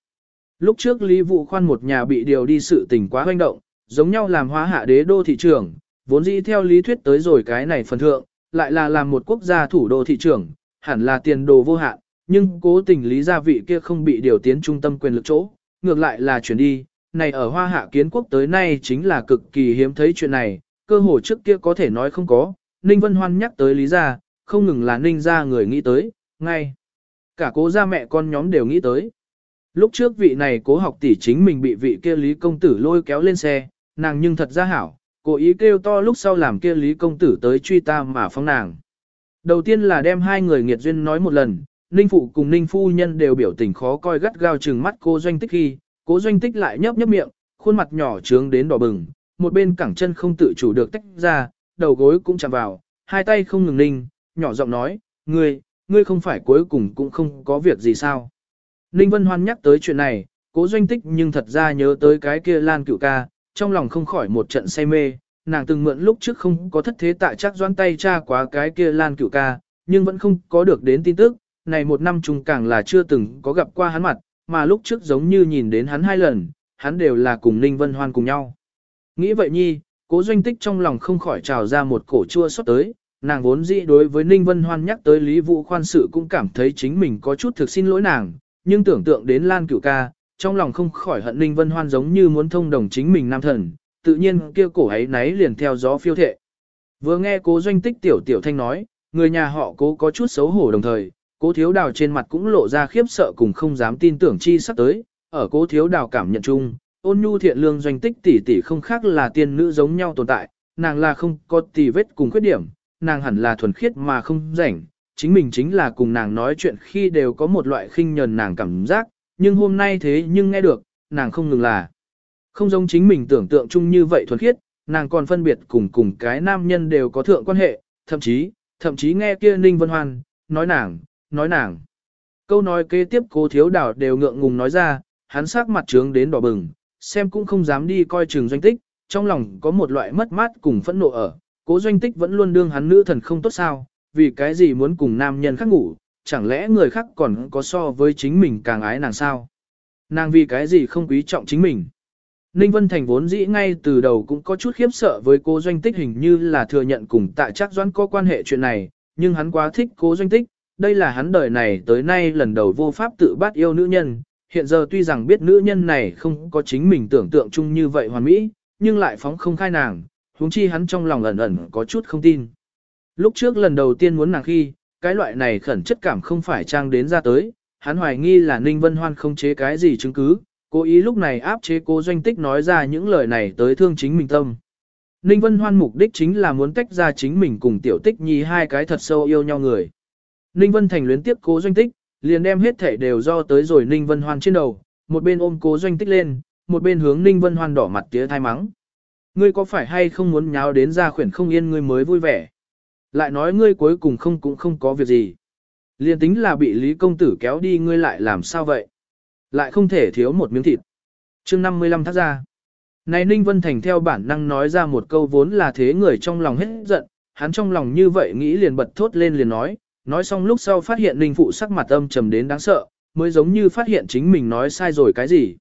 Lúc trước Lý Vũ Khoan một nhà bị điều đi sự tình quá hoành động, giống nhau làm hóa hạ đế đô thị trưởng, vốn dĩ theo lý thuyết tới rồi cái này phần thượng, lại là làm một quốc gia thủ đô thị trưởng, hẳn là tiền đồ vô hạn, nhưng cố tình lý gia vị kia không bị điều tiến trung tâm quyền lực chỗ, ngược lại là chuyển đi, này ở hoa hạ kiến quốc tới nay chính là cực kỳ hiếm thấy chuyện này, cơ hội trước kia có thể nói không có, Ninh Vân Hoan nhắc tới lý gia, không ngừng là Ninh gia người nghĩ tới, ngay. Cả cố gia mẹ con nhóm đều nghĩ tới. Lúc trước vị này cố học tỷ chính mình bị vị kia lý công tử lôi kéo lên xe, nàng nhưng thật ra hảo, cố ý kêu to lúc sau làm kia lý công tử tới truy ta mà phong nàng. Đầu tiên là đem hai người nghiệt duyên nói một lần, Ninh Phụ cùng Ninh Phu Nhân đều biểu tình khó coi gắt gao trừng mắt cô doanh tích khi, cố doanh tích lại nhấp nhấp miệng, khuôn mặt nhỏ trướng đến đỏ bừng, một bên cẳng chân không tự chủ được tách ra, đầu gối cũng chạm vào, hai tay không ngừng ninh, nhỏ giọng nói, ngươi, ngươi không phải cuối cùng cũng không có việc gì sao. Ninh Vân Hoan nhắc tới chuyện này, cố doanh tích nhưng thật ra nhớ tới cái kia lan cựu ca, trong lòng không khỏi một trận say mê, nàng từng mượn lúc trước không có thất thế tại chắc doan tay cha quá cái kia lan cựu ca, nhưng vẫn không có được đến tin tức, này một năm chung càng là chưa từng có gặp qua hắn mặt, mà lúc trước giống như nhìn đến hắn hai lần, hắn đều là cùng Ninh Vân Hoan cùng nhau. Nghĩ vậy nhi, cố doanh tích trong lòng không khỏi trào ra một cổ chua xót tới, nàng vốn dĩ đối với Ninh Vân Hoan nhắc tới Lý Vũ khoan sự cũng cảm thấy chính mình có chút thực xin lỗi nàng, nhưng tưởng tượng đến Lan Cửu ca, trong lòng không khỏi hận Ninh Vân Hoan giống như muốn thông đồng chính mình nam thần, tự nhiên kia cổ ấy náy liền theo gió phiêu thệ. Vừa nghe cố doanh tích tiểu tiểu thanh nói, người nhà họ cố có chút xấu hổ đồng thời, cố thiếu đào trên mặt cũng lộ ra khiếp sợ cùng không dám tin tưởng chi sắp tới, ở cố thiếu đào cảm nhận chung, ôn nhu thiện lương doanh tích tỷ tỷ không khác là tiên nữ giống nhau tồn tại, nàng là không có tỷ vết cùng khuyết điểm, nàng hẳn là thuần khiết mà không rảnh, chính mình chính là cùng nàng nói chuyện khi đều có một loại khinh nhờn nàng cảm giác, nhưng hôm nay thế nhưng nghe được, nàng không ngừng là không giống chính mình tưởng tượng chung như vậy thuần khiết, nàng còn phân biệt cùng cùng cái nam nhân đều có thượng quan hệ, thậm chí, thậm chí nghe kia Ninh Vân Hoan, nói nàng, nói nàng. Câu nói kế tiếp cô thiếu đảo đều ngượng ngùng nói ra, hắn sắc mặt trướng đến đỏ bừng, xem cũng không dám đi coi trường doanh tích, trong lòng có một loại mất mát cùng phẫn nộ ở, cố doanh tích vẫn luôn đương hắn nữ thần không tốt sao, vì cái gì muốn cùng nam nhân khác ngủ, chẳng lẽ người khác còn có so với chính mình càng ái nàng sao? Nàng vì cái gì không quý trọng chính mình? Ninh Vân Thành vốn dĩ ngay từ đầu cũng có chút khiếp sợ với cô doanh tích hình như là thừa nhận cùng tại chắc doãn có quan hệ chuyện này, nhưng hắn quá thích cố doanh tích, đây là hắn đời này tới nay lần đầu vô pháp tự bắt yêu nữ nhân, hiện giờ tuy rằng biết nữ nhân này không có chính mình tưởng tượng chung như vậy hoàn mỹ, nhưng lại phóng không khai nàng, huống chi hắn trong lòng ẩn ẩn có chút không tin. Lúc trước lần đầu tiên muốn nàng khi, cái loại này khẩn chất cảm không phải trang đến ra tới, hắn hoài nghi là Ninh Vân Hoan không chế cái gì chứng cứ, cố ý lúc này áp chế cố doanh tích nói ra những lời này tới thương chính mình tâm. Ninh Vân Hoan mục đích chính là muốn tách ra chính mình cùng tiểu tích nhi hai cái thật sâu yêu nhau người. Ninh Vân Thành luyến tiếp cố doanh tích, liền đem hết thể đều do tới rồi Ninh Vân Hoan trên đầu, một bên ôm cố doanh tích lên, một bên hướng Ninh Vân Hoan đỏ mặt tía thai mắng. Ngươi có phải hay không muốn nháo đến ra khuyển không yên ngươi mới vui vẻ? Lại nói ngươi cuối cùng không cũng không có việc gì. Liên tính là bị Lý Công Tử kéo đi ngươi lại làm sao vậy? Lại không thể thiếu một miếng thịt. chương 55 thác ra. Này Ninh Vân Thành theo bản năng nói ra một câu vốn là thế người trong lòng hết giận, hắn trong lòng như vậy nghĩ liền bật thốt lên liền nói, nói xong lúc sau phát hiện Ninh Phụ sắc mặt âm trầm đến đáng sợ, mới giống như phát hiện chính mình nói sai rồi cái gì.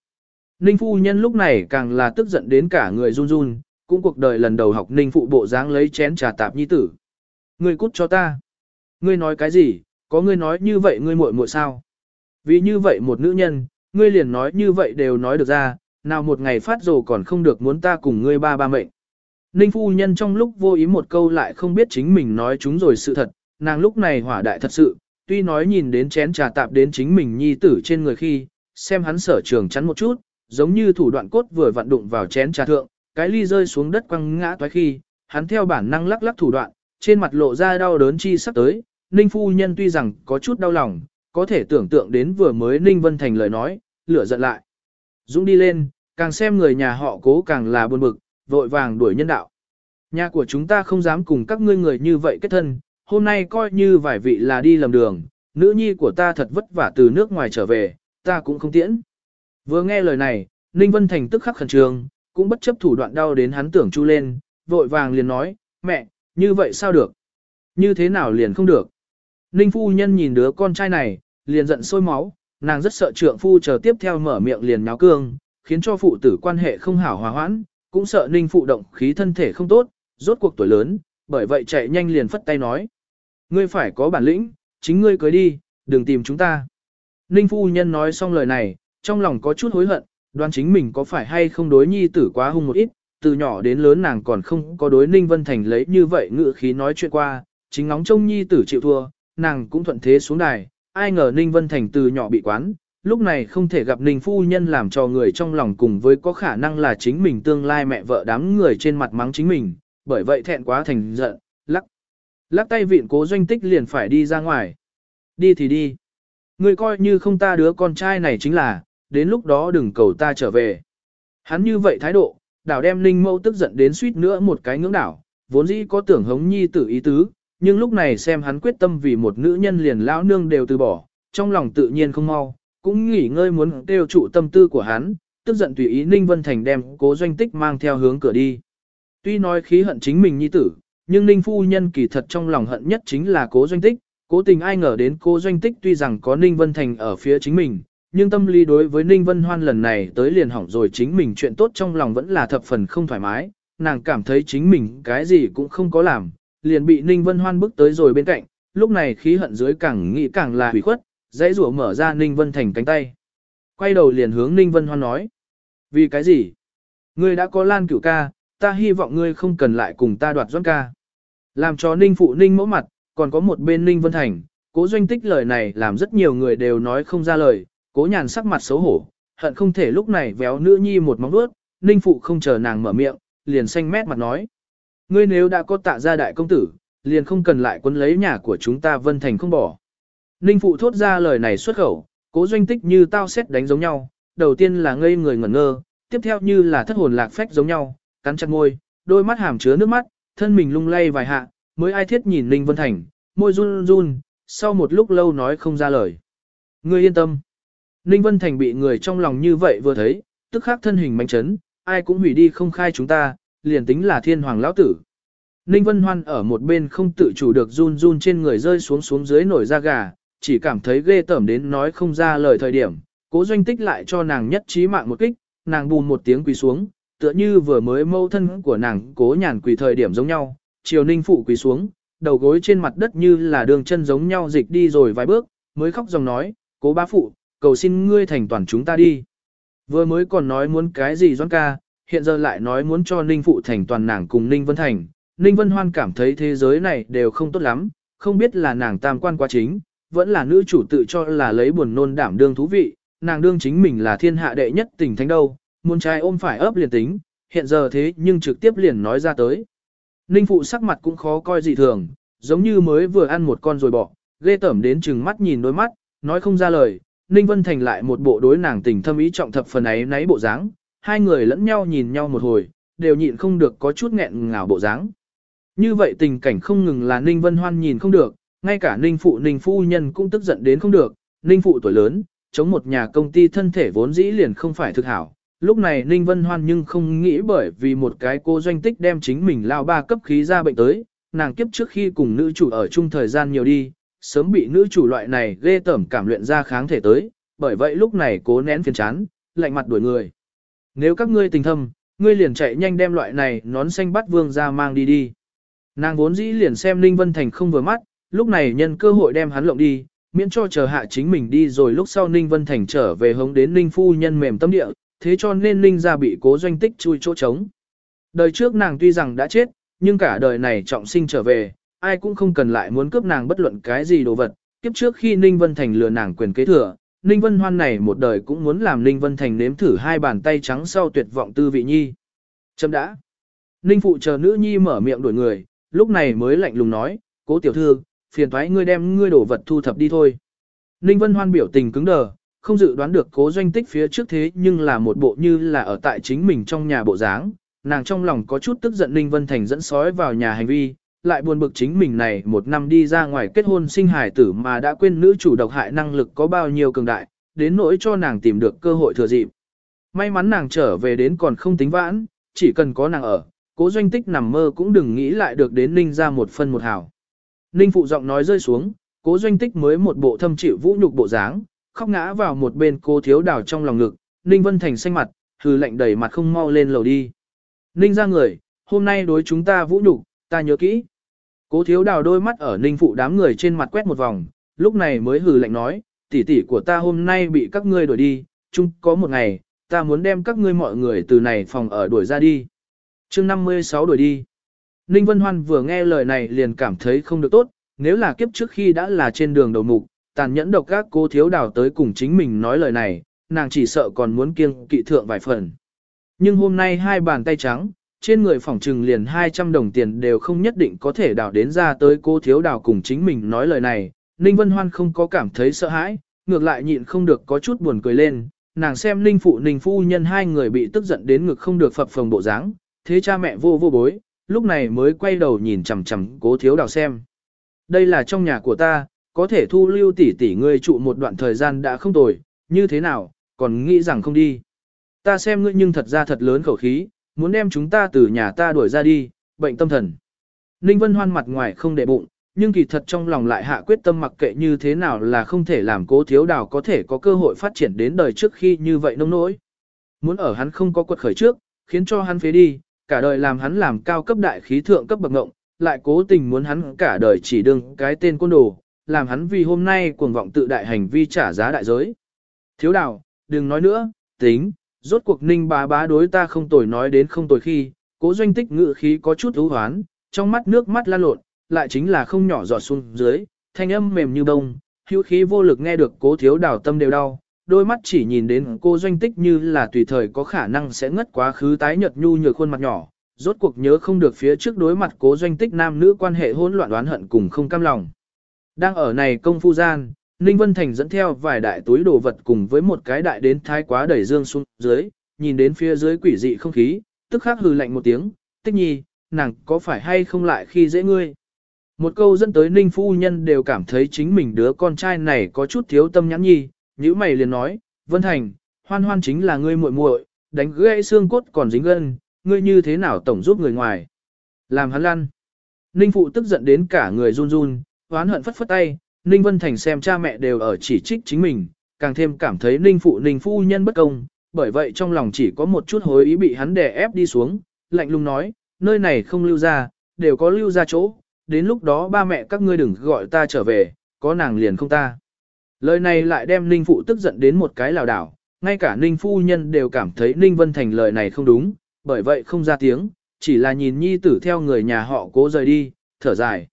Ninh Phu Nhân lúc này càng là tức giận đến cả người run run, cũng cuộc đời lần đầu học Ninh Phụ bộ dáng lấy chén trà tạp nhi tử. Ngươi cút cho ta. Ngươi nói cái gì, có ngươi nói như vậy ngươi muội muội sao? Vì như vậy một nữ nhân, ngươi liền nói như vậy đều nói được ra, nào một ngày phát rồ còn không được muốn ta cùng ngươi ba ba mệnh. Ninh phu nhân trong lúc vô ý một câu lại không biết chính mình nói chúng rồi sự thật, nàng lúc này hỏa đại thật sự, tuy nói nhìn đến chén trà tạp đến chính mình nhi tử trên người khi, xem hắn sở trường chắn một chút, giống như thủ đoạn cốt vừa vặn đụng vào chén trà thượng, cái ly rơi xuống đất quăng ngã toái khi, hắn theo bản năng lắc lắc thủ đoạn, trên mặt lộ ra đau đớn chi sắp tới, Ninh phu nhân tuy rằng có chút đau lòng, có thể tưởng tượng đến vừa mới Ninh Vân Thành lời nói, lửa giận lại. Dũng đi lên, càng xem người nhà họ cố càng là buồn bực, vội vàng đuổi nhân đạo. Nhà của chúng ta không dám cùng các ngươi người như vậy kết thân, hôm nay coi như vài vị là đi lầm đường, nữ nhi của ta thật vất vả từ nước ngoài trở về, ta cũng không tiễn. Vừa nghe lời này, Ninh Vân Thành tức khắc khẩn trương, cũng bất chấp thủ đoạn đau đến hắn tưởng chu lên, vội vàng liền nói, mẹ, như vậy sao được? Như thế nào liền không được? Ninh phu nhân nhìn đứa con trai này, liền giận sôi máu, nàng rất sợ trượng phu chờ tiếp theo mở miệng liền nháo cương, khiến cho phụ tử quan hệ không hảo hòa hoãn, cũng sợ Ninh phụ động khí thân thể không tốt, rốt cuộc tuổi lớn, bởi vậy chạy nhanh liền phất tay nói. Ngươi phải có bản lĩnh, chính ngươi cưới đi, đừng tìm chúng ta. Ninh phu nhân nói xong lời này, trong lòng có chút hối hận, đoán chính mình có phải hay không đối nhi tử quá hung một ít, từ nhỏ đến lớn nàng còn không có đối Ninh Vân Thành lấy như vậy ngựa khí nói chuyện qua, chính ngóng trông nhi tử chịu thua, nàng cũng thuận thế xuống đài, ai ngờ Ninh Vân Thành từ nhỏ bị quán, lúc này không thể gặp Ninh phu nhân làm cho người trong lòng cùng với có khả năng là chính mình tương lai mẹ vợ đám người trên mặt mắng chính mình, bởi vậy thẹn quá thành giận, lắc. Lắc tay vịn cố doanh tích liền phải đi ra ngoài. Đi thì đi. Người coi như không ta đứa con trai này chính là, đến lúc đó đừng cầu ta trở về. Hắn như vậy thái độ, đảo đem Ninh mâu tức giận đến suýt nữa một cái ngưỡng đảo, vốn dĩ có tưởng hống nhi tử ý tứ, nhưng lúc này xem hắn quyết tâm vì một nữ nhân liền lão nương đều từ bỏ, trong lòng tự nhiên không mau, cũng nghỉ ngơi muốn tiêu trụ tâm tư của hắn, tức giận tùy ý Ninh Vân Thành đem cố doanh tích mang theo hướng cửa đi. Tuy nói khí hận chính mình nhi tử, nhưng Ninh Phu Nhân kỳ thật trong lòng hận nhất chính là cố doanh tích, cố tình ai ngờ đến cố doanh tích tuy rằng có Ninh Vân Thành ở phía chính mình, nhưng tâm lý đối với Ninh Vân Hoan lần này tới liền hỏng rồi chính mình chuyện tốt trong lòng vẫn là thập phần không thoải mái, nàng cảm thấy chính mình cái gì cũng không có làm, liền bị Ninh Vân Hoan bước tới rồi bên cạnh, lúc này khí hận dưới càng nghĩ càng là hủy khuất, dãy rủa mở ra Ninh Vân Thành cánh tay. Quay đầu liền hướng Ninh Vân Hoan nói. Vì cái gì? Ngươi đã có lan cửu ca, ta hy vọng ngươi không cần lại cùng ta đoạt doan ca. Làm cho Ninh Phụ Ninh mẫu mặt, còn có một bên Ninh Vân Thành, cố doanh tích lời này làm rất nhiều người đều nói không ra lời, cố nhàn sắc mặt xấu hổ, hận không thể lúc này véo nữ nhi một móng vuốt, Ninh Phụ không chờ nàng mở miệng, liền xanh mét mặt nói. Ngươi nếu đã có tạ gia đại công tử, liền không cần lại quấn lấy nhà của chúng ta Vân Thành không bỏ. Ninh Phụ thốt ra lời này xuất khẩu, cố doanh tích như tao xét đánh giống nhau, đầu tiên là ngây người ngẩn ngơ, tiếp theo như là thất hồn lạc phách giống nhau, cắn chặt môi, đôi mắt hàm chứa nước mắt, thân mình lung lay vài hạ, mới ai thiết nhìn Ninh Vân Thành, môi run run, sau một lúc lâu nói không ra lời. Ngươi yên tâm. Ninh Vân Thành bị người trong lòng như vậy vừa thấy, tức khắc thân hình mạnh chấn, ai cũng hủy đi không khai chúng ta, liền tính là thiên hoàng lão tử. Ninh Vân Hoan ở một bên không tự chủ được run run trên người rơi xuống xuống dưới nổi da gà, chỉ cảm thấy ghê tởm đến nói không ra lời thời điểm, cố doanh tích lại cho nàng nhất trí mạng một kích, nàng bùn một tiếng quỳ xuống, tựa như vừa mới mâu thân của nàng cố nhàn quỳ thời điểm giống nhau, chiều ninh phụ quỳ xuống, đầu gối trên mặt đất như là đường chân giống nhau dịch đi rồi vài bước, mới khóc dòng nói, cố bá phụ, cầu xin ngươi thành toàn chúng ta đi. Vừa mới còn nói muốn cái gì doan ca, hiện giờ lại nói muốn cho ninh phụ thành toàn nàng cùng ninh vân thành, ninh vân hoan cảm thấy thế giới này đều không tốt lắm, không biết là nàng tam quan quá chính, vẫn là nữ chủ tự cho là lấy buồn nôn đảm đương thú vị, nàng đương chính mình là thiên hạ đệ nhất tình thánh đâu, muốn trai ôm phải ấp liền tính, hiện giờ thế nhưng trực tiếp liền nói ra tới. Ninh phụ sắc mặt cũng khó coi dị thường, giống như mới vừa ăn một con rồi bỏ, ghê tởm đến chừng mắt nhìn đôi mắt, nói không ra lời. Ninh Vân Thành lại một bộ đối nàng tình thâm ý trọng thập phần ấy nấy bộ dáng, hai người lẫn nhau nhìn nhau một hồi, đều nhịn không được có chút nghẹn ngào bộ dáng. Như vậy tình cảnh không ngừng là Ninh Vân Hoan nhìn không được, ngay cả Ninh Phụ Ninh Phu Nhân cũng tức giận đến không được, Ninh Phụ tuổi lớn, chống một nhà công ty thân thể vốn dĩ liền không phải thực hảo. Lúc này Ninh Vân Hoan nhưng không nghĩ bởi vì một cái cô doanh tích đem chính mình lao ba cấp khí ra bệnh tới, nàng kiếp trước khi cùng nữ chủ ở chung thời gian nhiều đi, sớm bị nữ chủ loại này ghê tởm cảm luyện ra kháng thể tới, bởi vậy lúc này cố nén phiền chán, lạnh mặt đuổi người. Nếu các ngươi tình thâm, ngươi liền chạy nhanh đem loại này nón xanh bắt vương ra mang đi đi. Nàng vốn dĩ liền xem Ninh Vân Thành không vừa mắt, lúc này nhân cơ hội đem hắn lộng đi, miễn cho chờ hạ chính mình đi rồi lúc sau Ninh Vân Thành trở về hống đến Ninh phu nhân mềm tâm địa, thế cho nên Ninh ra bị cố doanh tích chui chỗ trống. Đời trước nàng tuy rằng đã chết, nhưng cả đời này trọng sinh trở về, ai cũng không cần lại muốn cướp nàng bất luận cái gì đồ vật. Kiếp trước khi Ninh Vân Thành lừa nàng quyền kế thừa, Ninh Vân Hoan này một đời cũng muốn làm Ninh Vân Thành nếm thử hai bàn tay trắng sau tuyệt vọng tư vị nhi. Chấm đã. Ninh Phụ chờ nữ nhi mở miệng đuổi người, lúc này mới lạnh lùng nói, cố tiểu thư, phiền thoái ngươi đem ngươi đổ vật thu thập đi thôi. Ninh Vân Hoan biểu tình cứng đờ, không dự đoán được cố doanh tích phía trước thế nhưng là một bộ như là ở tại chính mình trong nhà bộ dáng. Nàng trong lòng có chút tức giận Ninh Vân Thành dẫn sói vào nhà hành vi, lại buồn bực chính mình này một năm đi ra ngoài kết hôn sinh hài tử mà đã quên nữ chủ độc hại năng lực có bao nhiêu cường đại, đến nỗi cho nàng tìm được cơ hội thừa dịp. May mắn nàng trở về đến còn không tính vãn, chỉ cần có nàng ở, cố doanh tích nằm mơ cũng đừng nghĩ lại được đến Ninh ra một phân một hào. Ninh phụ giọng nói rơi xuống, cố doanh tích mới một bộ thâm chịu vũ nhục bộ dáng, khóc ngã vào một bên cô thiếu đào trong lòng ngực, Ninh Vân Thành xanh mặt, hừ lạnh đầy mặt không mau lên lầu đi. Ninh ra người, hôm nay đối chúng ta vũ nhục, ta nhớ kỹ. Cố thiếu đào đôi mắt ở ninh phụ đám người trên mặt quét một vòng, lúc này mới hừ lạnh nói, tỷ tỷ của ta hôm nay bị các ngươi đuổi đi, chung có một ngày, ta muốn đem các ngươi mọi người từ này phòng ở đuổi ra đi. chương 56 đuổi đi. Ninh Vân Hoan vừa nghe lời này liền cảm thấy không được tốt, nếu là kiếp trước khi đã là trên đường đầu mục, tàn nhẫn độc các cô thiếu đào tới cùng chính mình nói lời này, nàng chỉ sợ còn muốn kiêng kỵ thượng vài phần. Nhưng hôm nay hai bàn tay trắng, trên người phỏng trừng liền 200 đồng tiền đều không nhất định có thể đào đến ra tới cô thiếu đào cùng chính mình nói lời này. Ninh Vân Hoan không có cảm thấy sợ hãi, ngược lại nhịn không được có chút buồn cười lên. Nàng xem Ninh Phụ Ninh Phu nhân hai người bị tức giận đến ngực không được phập phồng bộ dáng, thế cha mẹ vô vô bối, lúc này mới quay đầu nhìn chằm chằm cố thiếu đào xem. Đây là trong nhà của ta, có thể thu lưu tỷ tỷ ngươi trụ một đoạn thời gian đã không tồi, như thế nào, còn nghĩ rằng không đi. Ta xem ngươi nhưng thật ra thật lớn khẩu khí, muốn đem chúng ta từ nhà ta đuổi ra đi, bệnh tâm thần. Ninh Vân Hoan mặt ngoài không để bụng, nhưng kỳ thật trong lòng lại hạ quyết tâm mặc kệ như thế nào là không thể làm cố thiếu đào có thể có cơ hội phát triển đến đời trước khi như vậy nông nỗi. Muốn ở hắn không có quật khởi trước, khiến cho hắn phế đi, cả đời làm hắn làm cao cấp đại khí thượng cấp bậc ngộng, lại cố tình muốn hắn cả đời chỉ đương cái tên côn đồ, làm hắn vì hôm nay cuồng vọng tự đại hành vi trả giá đại giới. Thiếu đào, đừng nói nữa, tính, rốt cuộc ninh bá bá đối ta không tồi nói đến không tồi khi, cố doanh tích ngự khí có chút ưu hoán, trong mắt nước mắt lan lộn, lại chính là không nhỏ giọt xuống dưới, thanh âm mềm như bông, hữu khí vô lực nghe được cố thiếu Đảo tâm đều đau, đôi mắt chỉ nhìn đến cô doanh tích như là tùy thời có khả năng sẽ ngất quá khứ tái nhợt nhu nhược khuôn mặt nhỏ, rốt cuộc nhớ không được phía trước đối mặt cố doanh tích nam nữ quan hệ hỗn loạn đoán hận cùng không cam lòng. Đang ở này công phu gian, Ninh Vân Thành dẫn theo vài đại túi đồ vật cùng với một cái đại đến thái quá đẩy dương xuống dưới, nhìn đến phía dưới quỷ dị không khí, tức khắc hừ lạnh một tiếng, tích nhi, nàng có phải hay không lại khi dễ ngươi. Một câu dẫn tới Ninh Phu Nhân đều cảm thấy chính mình đứa con trai này có chút thiếu tâm nhãn nhi, nữ mày liền nói, Vân Thành, hoan hoan chính là ngươi muội muội, đánh gãy xương cốt còn dính gân, ngươi như thế nào tổng giúp người ngoài. Làm hắn lăn. Ninh Phụ tức giận đến cả người run run, hoán hận phất phất tay, Ninh Vân Thành xem cha mẹ đều ở chỉ trích chính mình, càng thêm cảm thấy Ninh Phụ Ninh Phu Nhân bất công, bởi vậy trong lòng chỉ có một chút hối ý bị hắn đè ép đi xuống, lạnh lùng nói, nơi này không lưu ra, đều có lưu ra chỗ, đến lúc đó ba mẹ các ngươi đừng gọi ta trở về, có nàng liền không ta. Lời này lại đem Ninh Phụ tức giận đến một cái lào đảo, ngay cả Ninh Phu Nhân đều cảm thấy Ninh Vân Thành lời này không đúng, bởi vậy không ra tiếng, chỉ là nhìn nhi tử theo người nhà họ cố rời đi, thở dài.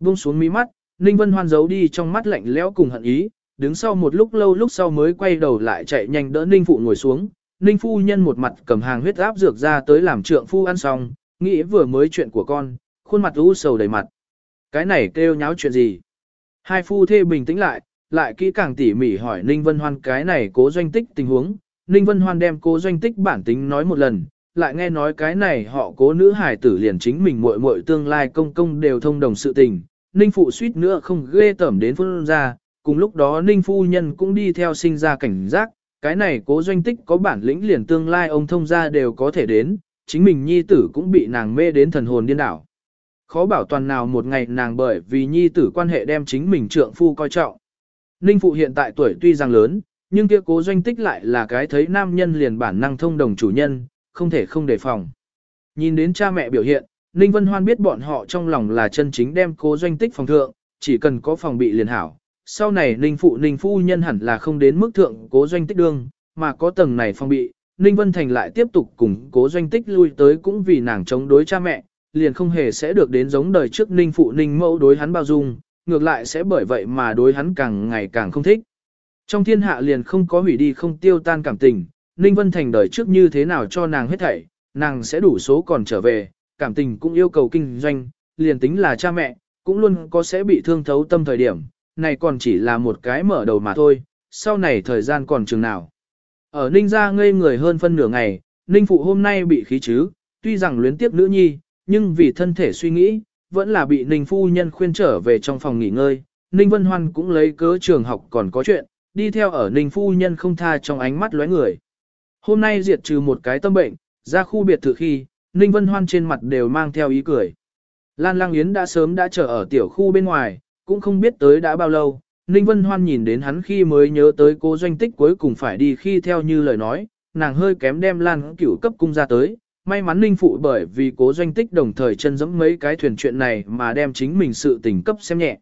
Buông xuống mí mắt, Ninh Vân Hoan giấu đi trong mắt lạnh lẽo cùng hận ý, đứng sau một lúc lâu lúc sau mới quay đầu lại chạy nhanh đỡ Ninh Phụ ngồi xuống. Ninh Phu Nhân một mặt cầm hàng huyết áp dược ra tới làm trượng phu ăn xong, nghĩ vừa mới chuyện của con, khuôn mặt u sầu đầy mặt. Cái này kêu nháo chuyện gì? Hai phu thê bình tĩnh lại, lại kỹ càng tỉ mỉ hỏi Ninh Vân Hoan cái này cố doanh tích tình huống. Ninh Vân Hoan đem cố doanh tích bản tính nói một lần, lại nghe nói cái này họ cố nữ hải tử liền chính mình muội muội tương lai công công đều thông đồng sự tình. Ninh phụ suýt nữa không ghê tởm đến phương ra, cùng lúc đó Ninh phu nhân cũng đi theo sinh ra cảnh giác, cái này cố doanh tích có bản lĩnh liền tương lai ông thông gia đều có thể đến, chính mình nhi tử cũng bị nàng mê đến thần hồn điên đảo. Khó bảo toàn nào một ngày nàng bởi vì nhi tử quan hệ đem chính mình trượng phu coi trọng. Ninh phụ hiện tại tuổi tuy rằng lớn, nhưng kia cố doanh tích lại là cái thấy nam nhân liền bản năng thông đồng chủ nhân, không thể không đề phòng. Nhìn đến cha mẹ biểu hiện, Ninh Vân Hoan biết bọn họ trong lòng là chân chính đem cố doanh tích phòng thượng, chỉ cần có phòng bị liền hảo. Sau này Ninh Phụ Ninh Phu nhân hẳn là không đến mức thượng cố doanh tích đương, mà có tầng này phòng bị, Ninh Vân Thành lại tiếp tục cùng cố doanh tích lui tới cũng vì nàng chống đối cha mẹ, liền không hề sẽ được đến giống đời trước Ninh Phụ Ninh Mẫu đối hắn bao dung, ngược lại sẽ bởi vậy mà đối hắn càng ngày càng không thích. Trong thiên hạ liền không có hủy đi không tiêu tan cảm tình, Ninh Vân Thành đời trước như thế nào cho nàng hết thảy, nàng sẽ đủ số còn trở về, cảm tình cũng yêu cầu kinh doanh, liền tính là cha mẹ, cũng luôn có sẽ bị thương thấu tâm thời điểm, này còn chỉ là một cái mở đầu mà thôi, sau này thời gian còn chừng nào. Ở Ninh gia ngây người hơn phân nửa ngày, Ninh Phụ hôm nay bị khí chứ, tuy rằng luyến tiếp nữ nhi, nhưng vì thân thể suy nghĩ, vẫn là bị Ninh Phu Nhân khuyên trở về trong phòng nghỉ ngơi. Ninh Vân Hoan cũng lấy cớ trường học còn có chuyện, đi theo ở Ninh Phu Nhân không tha trong ánh mắt lóe người. Hôm nay diệt trừ một cái tâm bệnh, ra khu biệt thự khi, Ninh Vân Hoan trên mặt đều mang theo ý cười. Lan Lang Yến đã sớm đã chờ ở tiểu khu bên ngoài, cũng không biết tới đã bao lâu. Ninh Vân Hoan nhìn đến hắn khi mới nhớ tới cô doanh tích cuối cùng phải đi khi theo như lời nói, nàng hơi kém đem Lan cửu cấp cung ra tới, may mắn Ninh Phụ bởi vì cố doanh tích đồng thời chân dẫm mấy cái thuyền chuyện này mà đem chính mình sự tình cấp xem nhẹ.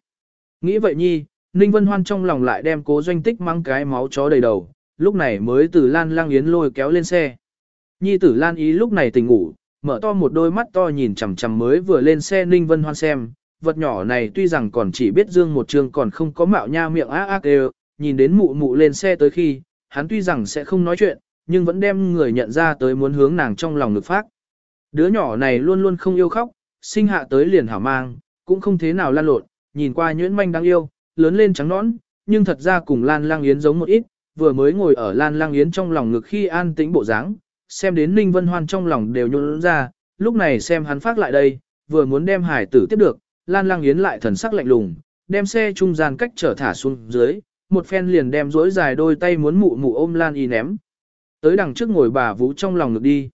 Nghĩ vậy nhi, Ninh Vân Hoan trong lòng lại đem cố doanh tích mang cái máu chó đầy đầu, lúc này mới từ Lan Lang Yến lôi kéo lên xe. Nhi tử Lan Ý lúc này tỉnh ngủ, mở to một đôi mắt to nhìn chằm chằm mới vừa lên xe Ninh Vân Hoan xem, vật nhỏ này tuy rằng còn chỉ biết dương một trường còn không có mạo nha miệng ác ác đều, nhìn đến mụ mụ lên xe tới khi, hắn tuy rằng sẽ không nói chuyện, nhưng vẫn đem người nhận ra tới muốn hướng nàng trong lòng ngực phát. Đứa nhỏ này luôn luôn không yêu khóc, sinh hạ tới liền hảo mang, cũng không thế nào lan lộn, nhìn qua nhuyễn manh đáng yêu, lớn lên trắng nõn, nhưng thật ra cùng Lan Lang Yến giống một ít, vừa mới ngồi ở Lan Lang Yến trong lòng ngực khi an tĩnh bộ dáng, xem đến Ninh Vân Hoan trong lòng đều nhún ra, lúc này xem hắn phát lại đây, vừa muốn đem hải tử tiếp được, Lan Lang Yến lại thần sắc lạnh lùng, đem xe trung gian cách trở thả xuống dưới, một phen liền đem rối dài đôi tay muốn mụ mụ ôm Lan y ném. Tới đằng trước ngồi bà Vũ trong lòng ngực đi.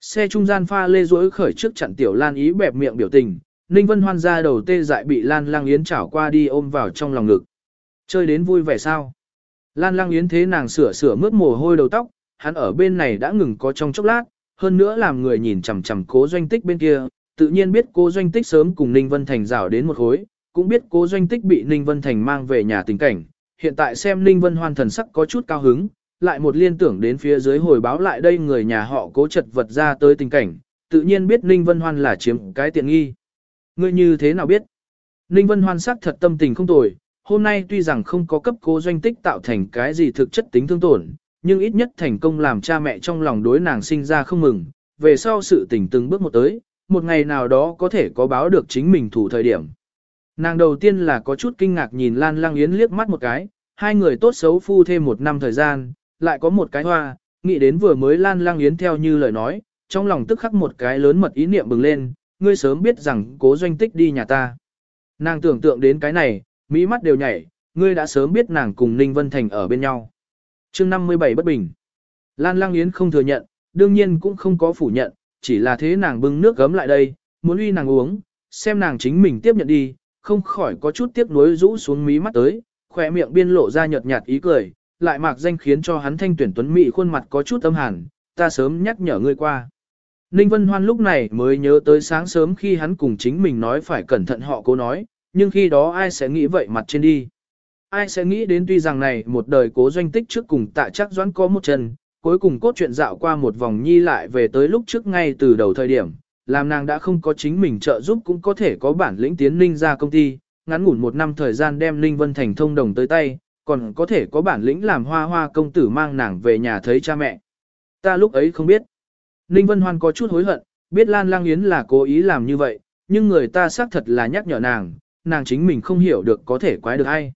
Xe trung gian pha lê rối khởi trước chặn tiểu Lan ý bẹp miệng biểu tình, Ninh Vân Hoan ra đầu tê dại bị Lan Lang Yến chảo qua đi ôm vào trong lòng ngực. Chơi đến vui vẻ sao? Lan Lang Yến thế nàng sửa sửa mướt mồ hôi đầu tóc, hắn ở bên này đã ngừng có trong chốc lát, hơn nữa làm người nhìn chằm chằm cố doanh tích bên kia, tự nhiên biết cố doanh tích sớm cùng Ninh Vân Thành rảo đến một khối, cũng biết cố doanh tích bị Ninh Vân Thành mang về nhà tình cảnh, hiện tại xem Ninh Vân Hoan thần sắc có chút cao hứng, lại một liên tưởng đến phía dưới hồi báo lại đây người nhà họ cố chật vật ra tới tình cảnh, tự nhiên biết Ninh Vân Hoan là chiếm cái tiện nghi. Ngươi như thế nào biết? Ninh Vân Hoan sắc thật tâm tình không tồi, hôm nay tuy rằng không có cấp cố doanh tích tạo thành cái gì thực chất tính thương tổn, nhưng ít nhất thành công làm cha mẹ trong lòng đối nàng sinh ra không mừng, về sau sự tình từng bước một tới, một ngày nào đó có thể có báo được chính mình thủ thời điểm. Nàng đầu tiên là có chút kinh ngạc nhìn Lan Lang Yến liếc mắt một cái, hai người tốt xấu phu thêm một năm thời gian, lại có một cái hoa, nghĩ đến vừa mới Lan Lang Yến theo như lời nói, trong lòng tức khắc một cái lớn mật ý niệm bừng lên, ngươi sớm biết rằng cố doanh tích đi nhà ta. Nàng tưởng tượng đến cái này, mỹ mắt đều nhảy, ngươi đã sớm biết nàng cùng Ninh Vân Thành ở bên nhau chương 57 bất bình. Lan Lang Yến không thừa nhận, đương nhiên cũng không có phủ nhận, chỉ là thế nàng bưng nước gấm lại đây, muốn uy nàng uống, xem nàng chính mình tiếp nhận đi, không khỏi có chút tiếc nuối rũ xuống mí mắt tới, khỏe miệng biên lộ ra nhợt nhạt ý cười, lại mạc danh khiến cho hắn thanh tuyển tuấn mỹ khuôn mặt có chút âm hàn, ta sớm nhắc nhở ngươi qua. Ninh Vân Hoan lúc này mới nhớ tới sáng sớm khi hắn cùng chính mình nói phải cẩn thận họ cố nói, nhưng khi đó ai sẽ nghĩ vậy mặt trên đi. Ai sẽ nghĩ đến tuy rằng này một đời cố doanh tích trước cùng tạ chắc doãn có một chân, cuối cùng cốt truyện dạo qua một vòng nhi lại về tới lúc trước ngay từ đầu thời điểm, làm nàng đã không có chính mình trợ giúp cũng có thể có bản lĩnh tiến ninh ra công ty, ngắn ngủn một năm thời gian đem Ninh Vân Thành thông đồng tới tay, còn có thể có bản lĩnh làm hoa hoa công tử mang nàng về nhà thấy cha mẹ. Ta lúc ấy không biết. Ninh Vân Hoan có chút hối hận, biết Lan Lang Yến là cố ý làm như vậy, nhưng người ta xác thật là nhắc nhở nàng, nàng chính mình không hiểu được có thể quái được ai.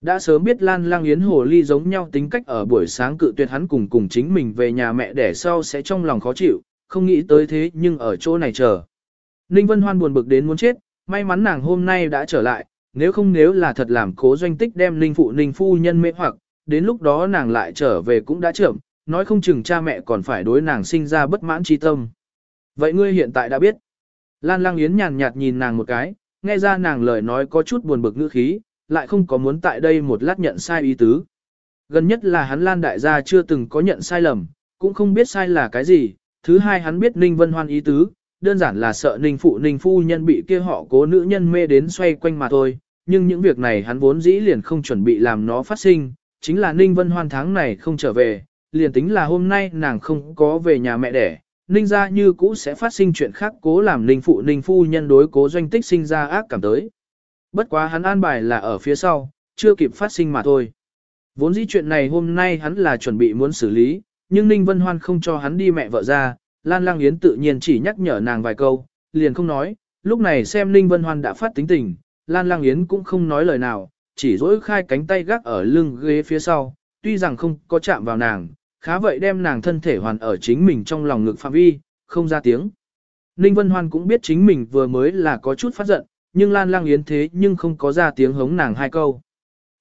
Đã sớm biết Lan Lang Yến hồ ly giống nhau tính cách ở buổi sáng cự tuyệt hắn cùng cùng chính mình về nhà mẹ đẻ sau sẽ trong lòng khó chịu, không nghĩ tới thế nhưng ở chỗ này chờ. Ninh Vân Hoan buồn bực đến muốn chết, may mắn nàng hôm nay đã trở lại, nếu không nếu là thật làm cố doanh tích đem Ninh Phụ Ninh Phu nhân mê hoặc, đến lúc đó nàng lại trở về cũng đã chậm, nói không chừng cha mẹ còn phải đối nàng sinh ra bất mãn chi tâm. Vậy ngươi hiện tại đã biết. Lan Lang Yến nhàn nhạt nhìn nàng một cái, nghe ra nàng lời nói có chút buồn bực ngữ khí, lại không có muốn tại đây một lát nhận sai ý tứ. Gần nhất là hắn Lan đại gia chưa từng có nhận sai lầm, cũng không biết sai là cái gì, thứ hai hắn biết Ninh Vân Hoan ý tứ, đơn giản là sợ Ninh phụ Ninh phu nhân bị kia họ cố nữ nhân mê đến xoay quanh mà thôi, nhưng những việc này hắn vốn dĩ liền không chuẩn bị làm nó phát sinh, chính là Ninh Vân Hoan tháng này không trở về, liền tính là hôm nay nàng không có về nhà mẹ đẻ, Ninh Gia như cũ sẽ phát sinh chuyện khác cố làm Ninh phụ Ninh phu nhân đối cố doanh tích sinh ra ác cảm tới. Bất quá hắn an bài là ở phía sau, chưa kịp phát sinh mà thôi. Vốn dĩ chuyện này hôm nay hắn là chuẩn bị muốn xử lý, nhưng Ninh Vân Hoan không cho hắn đi mẹ vợ ra, Lan Lang Yến tự nhiên chỉ nhắc nhở nàng vài câu, liền không nói, lúc này xem Ninh Vân Hoan đã phát tính tình, Lan Lang Yến cũng không nói lời nào, chỉ dỗi khai cánh tay gác ở lưng ghế phía sau, tuy rằng không có chạm vào nàng, khá vậy đem nàng thân thể hoàn ở chính mình trong lòng ngực phạm vi, không ra tiếng. Ninh Vân Hoan cũng biết chính mình vừa mới là có chút phát giận, nhưng Lan Lang Yến thế nhưng không có ra tiếng hống nàng hai câu.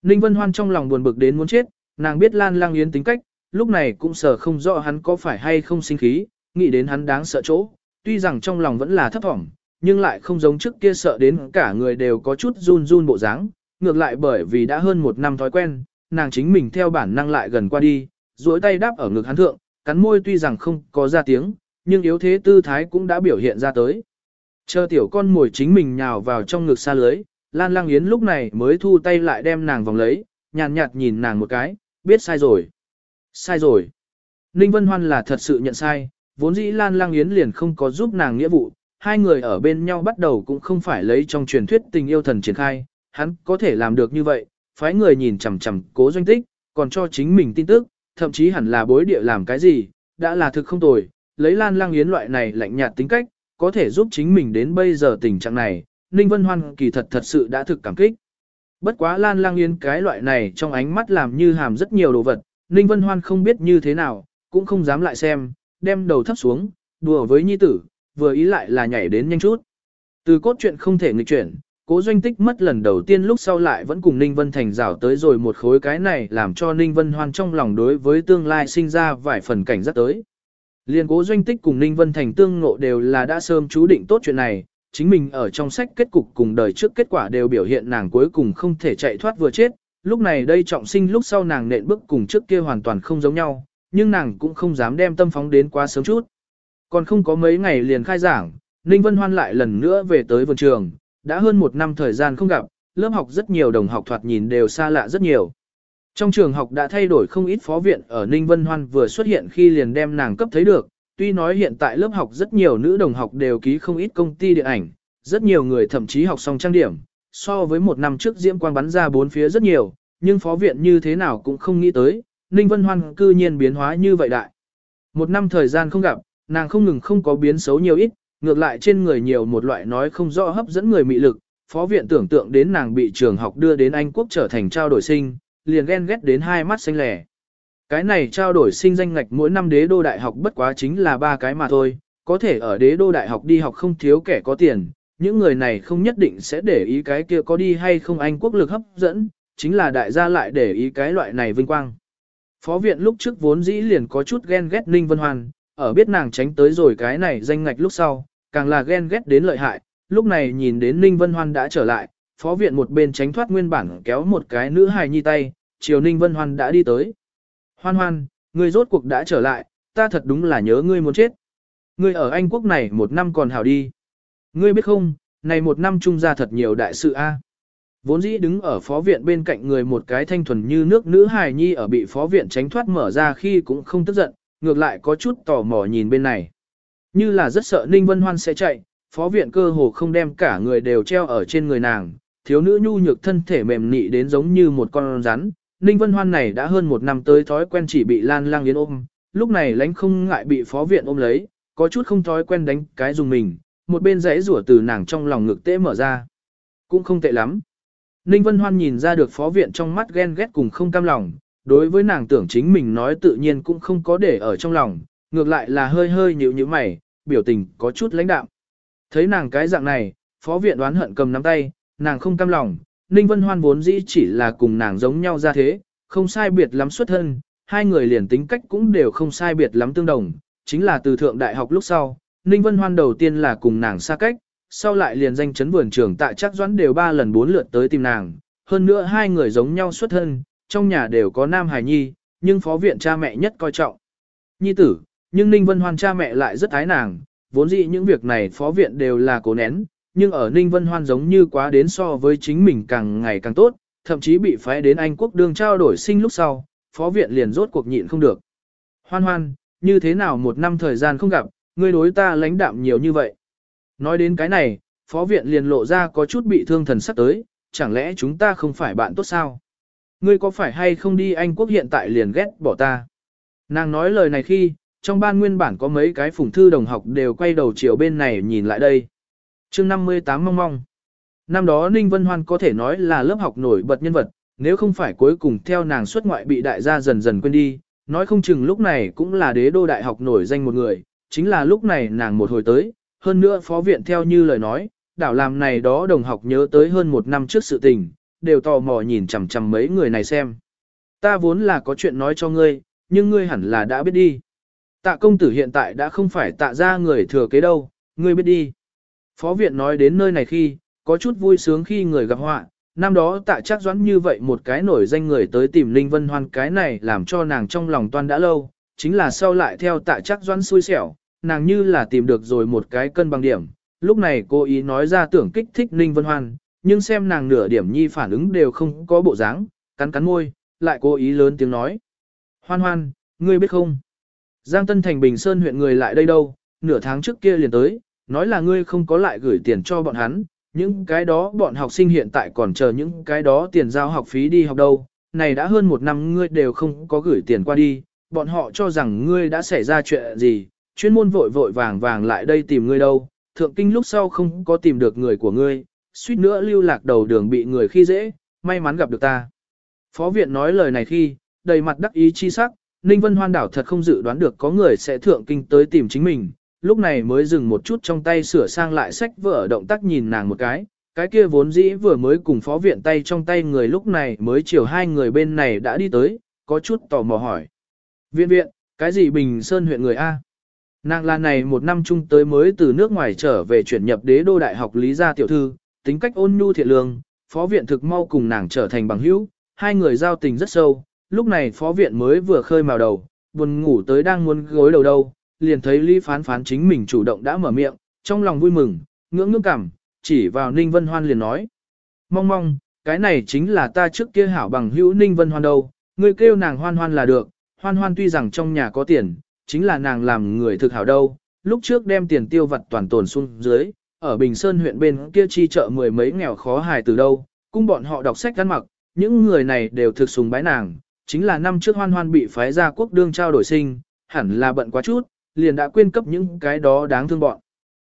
Ninh Vân Hoan trong lòng buồn bực đến muốn chết, nàng biết Lan Lang Yến tính cách, lúc này cũng sợ không rõ hắn có phải hay không sinh khí, nghĩ đến hắn đáng sợ chỗ, tuy rằng trong lòng vẫn là thấp thỏm, nhưng lại không giống trước kia sợ đến cả người đều có chút run run bộ dáng, ngược lại bởi vì đã hơn một năm thói quen, nàng chính mình theo bản năng lại gần qua đi, duỗi tay đáp ở ngực hắn thượng, cắn môi tuy rằng không có ra tiếng, nhưng yếu thế tư thái cũng đã biểu hiện ra tới. Chờ tiểu con mồi chính mình nhào vào trong ngực xa lưới, Lan Lang Yến lúc này mới thu tay lại đem nàng vòng lấy, nhàn nhạt nhìn nàng một cái, biết sai rồi. Sai rồi. Ninh Vân Hoan là thật sự nhận sai, vốn dĩ Lan Lang Yến liền không có giúp nàng nghĩa vụ, hai người ở bên nhau bắt đầu cũng không phải lấy trong truyền thuyết tình yêu thần triển khai, hắn có thể làm được như vậy, phái người nhìn chằm chằm cố doanh tích, còn cho chính mình tin tức, thậm chí hẳn là bối địa làm cái gì, đã là thực không tồi, lấy Lan Lang Yến loại này lạnh nhạt tính cách, có thể giúp chính mình đến bây giờ tình trạng này, Ninh Vân Hoan kỳ thật thật sự đã thực cảm kích. Bất quá Lan Lang Yên cái loại này trong ánh mắt làm như hàm rất nhiều đồ vật, Ninh Vân Hoan không biết như thế nào, cũng không dám lại xem, đem đầu thấp xuống, đùa với nhi tử, vừa ý lại là nhảy đến nhanh chút. Từ cốt truyện không thể nghịch chuyển, cố doanh tích mất lần đầu tiên lúc sau lại vẫn cùng Ninh Vân Thành rào tới rồi một khối cái này làm cho Ninh Vân Hoan trong lòng đối với tương lai sinh ra vài phần cảnh giác tới. Liên cố doanh tích cùng Ninh Vân Thành tương ngộ đều là đã sớm chú định tốt chuyện này, chính mình ở trong sách kết cục cùng đời trước kết quả đều biểu hiện nàng cuối cùng không thể chạy thoát vừa chết, lúc này đây trọng sinh lúc sau nàng nện bước cùng trước kia hoàn toàn không giống nhau, nhưng nàng cũng không dám đem tâm phóng đến quá sớm chút. Còn không có mấy ngày liền khai giảng, Ninh Vân Hoan lại lần nữa về tới vườn trường, đã hơn một năm thời gian không gặp, lớp học rất nhiều đồng học thoạt nhìn đều xa lạ rất nhiều. Trong trường học đã thay đổi không ít phó viện ở Ninh Vân Hoan vừa xuất hiện khi liền đem nàng cấp thấy được, tuy nói hiện tại lớp học rất nhiều nữ đồng học đều ký không ít công ty điện ảnh, rất nhiều người thậm chí học xong trang điểm, so với một năm trước diễm quang bắn ra bốn phía rất nhiều, nhưng phó viện như thế nào cũng không nghĩ tới, Ninh Vân Hoan cư nhiên biến hóa như vậy đại. Một năm thời gian không gặp, nàng không ngừng không có biến xấu nhiều ít, ngược lại trên người nhiều một loại nói không rõ hấp dẫn người mị lực, phó viện tưởng tượng đến nàng bị trường học đưa đến Anh quốc trở thành trao đổi sinh, liền ghen ghét đến hai mắt xanh lẻ. Cái này trao đổi sinh danh ngạch mỗi năm đế đô đại học bất quá chính là ba cái mà thôi, có thể ở đế đô đại học đi học không thiếu kẻ có tiền, những người này không nhất định sẽ để ý cái kia có đi hay không Anh quốc lực hấp dẫn, chính là đại gia lại để ý cái loại này vinh quang. Phó viện lúc trước vốn dĩ liền có chút ghen ghét Ninh Vân Hoan, ở biết nàng tránh tới rồi cái này danh ngạch lúc sau, càng là ghen ghét đến lợi hại, lúc này nhìn đến Ninh Vân Hoan đã trở lại, phó viện một bên tránh thoát nguyên bản kéo một cái nữ hài nhi tay, chiều Ninh Vân Hoan đã đi tới. Hoan hoan, ngươi rốt cuộc đã trở lại, ta thật đúng là nhớ ngươi muốn chết. Ngươi ở Anh quốc này một năm còn hảo đi. Ngươi biết không, này một năm trung ra thật nhiều đại sự a. À? Vốn dĩ đứng ở phó viện bên cạnh người một cái thanh thuần như nước nữ hài nhi ở bị phó viện tránh thoát mở ra khi cũng không tức giận, ngược lại có chút tò mò nhìn bên này. Như là rất sợ Ninh Vân Hoan sẽ chạy, phó viện cơ hồ không đem cả người đều treo ở trên người nàng, thiếu nữ nhu nhược thân thể mềm nị đến giống như một con rắn. Ninh Vân Hoan này đã hơn một năm tới thói quen chỉ bị Lan Lang Yến ôm, lúc này lánh không ngại bị phó viện ôm lấy, có chút không thói quen đánh cái dùng mình, một bên rẽ rủa từ nàng trong lòng ngực tễ mở ra. Cũng không tệ lắm. Ninh Vân Hoan nhìn ra được phó viện trong mắt ghen ghét cùng không cam lòng, đối với nàng tưởng chính mình nói tự nhiên cũng không có để ở trong lòng, ngược lại là hơi hơi nhíu nhíu mày, biểu tình có chút lãnh đạm. Thấy nàng cái dạng này, phó viện đoán hận cầm nắm tay, nàng không cam lòng, Ninh Vân Hoan vốn dĩ chỉ là cùng nàng giống nhau ra thế, không sai biệt lắm xuất thân, hai người liền tính cách cũng đều không sai biệt lắm tương đồng, chính là từ thượng đại học lúc sau, Ninh Vân Hoan đầu tiên là cùng nàng xa cách, sau lại liền danh chấn vườn trường tại chắc doãn đều ba lần bốn lượt tới tìm nàng, hơn nữa hai người giống nhau xuất thân, trong nhà đều có nam hài nhi, nhưng phó viện cha mẹ nhất coi trọng. Nhi tử, nhưng Ninh Vân Hoan cha mẹ lại rất ái nàng, vốn dĩ những việc này phó viện đều là cố nén, nhưng ở Ninh Vân Hoan giống như quá đến so với chính mình càng ngày càng tốt, thậm chí bị phái đến Anh quốc đương trao đổi sinh lúc sau, phó viện liền rốt cuộc nhịn không được. Hoan hoan, như thế nào một năm thời gian không gặp, ngươi đối ta lãnh đạm nhiều như vậy. Nói đến cái này, phó viện liền lộ ra có chút bị thương thần sắc tới, chẳng lẽ chúng ta không phải bạn tốt sao? Ngươi có phải hay không đi Anh quốc hiện tại liền ghét bỏ ta? Nàng nói lời này khi, trong ban nguyên bản có mấy cái phụng thư đồng học đều quay đầu chiều bên này nhìn lại đây chương 58 mong mong. Năm đó Ninh Vân Hoan có thể nói là lớp học nổi bật nhân vật, nếu không phải cuối cùng theo nàng xuất ngoại bị đại gia dần dần quên đi, nói không chừng lúc này cũng là đế đô đại học nổi danh một người, chính là lúc này nàng một hồi tới, hơn nữa phó viện theo như lời nói, đảo làm này đó đồng học nhớ tới hơn một năm trước sự tình, đều tò mò nhìn chằm chằm mấy người này xem. Ta vốn là có chuyện nói cho ngươi, nhưng ngươi hẳn là đã biết đi. Tạ công tử hiện tại đã không phải tạ ra người thừa kế đâu, ngươi biết đi. Phó viện nói đến nơi này khi, có chút vui sướng khi người gặp họa, năm đó tạ chắc doãn như vậy một cái nổi danh người tới tìm Linh Vân Hoan cái này làm cho nàng trong lòng toan đã lâu, chính là sau lại theo tạ chắc doãn xui xẻo, nàng như là tìm được rồi một cái cân bằng điểm, lúc này cô ý nói ra tưởng kích thích Ninh Vân Hoan, nhưng xem nàng nửa điểm nhi phản ứng đều không có bộ dáng, cắn cắn môi, lại cố ý lớn tiếng nói. Hoan hoan, ngươi biết không? Giang Tân Thành Bình Sơn huyện người lại đây đâu, nửa tháng trước kia liền tới, nói là ngươi không có lại gửi tiền cho bọn hắn, những cái đó bọn học sinh hiện tại còn chờ những cái đó tiền giao học phí đi học đâu, này đã hơn một năm ngươi đều không có gửi tiền qua đi, bọn họ cho rằng ngươi đã xảy ra chuyện gì, chuyên môn vội vội vàng vàng lại đây tìm ngươi đâu, thượng kinh lúc sau không có tìm được người của ngươi, suýt nữa lưu lạc đầu đường bị người khi dễ, may mắn gặp được ta. Phó viện nói lời này khi, đầy mặt đắc ý chi sắc, Ninh Vân Hoan đảo thật không dự đoán được có người sẽ thượng kinh tới tìm chính mình, lúc này mới dừng một chút trong tay sửa sang lại sách vở động tác nhìn nàng một cái, cái kia vốn dĩ vừa mới cùng phó viện tay trong tay người lúc này mới chiều hai người bên này đã đi tới, có chút tò mò hỏi. Viện viện, cái gì Bình Sơn huyện người A? Nàng là này một năm chung tới mới từ nước ngoài trở về chuyển nhập đế đô đại học Lý Gia Tiểu Thư, tính cách ôn nhu thiện lương, phó viện thực mau cùng nàng trở thành bằng hữu, hai người giao tình rất sâu, lúc này phó viện mới vừa khơi màu đầu, buồn ngủ tới đang muốn gối đầu đâu, liền thấy Lý phán phán chính mình chủ động đã mở miệng, trong lòng vui mừng, ngưỡng ngưỡng cảm, chỉ vào Ninh Vân Hoan liền nói. Mong mong, cái này chính là ta trước kia hảo bằng hữu Ninh Vân Hoan đâu, ngươi kêu nàng hoan hoan là được, hoan hoan tuy rằng trong nhà có tiền, chính là nàng làm người thực hảo đâu, lúc trước đem tiền tiêu vặt toàn tồn xuống dưới, ở Bình Sơn huyện bên kia chi chợ mười mấy nghèo khó hài từ đâu, cung bọn họ đọc sách ăn mặc, những người này đều thực sùng bái nàng, chính là năm trước hoan hoan bị phái ra quốc đương trao đổi sinh, hẳn là bận quá chút, liền đã quên cấp những cái đó đáng thương bọn.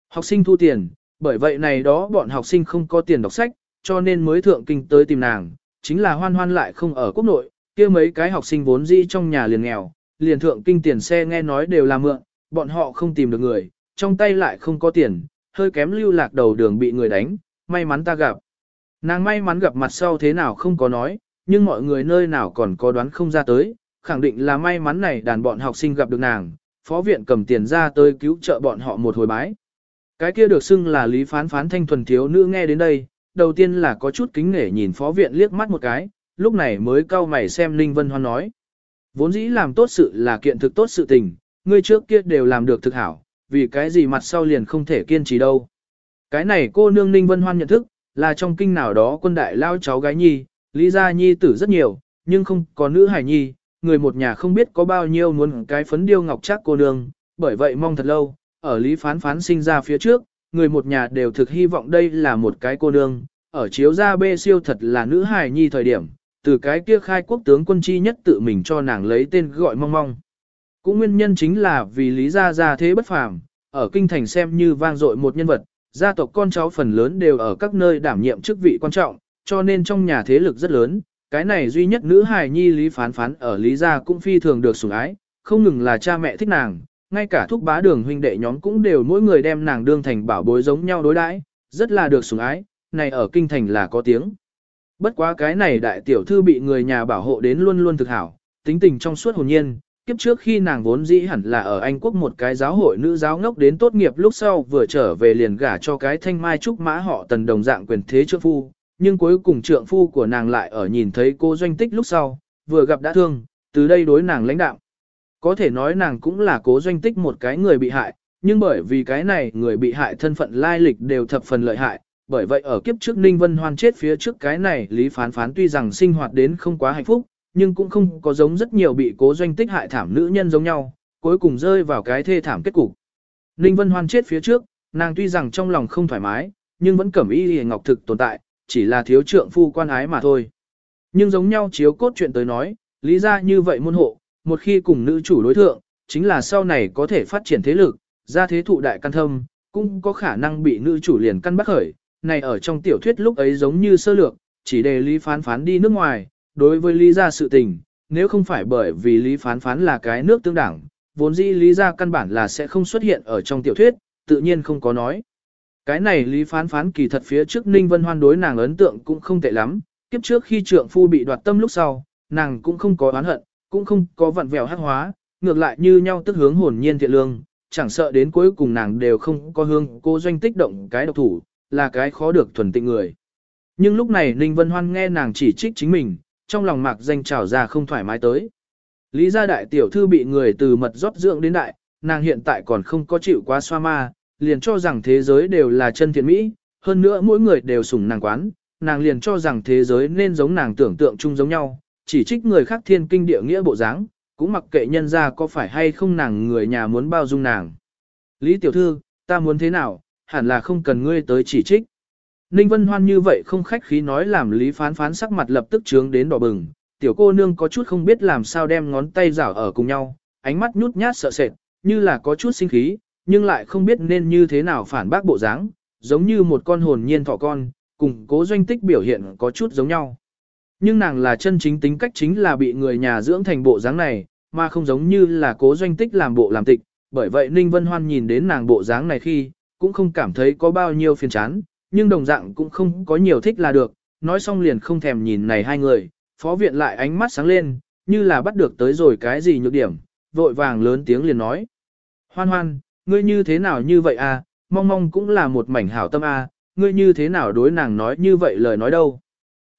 Học sinh thu tiền, bởi vậy này đó bọn học sinh không có tiền đọc sách, cho nên mới thượng kinh tới tìm nàng, chính là hoan hoan lại không ở quốc nội, kia mấy cái học sinh vốn dĩ trong nhà liền nghèo, liền thượng kinh tiền xe nghe nói đều là mượn, bọn họ không tìm được người, trong tay lại không có tiền, hơi kém lưu lạc đầu đường bị người đánh, may mắn ta gặp. Nàng may mắn gặp mặt sau thế nào không có nói, nhưng mọi người nơi nào còn có đoán không ra tới, khẳng định là may mắn này đàn bọn học sinh gặp được nàng, phó viện cầm tiền ra tới cứu trợ bọn họ một hồi bái. Cái kia được xưng là lý phán phán thanh thuần thiếu nữ nghe đến đây, đầu tiên là có chút kính nể nhìn phó viện liếc mắt một cái, lúc này mới cau mày xem Ninh Vân Hoan nói. Vốn dĩ làm tốt sự là kiện thực tốt sự tình, ngươi trước kia đều làm được thực hảo, vì cái gì mặt sau liền không thể kiên trì đâu. Cái này cô nương Ninh Vân Hoan nhận thức, là trong kinh nào đó quân đại lao cháu gái nhi, lý gia nhi tử rất nhiều, nhưng không có nữ hải nhi, người một nhà không biết có bao nhiêu muốn cái phấn điêu ngọc chắc cô nương, bởi vậy mong thật lâu, ở lý phán phán sinh ra phía trước, người một nhà đều thực hy vọng đây là một cái cô nương, ở chiếu ra bê siêu thật là nữ hài nhi thời điểm, từ cái kia khai quốc tướng quân chi nhất tự mình cho nàng lấy tên gọi mong mong. Cũng nguyên nhân chính là vì lý gia gia thế bất phàm, ở kinh thành xem như vang dội một nhân vật, gia tộc con cháu phần lớn đều ở các nơi đảm nhiệm chức vị quan trọng, cho nên trong nhà thế lực rất lớn, cái này duy nhất nữ hài nhi lý phán phán ở lý gia cũng phi thường được sủng ái, không ngừng là cha mẹ thích nàng, ngay cả thúc bá đường huynh đệ nhóm cũng đều mỗi người đem nàng đương thành bảo bối giống nhau đối đãi, rất là được sủng ái, này ở kinh thành là có tiếng. Bất quá cái này đại tiểu thư bị người nhà bảo hộ đến luôn luôn thực hảo, tính tình trong suốt hồn nhiên, kiếp trước khi nàng vốn dĩ hẳn là ở Anh quốc một cái giáo hội nữ giáo ngốc đến tốt nghiệp lúc sau vừa trở về liền gả cho cái thanh mai trúc mã họ tần đồng dạng quyền thế trước phu, nhưng cuối cùng trượng phu của nàng lại ở nhìn thấy cô doanh tích lúc sau, vừa gặp đã thương, từ đây đối nàng lãnh đạo. Có thể nói nàng cũng là cố doanh tích một cái người bị hại, nhưng bởi vì cái này người bị hại thân phận lai lịch đều thập phần lợi hại, bởi vậy ở kiếp trước Ninh Vân Hoan chết phía trước cái này Lý Phán Phán tuy rằng sinh hoạt đến không quá hạnh phúc, nhưng cũng không có giống rất nhiều bị cố doanh tích hại thảm nữ nhân giống nhau, cuối cùng rơi vào cái thê thảm kết cục. Ninh Vân Hoan chết phía trước, nàng tuy rằng trong lòng không thoải mái, nhưng vẫn cẩm y hề ngọc thực tồn tại, chỉ là thiếu trượng phu quan ái mà thôi. Nhưng giống nhau chiếu cốt chuyện tới nói, lý ra như vậy môn hộ, một khi cùng nữ chủ đối thượng, chính là sau này có thể phát triển thế lực, ra thế thụ đại căn thâm, cũng có khả năng bị nữ chủ liền căn bắt khởi. Này ở trong tiểu thuyết lúc ấy giống như sơ lược, chỉ để lý phán phán đi nước ngoài, đối với lý gia sự tình, nếu không phải bởi vì lý phán phán là cái nước tương đảng, vốn dĩ lý gia căn bản là sẽ không xuất hiện ở trong tiểu thuyết, tự nhiên không có nói. Cái này lý phán phán kỳ thật phía trước Ninh Vân Hoan đối nàng ấn tượng cũng không tệ lắm, kiếp trước khi trượng phu bị đoạt tâm lúc sau, nàng cũng không có oán hận, cũng không có vặn vẹo hắc hóa, ngược lại như nhau tức hướng hồn nhiên thiện lương, chẳng sợ đến cuối cùng nàng đều không có hương cô doanh tích động cái độc thủ, là cái khó được thuần tịnh người. Nhưng lúc này Ninh Vân Hoan nghe nàng chỉ trích chính mình, trong lòng mạc danh trào ra không thoải mái tới. Lý gia đại tiểu thư bị người từ mật rót dưỡng đến đại, nàng hiện tại còn không có chịu quá xoa ma, liền cho rằng thế giới đều là chân thiện mỹ, hơn nữa mỗi người đều sủng nàng quán, nàng liền cho rằng thế giới nên giống nàng tưởng tượng chung giống nhau, chỉ trích người khác thiên kinh địa nghĩa bộ dáng, cũng mặc kệ nhân ra có phải hay không nàng người nhà muốn bao dung nàng. Lý tiểu thư, ta muốn thế nào, hẳn là không cần ngươi tới chỉ trích. Ninh Vân Hoan như vậy không khách khí nói làm Lý Phán Phán sắc mặt lập tức trướng đến đỏ bừng, tiểu cô nương có chút không biết làm sao đem ngón tay rảo ở cùng nhau, ánh mắt nhút nhát sợ sệt, như là có chút sinh khí, nhưng lại không biết nên như thế nào phản bác bộ dáng, giống như một con hồn nhiên thỏ con, cùng cố doanh tích biểu hiện có chút giống nhau. Nhưng nàng là chân chính tính cách chính là bị người nhà dưỡng thành bộ dáng này, mà không giống như là cố doanh tích làm bộ làm tịch, bởi vậy Ninh Vân Hoan nhìn đến nàng bộ dáng này khi, cũng không cảm thấy có bao nhiêu phiền chán, nhưng đồng dạng cũng không có nhiều thích là được, nói xong liền không thèm nhìn này hai người, phó viện lại ánh mắt sáng lên, như là bắt được tới rồi cái gì nhược điểm, vội vàng lớn tiếng liền nói. Hoan hoan, ngươi như thế nào như vậy à, mong mong cũng là một mảnh hảo tâm à, ngươi như thế nào đối nàng nói như vậy lời nói đâu.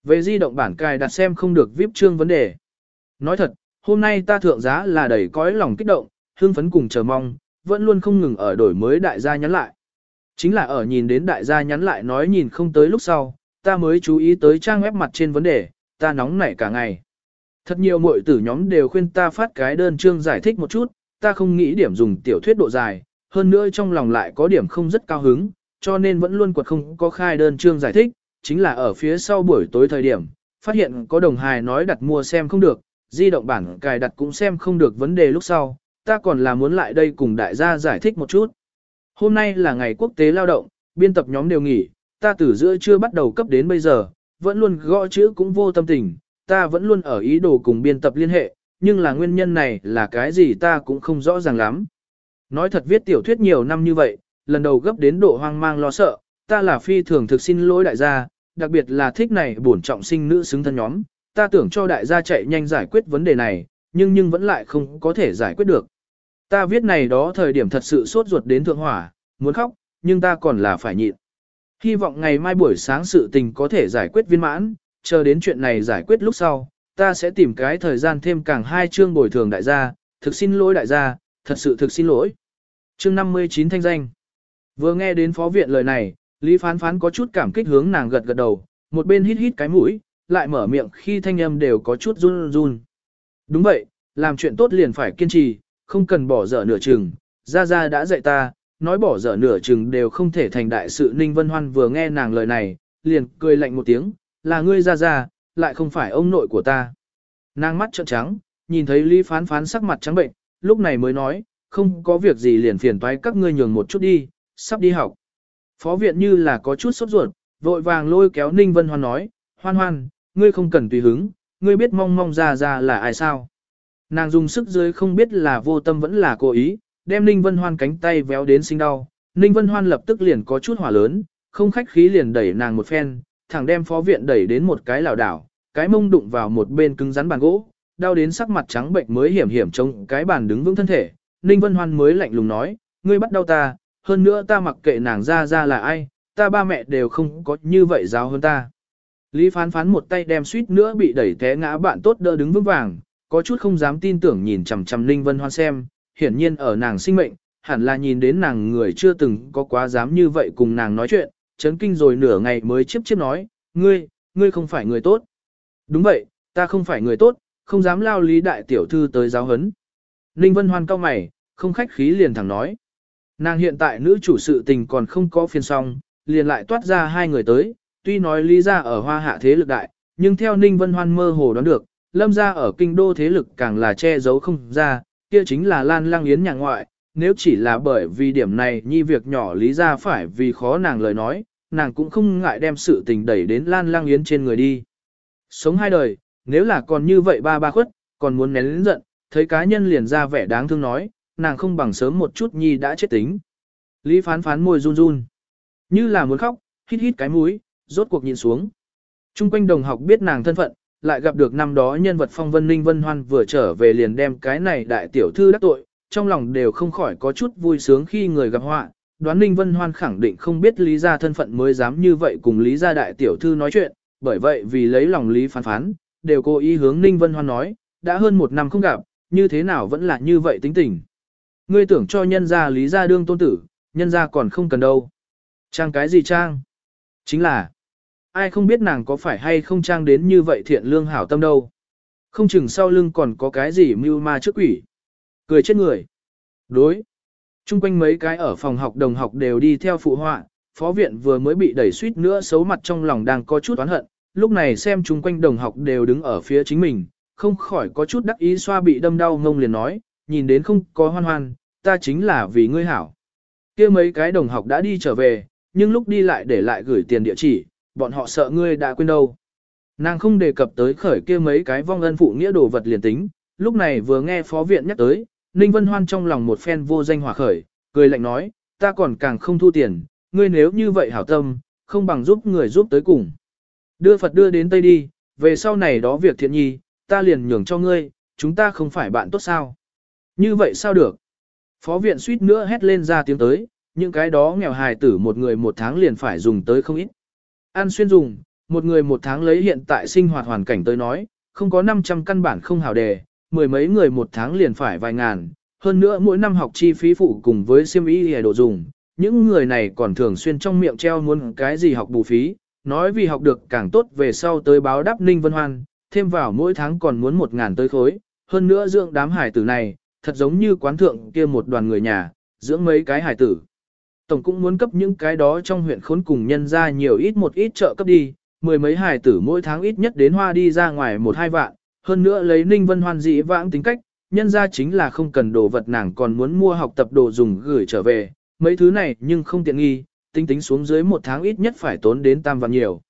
Về di động bản cài đặt xem không được vip chương vấn đề. Nói thật, hôm nay ta thượng giá là đầy cõi lòng kích động, hương phấn cùng chờ mong, vẫn luôn không ngừng ở đổi mới đại gia nhắn lại. Chính là ở nhìn đến đại gia nhắn lại nói nhìn không tới lúc sau, ta mới chú ý tới trang web mặt trên vấn đề, ta nóng nảy cả ngày. Thật nhiều muội tử nhóm đều khuyên ta phát cái đơn chương giải thích một chút, ta không nghĩ điểm dùng tiểu thuyết độ dài, hơn nữa trong lòng lại có điểm không rất cao hứng, cho nên vẫn luôn quật không có khai đơn chương giải thích, chính là ở phía sau buổi tối thời điểm, phát hiện có đồng hài nói đặt mua xem không được, di động bản cài đặt cũng xem không được vấn đề lúc sau, ta còn là muốn lại đây cùng đại gia giải thích một chút. Hôm nay là ngày quốc tế lao động, biên tập nhóm đều nghỉ, ta từ giữa chưa bắt đầu cấp đến bây giờ, vẫn luôn gõ chữ cũng vô tâm tình, ta vẫn luôn ở ý đồ cùng biên tập liên hệ, nhưng là nguyên nhân này là cái gì ta cũng không rõ ràng lắm. Nói thật viết tiểu thuyết nhiều năm như vậy, lần đầu gấp đến độ hoang mang lo sợ, ta là phi thường thực xin lỗi đại gia, đặc biệt là thích này bổn trọng sinh nữ xứng thân nhóm, ta tưởng cho đại gia chạy nhanh giải quyết vấn đề này, nhưng nhưng vẫn lại không có thể giải quyết được. Ta viết này đó thời điểm thật sự sốt ruột đến thượng hỏa, muốn khóc, nhưng ta còn là phải nhịn. Hy vọng ngày mai buổi sáng sự tình có thể giải quyết viên mãn, chờ đến chuyện này giải quyết lúc sau, ta sẽ tìm cái thời gian thêm càng hai chương bồi thường đại gia, thực xin lỗi đại gia, thật sự thực xin lỗi. Chương 59 thanh danh. Vừa nghe đến phó viện lời này, Lý Phán Phán có chút cảm kích hướng nàng gật gật đầu, một bên hít hít cái mũi, lại mở miệng khi thanh âm đều có chút run run. Đúng vậy, làm chuyện tốt liền phải kiên trì, không cần bỏ dở nửa chừng, Gia Gia đã dạy ta, nói bỏ dở nửa chừng đều không thể thành đại sự Ninh Vân Hoan vừa nghe nàng lời này, liền cười lạnh một tiếng, là ngươi Gia Gia, lại không phải ông nội của ta. Nàng mắt trợn trắng, nhìn thấy Lý Phán Phán sắc mặt trắng bệnh, lúc này mới nói, không có việc gì liền phiền toái các ngươi nhường một chút đi, sắp đi học. Phó viện như là có chút sốt ruột, vội vàng lôi kéo Ninh Vân Hoan nói, hoan hoan, ngươi không cần tùy hứng, ngươi biết mong mong ra ra là ai sao. Nàng dùng sức dưới không biết là vô tâm vẫn là cố ý, đem Ninh Vân Hoan cánh tay véo đến sinh đau. Ninh Vân Hoan lập tức liền có chút hỏa lớn, không khách khí liền đẩy nàng một phen, thẳng đem phó viện đẩy đến một cái lảo đảo, cái mông đụng vào một bên cứng rắn bàn gỗ, đau đến sắc mặt trắng bệnh mới hiểm hiểm trông cái bàn đứng vững thân thể. Ninh Vân Hoan mới lạnh lùng nói, ngươi bắt đau ta, hơn nữa ta mặc kệ nàng ra ra là ai, ta ba mẹ đều không có như vậy giáo hơn ta. Lý phán phán một tay đem suýt nữa bị đẩy té ngã bạn tốt đỡ đứng vững vàng, có chút không dám tin tưởng nhìn chằm chằm Ninh Vân Hoan xem, hiển nhiên ở nàng sinh mệnh, hẳn là nhìn đến nàng người chưa từng có quá dám như vậy cùng nàng nói chuyện, chấn kinh rồi nửa ngày mới chiếp chiếp nói, ngươi, ngươi không phải người tốt. Đúng vậy, ta không phải người tốt, không dám lao lý đại tiểu thư tới giáo hấn. Ninh Vân Hoan cao mày, không khách khí liền thẳng nói. Nàng hiện tại nữ chủ sự tình còn không có phiên song, liền lại toát ra hai người tới, tuy nói lý ra ở hoa hạ thế lực đại, nhưng theo Ninh Vân Hoan mơ hồ đoán được, lâm ra ở kinh đô thế lực càng là che giấu không ra, kia chính là Lan Lang Yến nhà ngoại, nếu chỉ là bởi vì điểm này nhi việc nhỏ lý ra phải vì khó nàng lời nói, nàng cũng không ngại đem sự tình đẩy đến Lan Lang Yến trên người đi. Sống hai đời, nếu là còn như vậy ba ba khuất, còn muốn nén lĩnh giận, thấy cá nhân liền ra vẻ đáng thương nói, nàng không bằng sớm một chút nhi đã chết tính. Lý phán phán môi run run, như là muốn khóc, hít hít cái mũi, rốt cuộc nhìn xuống. Trung quanh đồng học biết nàng thân phận, lại gặp được năm đó nhân vật phong vân ninh vân hoan vừa trở về liền đem cái này đại tiểu thư đắc tội, trong lòng đều không khỏi có chút vui sướng khi người gặp họa. Đoán Ninh Vân Hoan khẳng định không biết Lý gia thân phận mới dám như vậy cùng Lý gia đại tiểu thư nói chuyện, bởi vậy vì lấy lòng Lý phán phán, đều cố ý hướng Ninh Vân Hoan nói, đã hơn một năm không gặp, như thế nào vẫn là như vậy tính tình. ngươi tưởng cho nhân gia lý gia đương tôn tử, nhân gia còn không cần đâu. Trang cái gì trang? Chính là, ai không biết nàng có phải hay không trang đến như vậy thiện lương hảo tâm đâu. Không chừng sau lưng còn có cái gì mưu ma trước quỷ. Cười chết người. Đối. Trung quanh mấy cái ở phòng học đồng học đều đi theo phụ họa, phó viện vừa mới bị đẩy suýt nữa xấu mặt trong lòng đang có chút oán hận, lúc này xem chung quanh đồng học đều đứng ở phía chính mình, không khỏi có chút đắc ý xoa bị đâm đau ngông liền nói, nhìn đến không có hoan hoan, ta chính là vì ngươi hảo. kia mấy cái đồng học đã đi trở về, nhưng lúc đi lại để lại gửi tiền địa chỉ, bọn họ sợ ngươi đã quên đâu. Nàng không đề cập tới khởi kia mấy cái vong ân phụ nghĩa đồ vật liền tính, lúc này vừa nghe phó viện nhắc tới, Ninh Vân Hoan trong lòng một phen vô danh hòa khởi, cười lạnh nói, ta còn càng không thu tiền, ngươi nếu như vậy hảo tâm, không bằng giúp người giúp tới cùng. Đưa Phật đưa đến Tây đi, về sau này đó việc thiện nhi, ta liền nhường cho ngươi, chúng ta không phải bạn tốt sao. Như vậy sao được? Phó viện suýt nữa hét lên ra tiếng tới, những cái đó nghèo hài tử một người một tháng liền phải dùng tới không ít. An xuyên dùng, một người một tháng lấy hiện tại sinh hoạt hoàn cảnh tới nói, không có 500 căn bản không hào đề, mười mấy người một tháng liền phải vài ngàn, hơn nữa mỗi năm học chi phí phụ cùng với siêm ý hề đồ dùng, những người này còn thường xuyên trong miệng treo muốn cái gì học bù phí, nói vì học được càng tốt về sau tới báo đáp Ninh Vân Hoan, thêm vào mỗi tháng còn muốn một ngàn tới khối, hơn nữa dưỡng đám hải tử này, thật giống như quán thượng kia một đoàn người nhà, dưỡng mấy cái hải tử. Tổng cũng muốn cấp những cái đó trong huyện khốn cùng nhân ra nhiều ít một ít trợ cấp đi, mười mấy hải tử mỗi tháng ít nhất đến hoa đi ra ngoài một hai vạn, hơn nữa lấy Ninh Vân Hoan dị vãng tính cách, nhân ra chính là không cần đồ vật nàng còn muốn mua học tập đồ dùng gửi trở về, mấy thứ này nhưng không tiện nghi, tính tính xuống dưới một tháng ít nhất phải tốn đến tam vạn nhiều.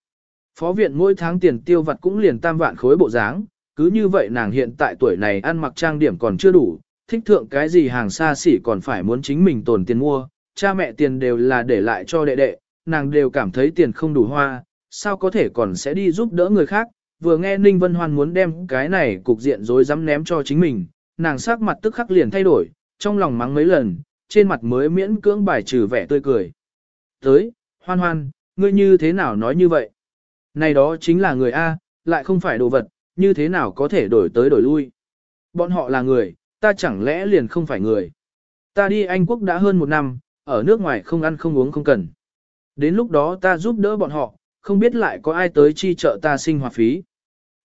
Phó viện mỗi tháng tiền tiêu vặt cũng liền tam vạn khối bộ dáng, cứ như vậy nàng hiện tại tuổi này ăn mặc trang điểm còn chưa đủ, thích thượng cái gì hàng xa xỉ còn phải muốn chính mình tồn tiền mua, cha mẹ tiền đều là để lại cho đệ đệ, nàng đều cảm thấy tiền không đủ hoa, sao có thể còn sẽ đi giúp đỡ người khác, vừa nghe Ninh Vân Hoan muốn đem cái này cục diện rối rắm ném cho chính mình, nàng sắc mặt tức khắc liền thay đổi, trong lòng mắng mấy lần, trên mặt mới miễn cưỡng bài trừ vẻ tươi cười. Tới, hoan hoan, ngươi như thế nào nói như vậy? Này đó chính là người A, lại không phải đồ vật, như thế nào có thể đổi tới đổi lui? Bọn họ là người, ta chẳng lẽ liền không phải người? Ta đi Anh Quốc đã hơn một năm, ở nước ngoài không ăn không uống không cần. Đến lúc đó ta giúp đỡ bọn họ, không biết lại có ai tới chi trợ ta sinh hoạt phí.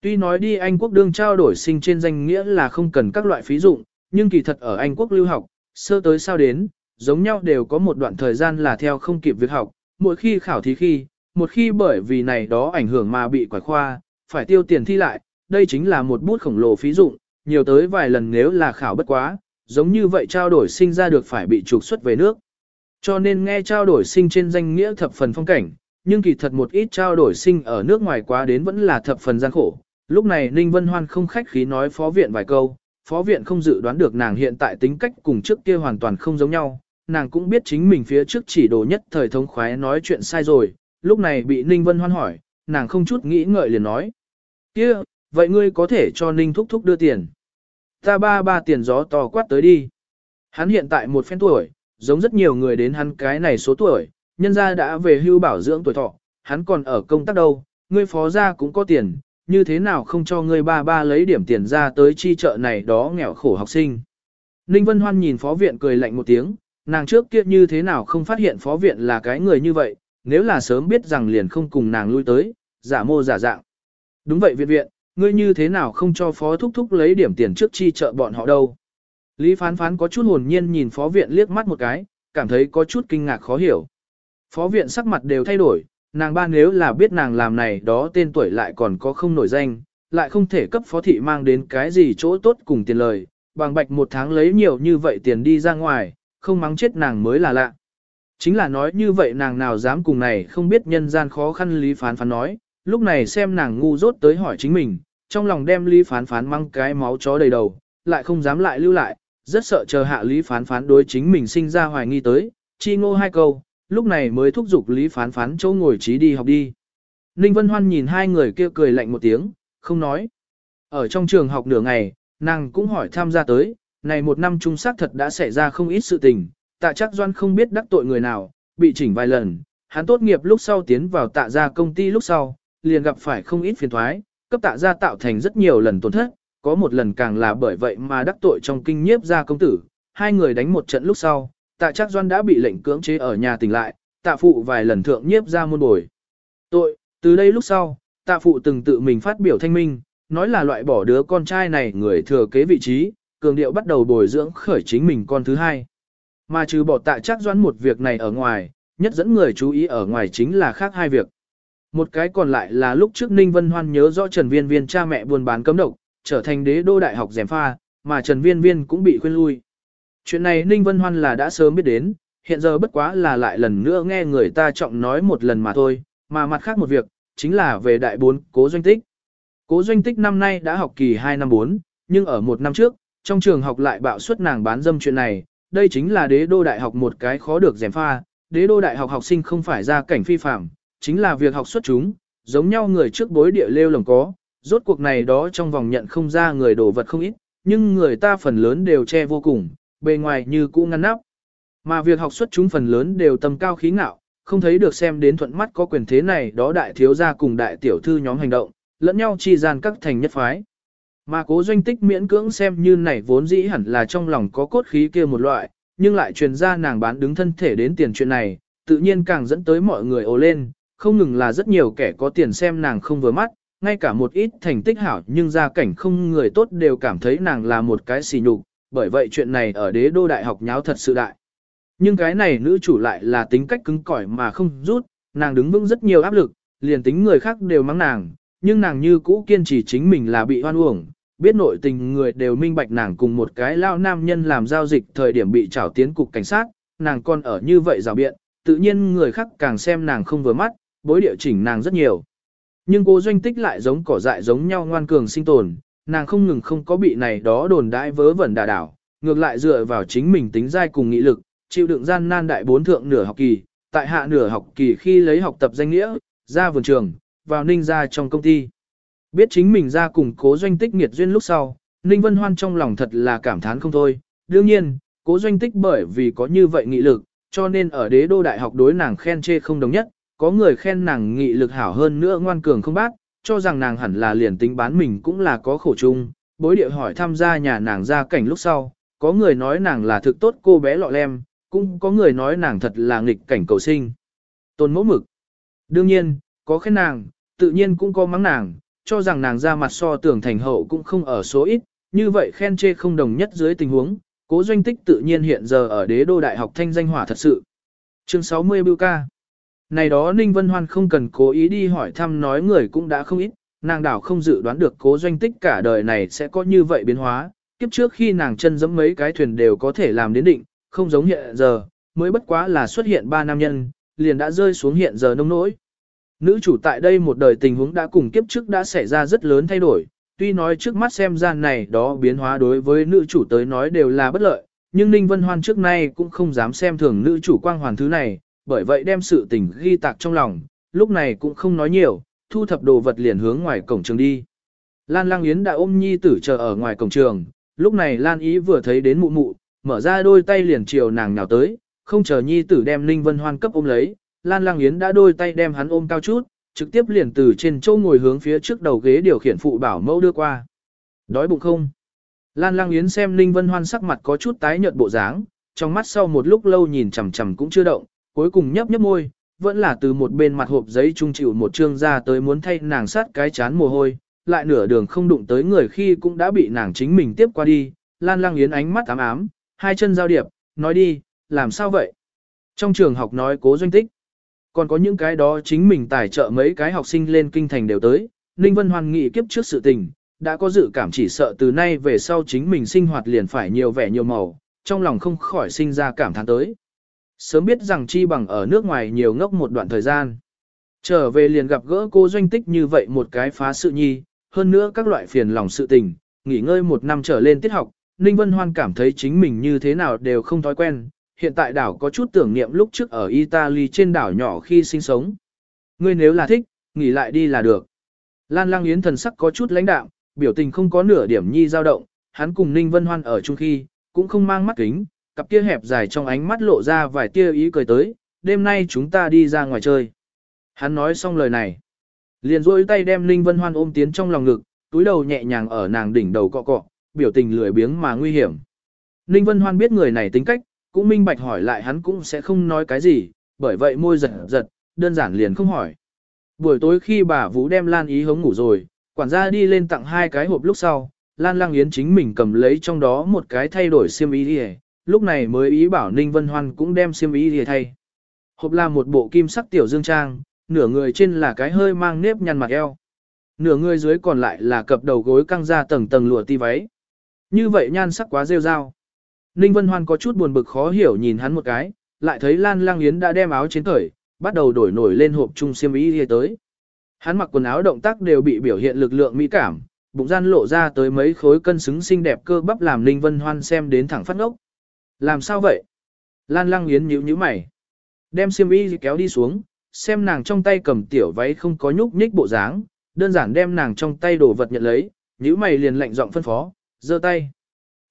Tuy nói đi Anh quốc đương trao đổi sinh trên danh nghĩa là không cần các loại phí dụng, nhưng kỳ thật ở Anh quốc lưu học, sơ tới sao đến, giống nhau đều có một đoạn thời gian là theo không kịp việc học, mỗi khi khảo thí khi, một khi bởi vì này đó ảnh hưởng mà bị quải khoa, phải tiêu tiền thi lại, đây chính là một bút khổng lồ phí dụng, nhiều tới vài lần nếu là khảo bất quá, giống như vậy trao đổi sinh ra được phải bị trục xuất về nước. Cho nên nghe trao đổi sinh trên danh nghĩa thập phần phong cảnh, nhưng kỳ thật một ít trao đổi sinh ở nước ngoài quá đến vẫn là thập phần gian khổ, Lúc này Ninh Vân Hoan không khách khí nói phó viện vài câu, phó viện không dự đoán được nàng hiện tại tính cách cùng trước kia hoàn toàn không giống nhau, nàng cũng biết chính mình phía trước chỉ đồ nhất thời thống khoái nói chuyện sai rồi, lúc này bị Ninh Vân Hoan hỏi, nàng không chút nghĩ ngợi liền nói. kia vậy ngươi có thể cho Ninh Thúc Thúc đưa tiền. Ta ba ba tiền gió to quát tới đi. Hắn hiện tại một phen tuổi, giống rất nhiều người đến hắn cái này số tuổi, nhân gia đã về hưu bảo dưỡng tuổi thọ, hắn còn ở công tác đâu, ngươi phó gia cũng có tiền, như thế nào không cho ngươi ba ba lấy điểm tiền ra tới chi trợ này đó nghèo khổ học sinh. Ninh Vân Hoan nhìn phó viện cười lạnh một tiếng, nàng trước kia như thế nào không phát hiện phó viện là cái người như vậy, nếu là sớm biết rằng liền không cùng nàng lui tới, giả mô giả dạng. Đúng vậy viện viện, ngươi như thế nào không cho phó thúc thúc lấy điểm tiền trước chi trợ bọn họ đâu. Lý phán phán có chút hồn nhiên nhìn phó viện liếc mắt một cái, cảm thấy có chút kinh ngạc khó hiểu. Phó viện sắc mặt đều thay đổi, nàng ba nếu là biết nàng làm này đó tên tuổi lại còn có không nổi danh, lại không thể cấp phó thị mang đến cái gì chỗ tốt cùng tiền lời, bằng bạch một tháng lấy nhiều như vậy tiền đi ra ngoài, không mắng chết nàng mới là lạ. Chính là nói như vậy nàng nào dám cùng này không biết nhân gian khó khăn lý phán phán nói, lúc này xem nàng ngu dốt tới hỏi chính mình, trong lòng đem lý phán phán mang cái máu chó đầy đầu, lại không dám lại lưu lại, rất sợ chờ hạ lý phán phán đối chính mình sinh ra hoài nghi tới, chi ngô hai câu, lúc này mới thúc giục Lý Phán Phán chỗ ngồi trí đi học đi. Ninh Vân Hoan nhìn hai người kia cười lạnh một tiếng, không nói. Ở trong trường học nửa ngày, nàng cũng hỏi tham gia tới, này một năm trung sắc thật đã xảy ra không ít sự tình, tạ chắc doan không biết đắc tội người nào, bị chỉnh vài lần, hắn tốt nghiệp lúc sau tiến vào tạ gia công ty lúc sau, liền gặp phải không ít phiền thoái, cấp tạ gia tạo thành rất nhiều lần tổn thất, có một lần càng là bởi vậy mà đắc tội trong kinh nhiếp gia công tử, hai người đánh một trận lúc sau, tạ chắc doan đã bị lệnh cưỡng chế ở nhà tỉnh lại, tạ phụ vài lần thượng nhiếp gia môn bồi. Tội, từ đây lúc sau, tạ phụ từng tự mình phát biểu thanh minh, nói là loại bỏ đứa con trai này người thừa kế vị trí, cường điệu bắt đầu bồi dưỡng khởi chính mình con thứ hai. Mà trừ bỏ tạ chắc doãn một việc này ở ngoài, nhất dẫn người chú ý ở ngoài chính là khác hai việc. Một cái còn lại là lúc trước Ninh Vân Hoan nhớ rõ Trần Viên Viên cha mẹ buôn bán cấm độc, trở thành đế đô đại học rèm pha, mà Trần Viên Viên cũng bị khuyên lui. Chuyện này Ninh Vân Hoan là đã sớm biết đến, hiện giờ bất quá là lại lần nữa nghe người ta trọng nói một lần mà thôi, mà mặt khác một việc, chính là về đại bốn cố doanh tích. Cố doanh tích năm nay đã học kỳ 2 năm 4, nhưng ở một năm trước, trong trường học lại bạo suất nàng bán dâm chuyện này, đây chính là đế đô đại học một cái khó được dèm pha, đế đô đại học học sinh không phải ra cảnh phi phạm, chính là việc học xuất chúng, giống nhau người trước bối địa lêu lồng có, rốt cuộc này đó trong vòng nhận không ra người đồ vật không ít, nhưng người ta phần lớn đều che vô cùng, bề ngoài như cũ ngăn nắp. Mà việc học xuất chúng phần lớn đều tầm cao khí ngạo, không thấy được xem đến thuận mắt có quyền thế này đó đại thiếu gia cùng đại tiểu thư nhóm hành động, lẫn nhau chi gian các thành nhất phái. Mà cố doanh tích miễn cưỡng xem như này vốn dĩ hẳn là trong lòng có cốt khí kia một loại, nhưng lại truyền ra nàng bán đứng thân thể đến tiền chuyện này, tự nhiên càng dẫn tới mọi người ồ lên, không ngừng là rất nhiều kẻ có tiền xem nàng không vừa mắt, ngay cả một ít thành tích hảo nhưng gia cảnh không người tốt đều cảm thấy nàng là một cái xì nhục, bởi vậy chuyện này ở đế đô đại học nháo thật sự đại. Nhưng cái này nữ chủ lại là tính cách cứng cỏi mà không rút, nàng đứng vững rất nhiều áp lực, liền tính người khác đều mắng nàng, nhưng nàng như cũ kiên trì chính mình là bị hoan uổng, biết nội tình người đều minh bạch nàng cùng một cái lao nam nhân làm giao dịch thời điểm bị trảo tiến cục cảnh sát, nàng còn ở như vậy rào biện, tự nhiên người khác càng xem nàng không vừa mắt, bối địa chỉnh nàng rất nhiều. Nhưng cô doanh tích lại giống cỏ dại giống nhau ngoan cường sinh tồn, nàng không ngừng không có bị này đó đồn đãi vớ vẩn đà đảo, ngược lại dựa vào chính mình tính dai cùng nghị lực, chịu đựng gian nan đại bốn thượng nửa học kỳ, tại hạ nửa học kỳ khi lấy học tập danh nghĩa, ra vườn trường, vào ninh ra trong công ty. Biết chính mình ra cùng cố doanh tích nghiệt duyên lúc sau, Ninh Vân Hoan trong lòng thật là cảm thán không thôi. Đương nhiên, cố doanh tích bởi vì có như vậy nghị lực, cho nên ở đế đô đại học đối nàng khen chê không đồng nhất, có người khen nàng nghị lực hảo hơn nữa ngoan cường không bác, cho rằng nàng hẳn là liền tính bán mình cũng là có khổ chung, bối địa hỏi tham gia nhà nàng ra cảnh lúc sau, có người nói nàng là thực tốt cô bé lọ lem, cũng có người nói nàng thật là nghịch cảnh cầu sinh. Tôn mẫu mực. Đương nhiên, có khen nàng, tự nhiên cũng có mắng nàng, cho rằng nàng ra mặt so tưởng thành hậu cũng không ở số ít, như vậy khen chê không đồng nhất dưới tình huống, cố doanh tích tự nhiên hiện giờ ở đế đô đại học thanh danh hỏa thật sự. Chương 60 Bưu ca Này đó Ninh Vân Hoan không cần cố ý đi hỏi thăm nói người cũng đã không ít, nàng đảo không dự đoán được cố doanh tích cả đời này sẽ có như vậy biến hóa, kiếp trước khi nàng chân giẫm mấy cái thuyền đều có thể làm đến định, không giống hiện giờ, mới bất quá là xuất hiện ba nam nhân, liền đã rơi xuống hiện giờ nông nỗi. Nữ chủ tại đây một đời tình huống đã cùng kiếp trước đã xảy ra rất lớn thay đổi, tuy nói trước mắt xem ra này đó biến hóa đối với nữ chủ tới nói đều là bất lợi, nhưng Ninh Vân Hoan trước nay cũng không dám xem thường nữ chủ quang hoàn thứ này, bởi vậy đem sự tình ghi tạc trong lòng, lúc này cũng không nói nhiều, thu thập đồ vật liền hướng ngoài cổng trường đi. Lan Lang Yến đã ôm nhi tử chờ ở ngoài cổng trường, lúc này Lan Ý vừa thấy đến mụ mụ, mở ra đôi tay liền chiều nàng nhào tới, không chờ nhi tử đem Ninh Vân Hoan cấp ôm lấy, Lan Lang Yến đã đôi tay đem hắn ôm cao chút, trực tiếp liền từ trên châu ngồi hướng phía trước đầu ghế điều khiển phụ bảo mẫu đưa qua. Đói bụng không? Lan Lang Yến xem Ninh Vân Hoan sắc mặt có chút tái nhợt bộ dáng, trong mắt sau một lúc lâu nhìn chằm chằm cũng chưa động, cuối cùng nhấp nhấp môi, vẫn là từ một bên mặt hộp giấy trung chịu một trương ra tới muốn thay nàng sát cái chán mồ hôi, lại nửa đường không đụng tới người khi cũng đã bị nàng chính mình tiếp qua đi. Lan Lang Yến ánh mắt ám ám, hai chân giao điệp, nói đi, làm sao vậy? Trong trường học nói cố doanh tích. Còn có những cái đó chính mình tài trợ mấy cái học sinh lên kinh thành đều tới, Ninh Vân Hoan nghị kiếp trước sự tình, đã có dự cảm chỉ sợ từ nay về sau chính mình sinh hoạt liền phải nhiều vẻ nhiều màu, trong lòng không khỏi sinh ra cảm thán tới. Sớm biết rằng chi bằng ở nước ngoài nhiều ngốc một đoạn thời gian. Trở về liền gặp gỡ cô doanh tích như vậy một cái phá sự nhi, hơn nữa các loại phiền lòng sự tình, nghỉ ngơi một năm trở lên tiết học, Ninh Vân Hoan cảm thấy chính mình như thế nào đều không thói quen, hiện tại đảo có chút tưởng niệm lúc trước ở Italy trên đảo nhỏ khi sinh sống. Ngươi nếu là thích, nghỉ lại đi là được. Lan Lang Yến thần sắc có chút lãnh đạm, biểu tình không có nửa điểm nhi dao động, hắn cùng Ninh Vân Hoan ở chung khi, cũng không mang mắt kính, cặp kia hẹp dài trong ánh mắt lộ ra vài tia ý cười tới, đêm nay chúng ta đi ra ngoài chơi. Hắn nói xong lời này, liền duỗi tay đem Ninh Vân Hoan ôm tiến trong lòng ngực, túi đầu nhẹ nhàng ở nàng đỉnh đầu cọ cọ, biểu tình lười biếng mà nguy hiểm. Ninh Vân Hoan biết người này tính cách, cũng minh bạch hỏi lại hắn cũng sẽ không nói cái gì, bởi vậy môi giật giật, đơn giản liền không hỏi. Buổi tối khi bà Vũ đem Lan Ý hống ngủ rồi, quản gia đi lên tặng hai cái hộp lúc sau, Lan Lang Yến chính mình cầm lấy trong đó một cái thay đổi xiêm y đi lúc này mới ý bảo Ninh Vân Hoan cũng đem xiêm y đi thay. Hộp là một bộ kim sắc tiểu dương trang, nửa người trên là cái hơi mang nếp nhăn mặt eo. Nửa người dưới còn lại là cập đầu gối căng ra tầng tầng lụa ti váy. Như vậy nhan sắc quá rêu rao. Ninh Vân Hoan có chút buồn bực khó hiểu nhìn hắn một cái, lại thấy Lan Lang Yến đã đem áo chiến cởi, bắt đầu đổi nổi lên hộp trung xiêm y đi tới. Hắn mặc quần áo động tác đều bị biểu hiện lực lượng mỹ cảm, bụng gian lộ ra tới mấy khối cân xứng xinh đẹp cơ bắp làm Ninh Vân Hoan xem đến thẳng phát ngốc. Làm sao vậy? Lan Lang Yến nhíu nhíu mày. Đem xiêm y kéo đi xuống, xem nàng trong tay cầm tiểu váy không có nhúc nhích bộ dáng, đơn giản đem nàng trong tay đồ vật nhận lấy, nhíu mày liền lạnh giọng phân phó, giơ tay.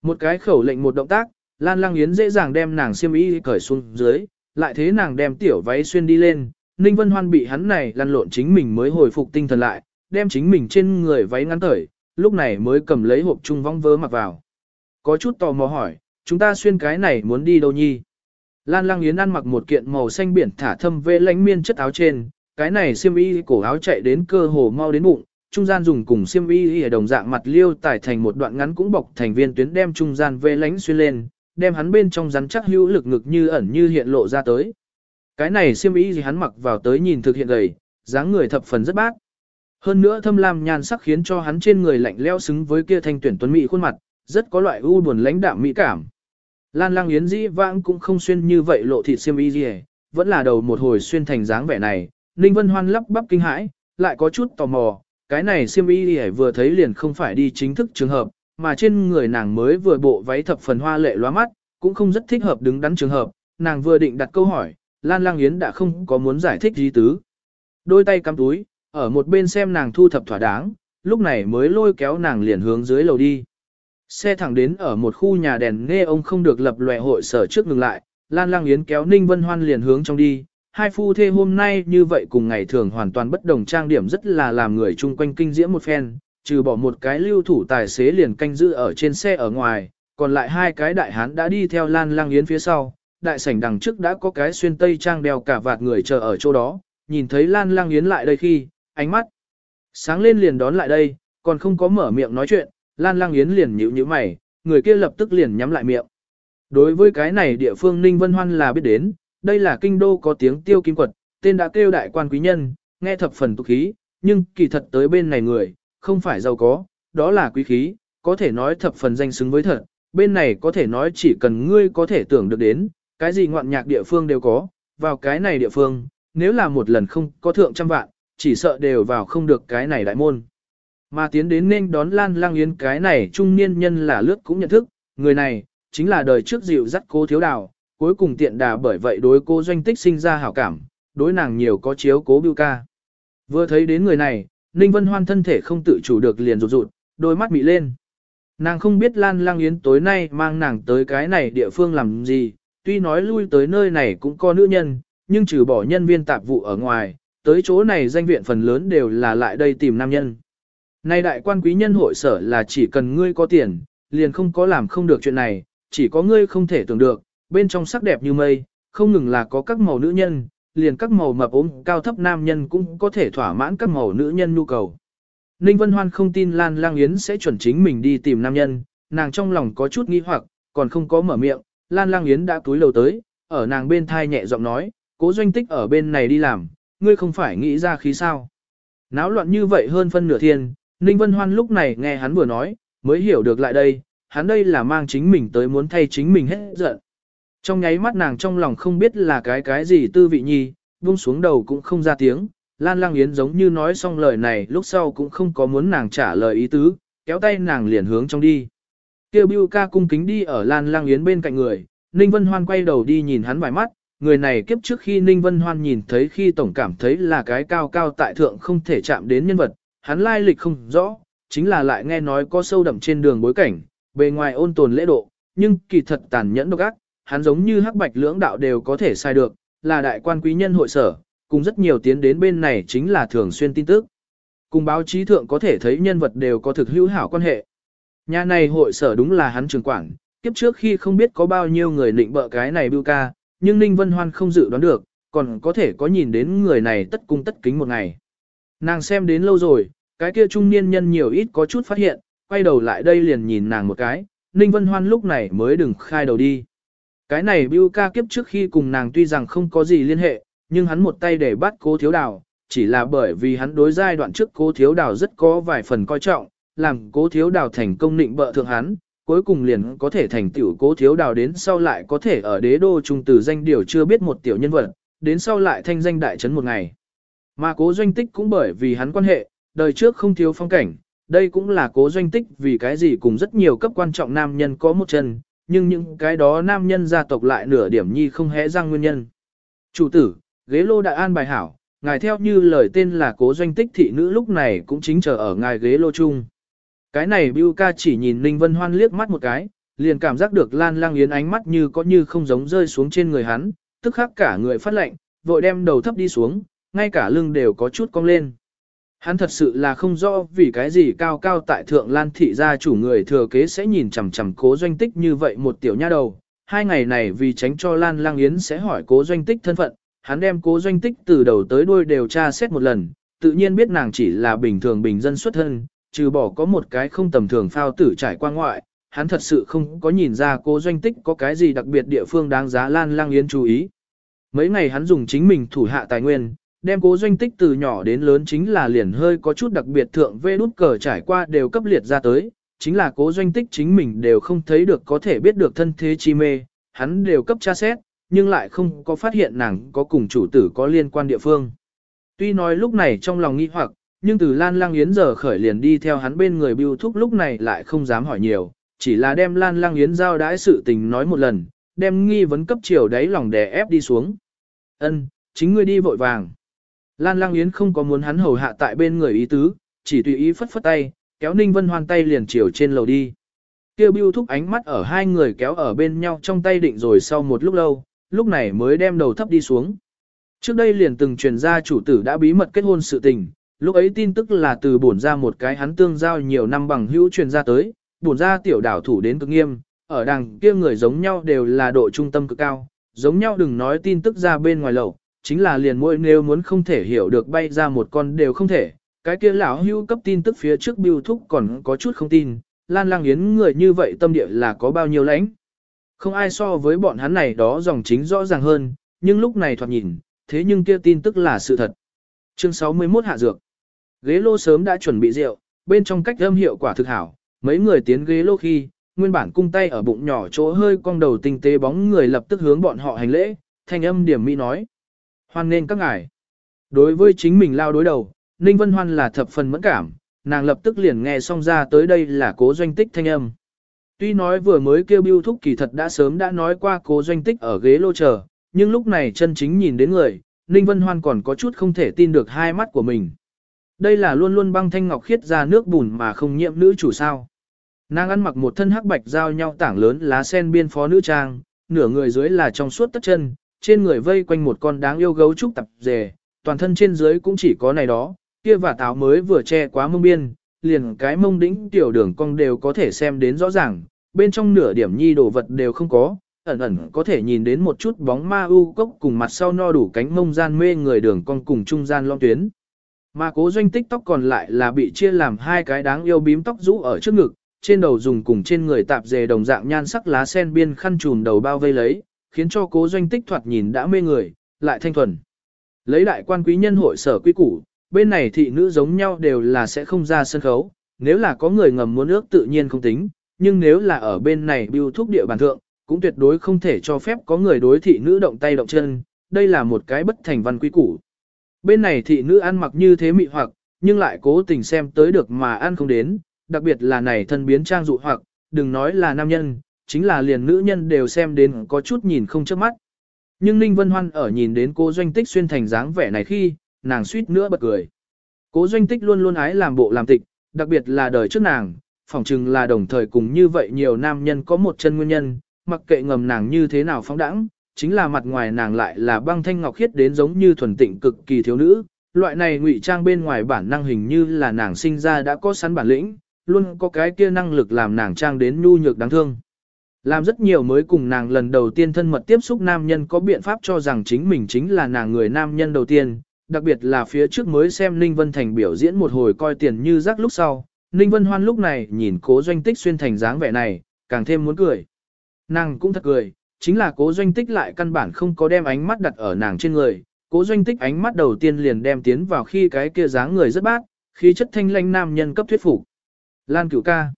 Một cái khẩu lệnh một động tác, Lan Lăng Yến dễ dàng đem nàng xiêm y cởi xuống dưới, lại thế nàng đem tiểu váy xuyên đi lên, Ninh Vân Hoan bị hắn này lăn lộn chính mình mới hồi phục tinh thần lại, đem chính mình trên người váy ngắn cởi, lúc này mới cầm lấy hộp trung vong vớ mặc vào. Có chút tò mò hỏi, chúng ta xuyên cái này muốn đi đâu nhi? Lan Lăng Yến ăn mặc một kiện màu xanh biển thả thâm vê lánh miên chất áo trên, cái này xiêm y cổ áo chạy đến cơ hồ mau đến bụng, trung gian dùng cùng xiêm y ở đồng dạng mặt liêu tải thành một đoạn ngắn cũng bọc thành viên tuyến đem trung gian vê lánh xuyên lên, đem hắn bên trong rắn chắc hữu lực ngực như ẩn như hiện lộ ra tới. Cái này xiêm y gì hắn mặc vào tới nhìn thực hiện gầy, dáng người thập phần rất bác. Hơn nữa thâm lam nhan sắc khiến cho hắn trên người lạnh leo xứng với kia thanh tuyển tuấn mỹ khuôn mặt, rất có loại u buồn lãnh đạm mỹ cảm. Lan Lang Yến dĩ vãng cũng không xuyên như vậy lộ thịt xiêm y gì, vẫn là đầu một hồi xuyên thành dáng vẻ này. Ninh Vân Hoan lắp bắp kinh hãi, lại có chút tò mò, cái này siêm y vừa thấy liền không phải đi chính thức trường hợp, mà trên người nàng mới vừa bộ váy thập phần hoa lệ loa mắt, cũng không rất thích hợp đứng đắn trường hợp. Nàng vừa định đặt câu hỏi, Lan Lang Yến đã không có muốn giải thích gì tứ. Đôi tay cắm túi, ở một bên xem nàng thu thập thỏa đáng, lúc này mới lôi kéo nàng liền hướng dưới lầu đi. Xe thẳng đến ở một khu nhà đèn nghe ông không được lập lòe hội sở trước ngừng lại, Lan Lang Yến kéo Ninh Vân Hoan liền hướng trong đi. Hai phu thê hôm nay như vậy cùng ngày thường hoàn toàn bất đồng trang điểm rất là làm người chung quanh kinh diễm một phen, trừ bỏ một cái lưu thủ tài xế liền canh giữ ở trên xe ở ngoài, còn lại hai cái đại hán đã đi theo Lan Lang Yến phía sau, đại sảnh đằng trước đã có cái xuyên tây trang đeo cả vạt người chờ ở chỗ đó, nhìn thấy Lan Lang Yến lại đây khi, ánh mắt sáng lên liền đón lại đây, còn không có mở miệng nói chuyện, Lan Lang Yến liền nhíu nhíu mày, người kia lập tức liền nhắm lại miệng. Đối với cái này địa phương Ninh Vân Hoan là biết đến, đây là kinh đô có tiếng tiêu kim quật, tên đã kêu đại quan quý nhân, nghe thập phần tục khí, nhưng kỳ thật tới bên này người, không phải giàu có, đó là quý khí, có thể nói thập phần danh xứng với thật, bên này có thể nói chỉ cần ngươi có thể tưởng được đến, cái gì ngoạn nhạc địa phương đều có, vào cái này địa phương, nếu là một lần không có thượng trăm vạn, chỉ sợ đều vào không được cái này đại môn. Mà tiến đến nên đón Lan Lang Yến cái này trung niên nhân là lướt cũng nhận thức, người này, chính là đời trước dịu dắt cố thiếu đào, cuối cùng tiện đà bởi vậy đối cô doanh tích sinh ra hảo cảm, đối nàng nhiều có chiếu cố bưu ca. Vừa thấy đến người này, Ninh Vân Hoan thân thể không tự chủ được liền rụt rụt, đôi mắt mị lên. Nàng không biết Lan Lang Yến tối nay mang nàng tới cái này địa phương làm gì, tuy nói lui tới nơi này cũng có nữ nhân, nhưng trừ bỏ nhân viên tạp vụ ở ngoài, tới chỗ này danh viện phần lớn đều là lại đây tìm nam nhân. Nay đại quan quý nhân hội sở là chỉ cần ngươi có tiền, liền không có làm không được chuyện này, chỉ có ngươi không thể tưởng được, bên trong sắc đẹp như mây, không ngừng là có các màu nữ nhân, liền các màu mập ốm cao thấp nam nhân cũng có thể thỏa mãn các màu nữ nhân nhu cầu. Ninh Vân Hoan không tin Lan Lang Yến sẽ chuẩn chính mình đi tìm nam nhân, nàng trong lòng có chút nghi hoặc, còn không có mở miệng, Lan Lang Yến đã túi lầu tới, ở nàng bên thai nhẹ giọng nói, cố doanh tích ở bên này đi làm, ngươi không phải nghĩ ra khí sao. Náo loạn như vậy hơn phân nửa thiên, Ninh Vân Hoan lúc này nghe hắn vừa nói, mới hiểu được lại đây, hắn đây là mang chính mình tới muốn thay chính mình hết giận. Trong nháy mắt nàng trong lòng không biết là cái cái gì tư vị nhi, buông xuống đầu cũng không ra tiếng, Lan Lang Yến giống như nói xong lời này lúc sau cũng không có muốn nàng trả lời ý tứ, kéo tay nàng liền hướng trong đi. Kêu Bưu ca cung kính đi ở Lan Lang Yến bên cạnh người, Ninh Vân Hoan quay đầu đi nhìn hắn vài mắt, người này kiếp trước khi Ninh Vân Hoan nhìn thấy khi tổng cảm thấy là cái cao cao tại thượng không thể chạm đến nhân vật, hắn lai lịch không rõ, chính là lại nghe nói có sâu đậm trên đường bối cảnh, bề ngoài ôn tồn lễ độ, nhưng kỳ thật tàn nhẫn độc ác, hắn giống như hắc bạch lưỡng đạo đều có thể sai được, là đại quan quý nhân hội sở, cùng rất nhiều tiến đến bên này chính là thường xuyên tin tức. Cùng báo chí thượng có thể thấy nhân vật đều có thực hữu hảo quan hệ. Nhà này hội sở đúng là hắn trường quản, kiếp trước khi không biết có bao nhiêu người định bợ cái này bưu ca, nhưng Ninh Vân Hoan không dự đoán được, còn có thể có nhìn đến người này tất cung tất kính một ngày. Nàng xem đến lâu rồi, cái kia trung niên nhân nhiều ít có chút phát hiện, quay đầu lại đây liền nhìn nàng một cái, Ninh Vân Hoan lúc này mới đừng khai đầu đi. Cái này Bưu ca kiếp trước khi cùng nàng tuy rằng không có gì liên hệ, nhưng hắn một tay để bắt cố thiếu đào, chỉ là bởi vì hắn đối giai đoạn trước cố thiếu đào rất có vài phần coi trọng, làm cố thiếu đào thành công nịnh bợ thượng hắn, cuối cùng liền có thể thành tiểu cố thiếu đào đến sau lại có thể ở đế đô trung từ danh điều chưa biết một tiểu nhân vật, đến sau lại thanh danh đại trấn một ngày. Mà cố doanh tích cũng bởi vì hắn quan hệ, đời trước không thiếu phong cảnh, đây cũng là cố doanh tích vì cái gì cùng rất nhiều cấp quan trọng nam nhân có một chân, nhưng những cái đó nam nhân gia tộc lại nửa điểm nhi không hẽ răng nguyên nhân. Chủ tử, ghế lô đại an bài hảo, ngài theo như lời tên là cố doanh tích thị nữ lúc này cũng chính chờ ở ngài ghế lô chung. Cái này Bưu ca chỉ nhìn Ninh Vân Hoan liếc mắt một cái, liền cảm giác được Lan Lang Yến ánh mắt như có như không giống rơi xuống trên người hắn, tức khắc cả người phát lạnh, vội đem đầu thấp đi xuống, ngay cả lưng đều có chút cong lên. Hắn thật sự là không rõ vì cái gì cao cao tại thượng Lan thị gia chủ người thừa kế sẽ nhìn chằm chằm cố doanh tích như vậy một tiểu nha đầu. Hai ngày này vì tránh cho Lan Lang Yến sẽ hỏi cố doanh tích thân phận, hắn đem cố doanh tích từ đầu tới đuôi đều tra xét một lần, tự nhiên biết nàng chỉ là bình thường bình dân xuất thân, trừ bỏ có một cái không tầm thường phao tử trải qua ngoại, hắn thật sự không có nhìn ra cố doanh tích có cái gì đặc biệt địa phương đáng giá Lan Lang Yến chú ý. Mấy ngày hắn dùng chính mình thủ hạ tài nguyên, đem cố doanh tích từ nhỏ đến lớn chính là liền hơi có chút đặc biệt thượng vê nút cờ trải qua đều cấp liệt ra tới, chính là cố doanh tích chính mình đều không thấy được có thể biết được thân thế chi mê, hắn đều cấp tra xét, nhưng lại không có phát hiện nàng có cùng chủ tử có liên quan địa phương. Tuy nói lúc này trong lòng nghi hoặc, nhưng từ Lan Lang Yến giờ khởi liền đi theo hắn bên người bưu thúc lúc này lại không dám hỏi nhiều, chỉ là đem Lan Lang Yến giao đãi sự tình nói một lần, đem nghi vấn cấp chiều đáy lòng đè ép đi xuống. Ân, chính ngươi đi vội vàng. Lan Lang Yến không có muốn hắn hầu hạ tại bên người ý tứ, chỉ tùy ý phất phất tay, kéo Ninh Vân Hoan tay liền chiều trên lầu đi. Kêu bưu thúc ánh mắt ở hai người kéo ở bên nhau trong tay định rồi sau một lúc lâu, lúc này mới đem đầu thấp đi xuống. Trước đây liền từng truyền ra chủ tử đã bí mật kết hôn sự tình, lúc ấy tin tức là từ bổn ra một cái hắn tương giao nhiều năm bằng hữu truyền ra tới, bổn ra tiểu đảo thủ đến cực nghiêm, ở đằng kia người giống nhau đều là độ trung tâm cực cao, giống nhau đừng nói tin tức ra bên ngoài lầu, chính là liền mỗi nếu muốn không thể hiểu được bay ra một con đều không thể, cái kia lão hưu cấp tin tức phía trước biêu thúc còn có chút không tin, lan lang yến người như vậy tâm địa là có bao nhiêu lãnh. Không ai so với bọn hắn này đó dòng chính rõ ràng hơn, nhưng lúc này thoạt nhìn, thế nhưng kia tin tức là sự thật. Chương 61 Hạ Dược Ghế lô sớm đã chuẩn bị rượu, bên trong cách âm hiệu quả thực hảo, mấy người tiến ghế lô khi, nguyên bản cung tay ở bụng nhỏ chỗ hơi cong đầu tinh tế bóng người lập tức hướng bọn họ hành lễ, thanh âm điểm mỹ nói. Hoan nên các ngài. Đối với chính mình lao đối đầu, Ninh Vân Hoan là thập phần mẫn cảm, nàng lập tức liền nghe xong ra tới đây là cố doanh tích thanh âm. Tuy nói vừa mới kêu biêu thúc kỳ thật đã sớm đã nói qua cố doanh tích ở ghế lô chờ, nhưng lúc này chân chính nhìn đến người, Ninh Vân Hoan còn có chút không thể tin được hai mắt của mình. Đây là luôn luôn băng thanh ngọc khiết ra nước bùn mà không nhiễm nữ chủ sao. Nàng ăn mặc một thân hắc bạch giao nhau tảng lớn lá sen biên phó nữ trang, nửa người dưới là trong suốt tất chân, trên người vây quanh một con đáng yêu gấu trúc tập dề, toàn thân trên dưới cũng chỉ có này đó, kia và táo mới vừa che quá mông biên, liền cái mông đỉnh tiểu đường cong đều có thể xem đến rõ ràng, bên trong nửa điểm nhi đồ vật đều không có, ẩn ẩn có thể nhìn đến một chút bóng ma u cốc cùng mặt sau no đủ cánh mông gian mê người đường cong cùng trung gian long tuyến. Mà cố doanh tích tóc còn lại là bị chia làm hai cái đáng yêu bím tóc rũ ở trước ngực, trên đầu dùng cùng trên người tạp dề đồng dạng nhan sắc lá sen biên khăn trùm đầu bao vây lấy, khiến cho cố doanh tích thoạt nhìn đã mê người, lại thanh thuần. Lấy đại quan quý nhân hội sở quy củ, bên này thị nữ giống nhau đều là sẽ không ra sân khấu, nếu là có người ngầm muốn ước tự nhiên không tính, nhưng nếu là ở bên này bưu thúc địa bàn thượng, cũng tuyệt đối không thể cho phép có người đối thị nữ động tay động chân, đây là một cái bất thành văn quý củ. Bên này thị nữ ăn mặc như thế mị hoặc, nhưng lại cố tình xem tới được mà ăn không đến, đặc biệt là này thân biến trang dụ hoặc, đừng nói là nam nhân, chính là liền nữ nhân đều xem đến có chút nhìn không chớp mắt. Nhưng Ninh Vân Hoan ở nhìn đến cô doanh tích xuyên thành dáng vẻ này khi, nàng suýt nữa bật cười. Cố doanh tích luôn luôn ái làm bộ làm tịch, đặc biệt là đời trước nàng, phỏng chừng là đồng thời cùng như vậy nhiều nam nhân có một chân nguyên nhân, mặc kệ ngầm nàng như thế nào phóng đãng, chính là mặt ngoài nàng lại là băng thanh ngọc khiết đến giống như thuần tịnh cực kỳ thiếu nữ. Loại này ngụy trang bên ngoài bản năng hình như là nàng sinh ra đã có sẵn bản lĩnh, luôn có cái kia năng lực làm nàng trang đến nhu nhược đáng thương. Làm rất nhiều mới cùng nàng lần đầu tiên thân mật tiếp xúc nam nhân có biện pháp cho rằng chính mình chính là nàng người nam nhân đầu tiên, đặc biệt là phía trước mới xem Ninh Vân Thành biểu diễn một hồi coi tiền như rác lúc sau. Ninh Vân Hoan lúc này nhìn cố doanh tích xuyên thành dáng vẻ này, càng thêm muốn cười. Nàng cũng thật cười, chính là cố doanh tích lại căn bản không có đem ánh mắt đặt ở nàng trên người. Cố doanh tích ánh mắt đầu tiên liền đem tiến vào khi cái kia dáng người rất bát, khí chất thanh lanh nam nhân cấp thuyết phục. Lan cửu ca.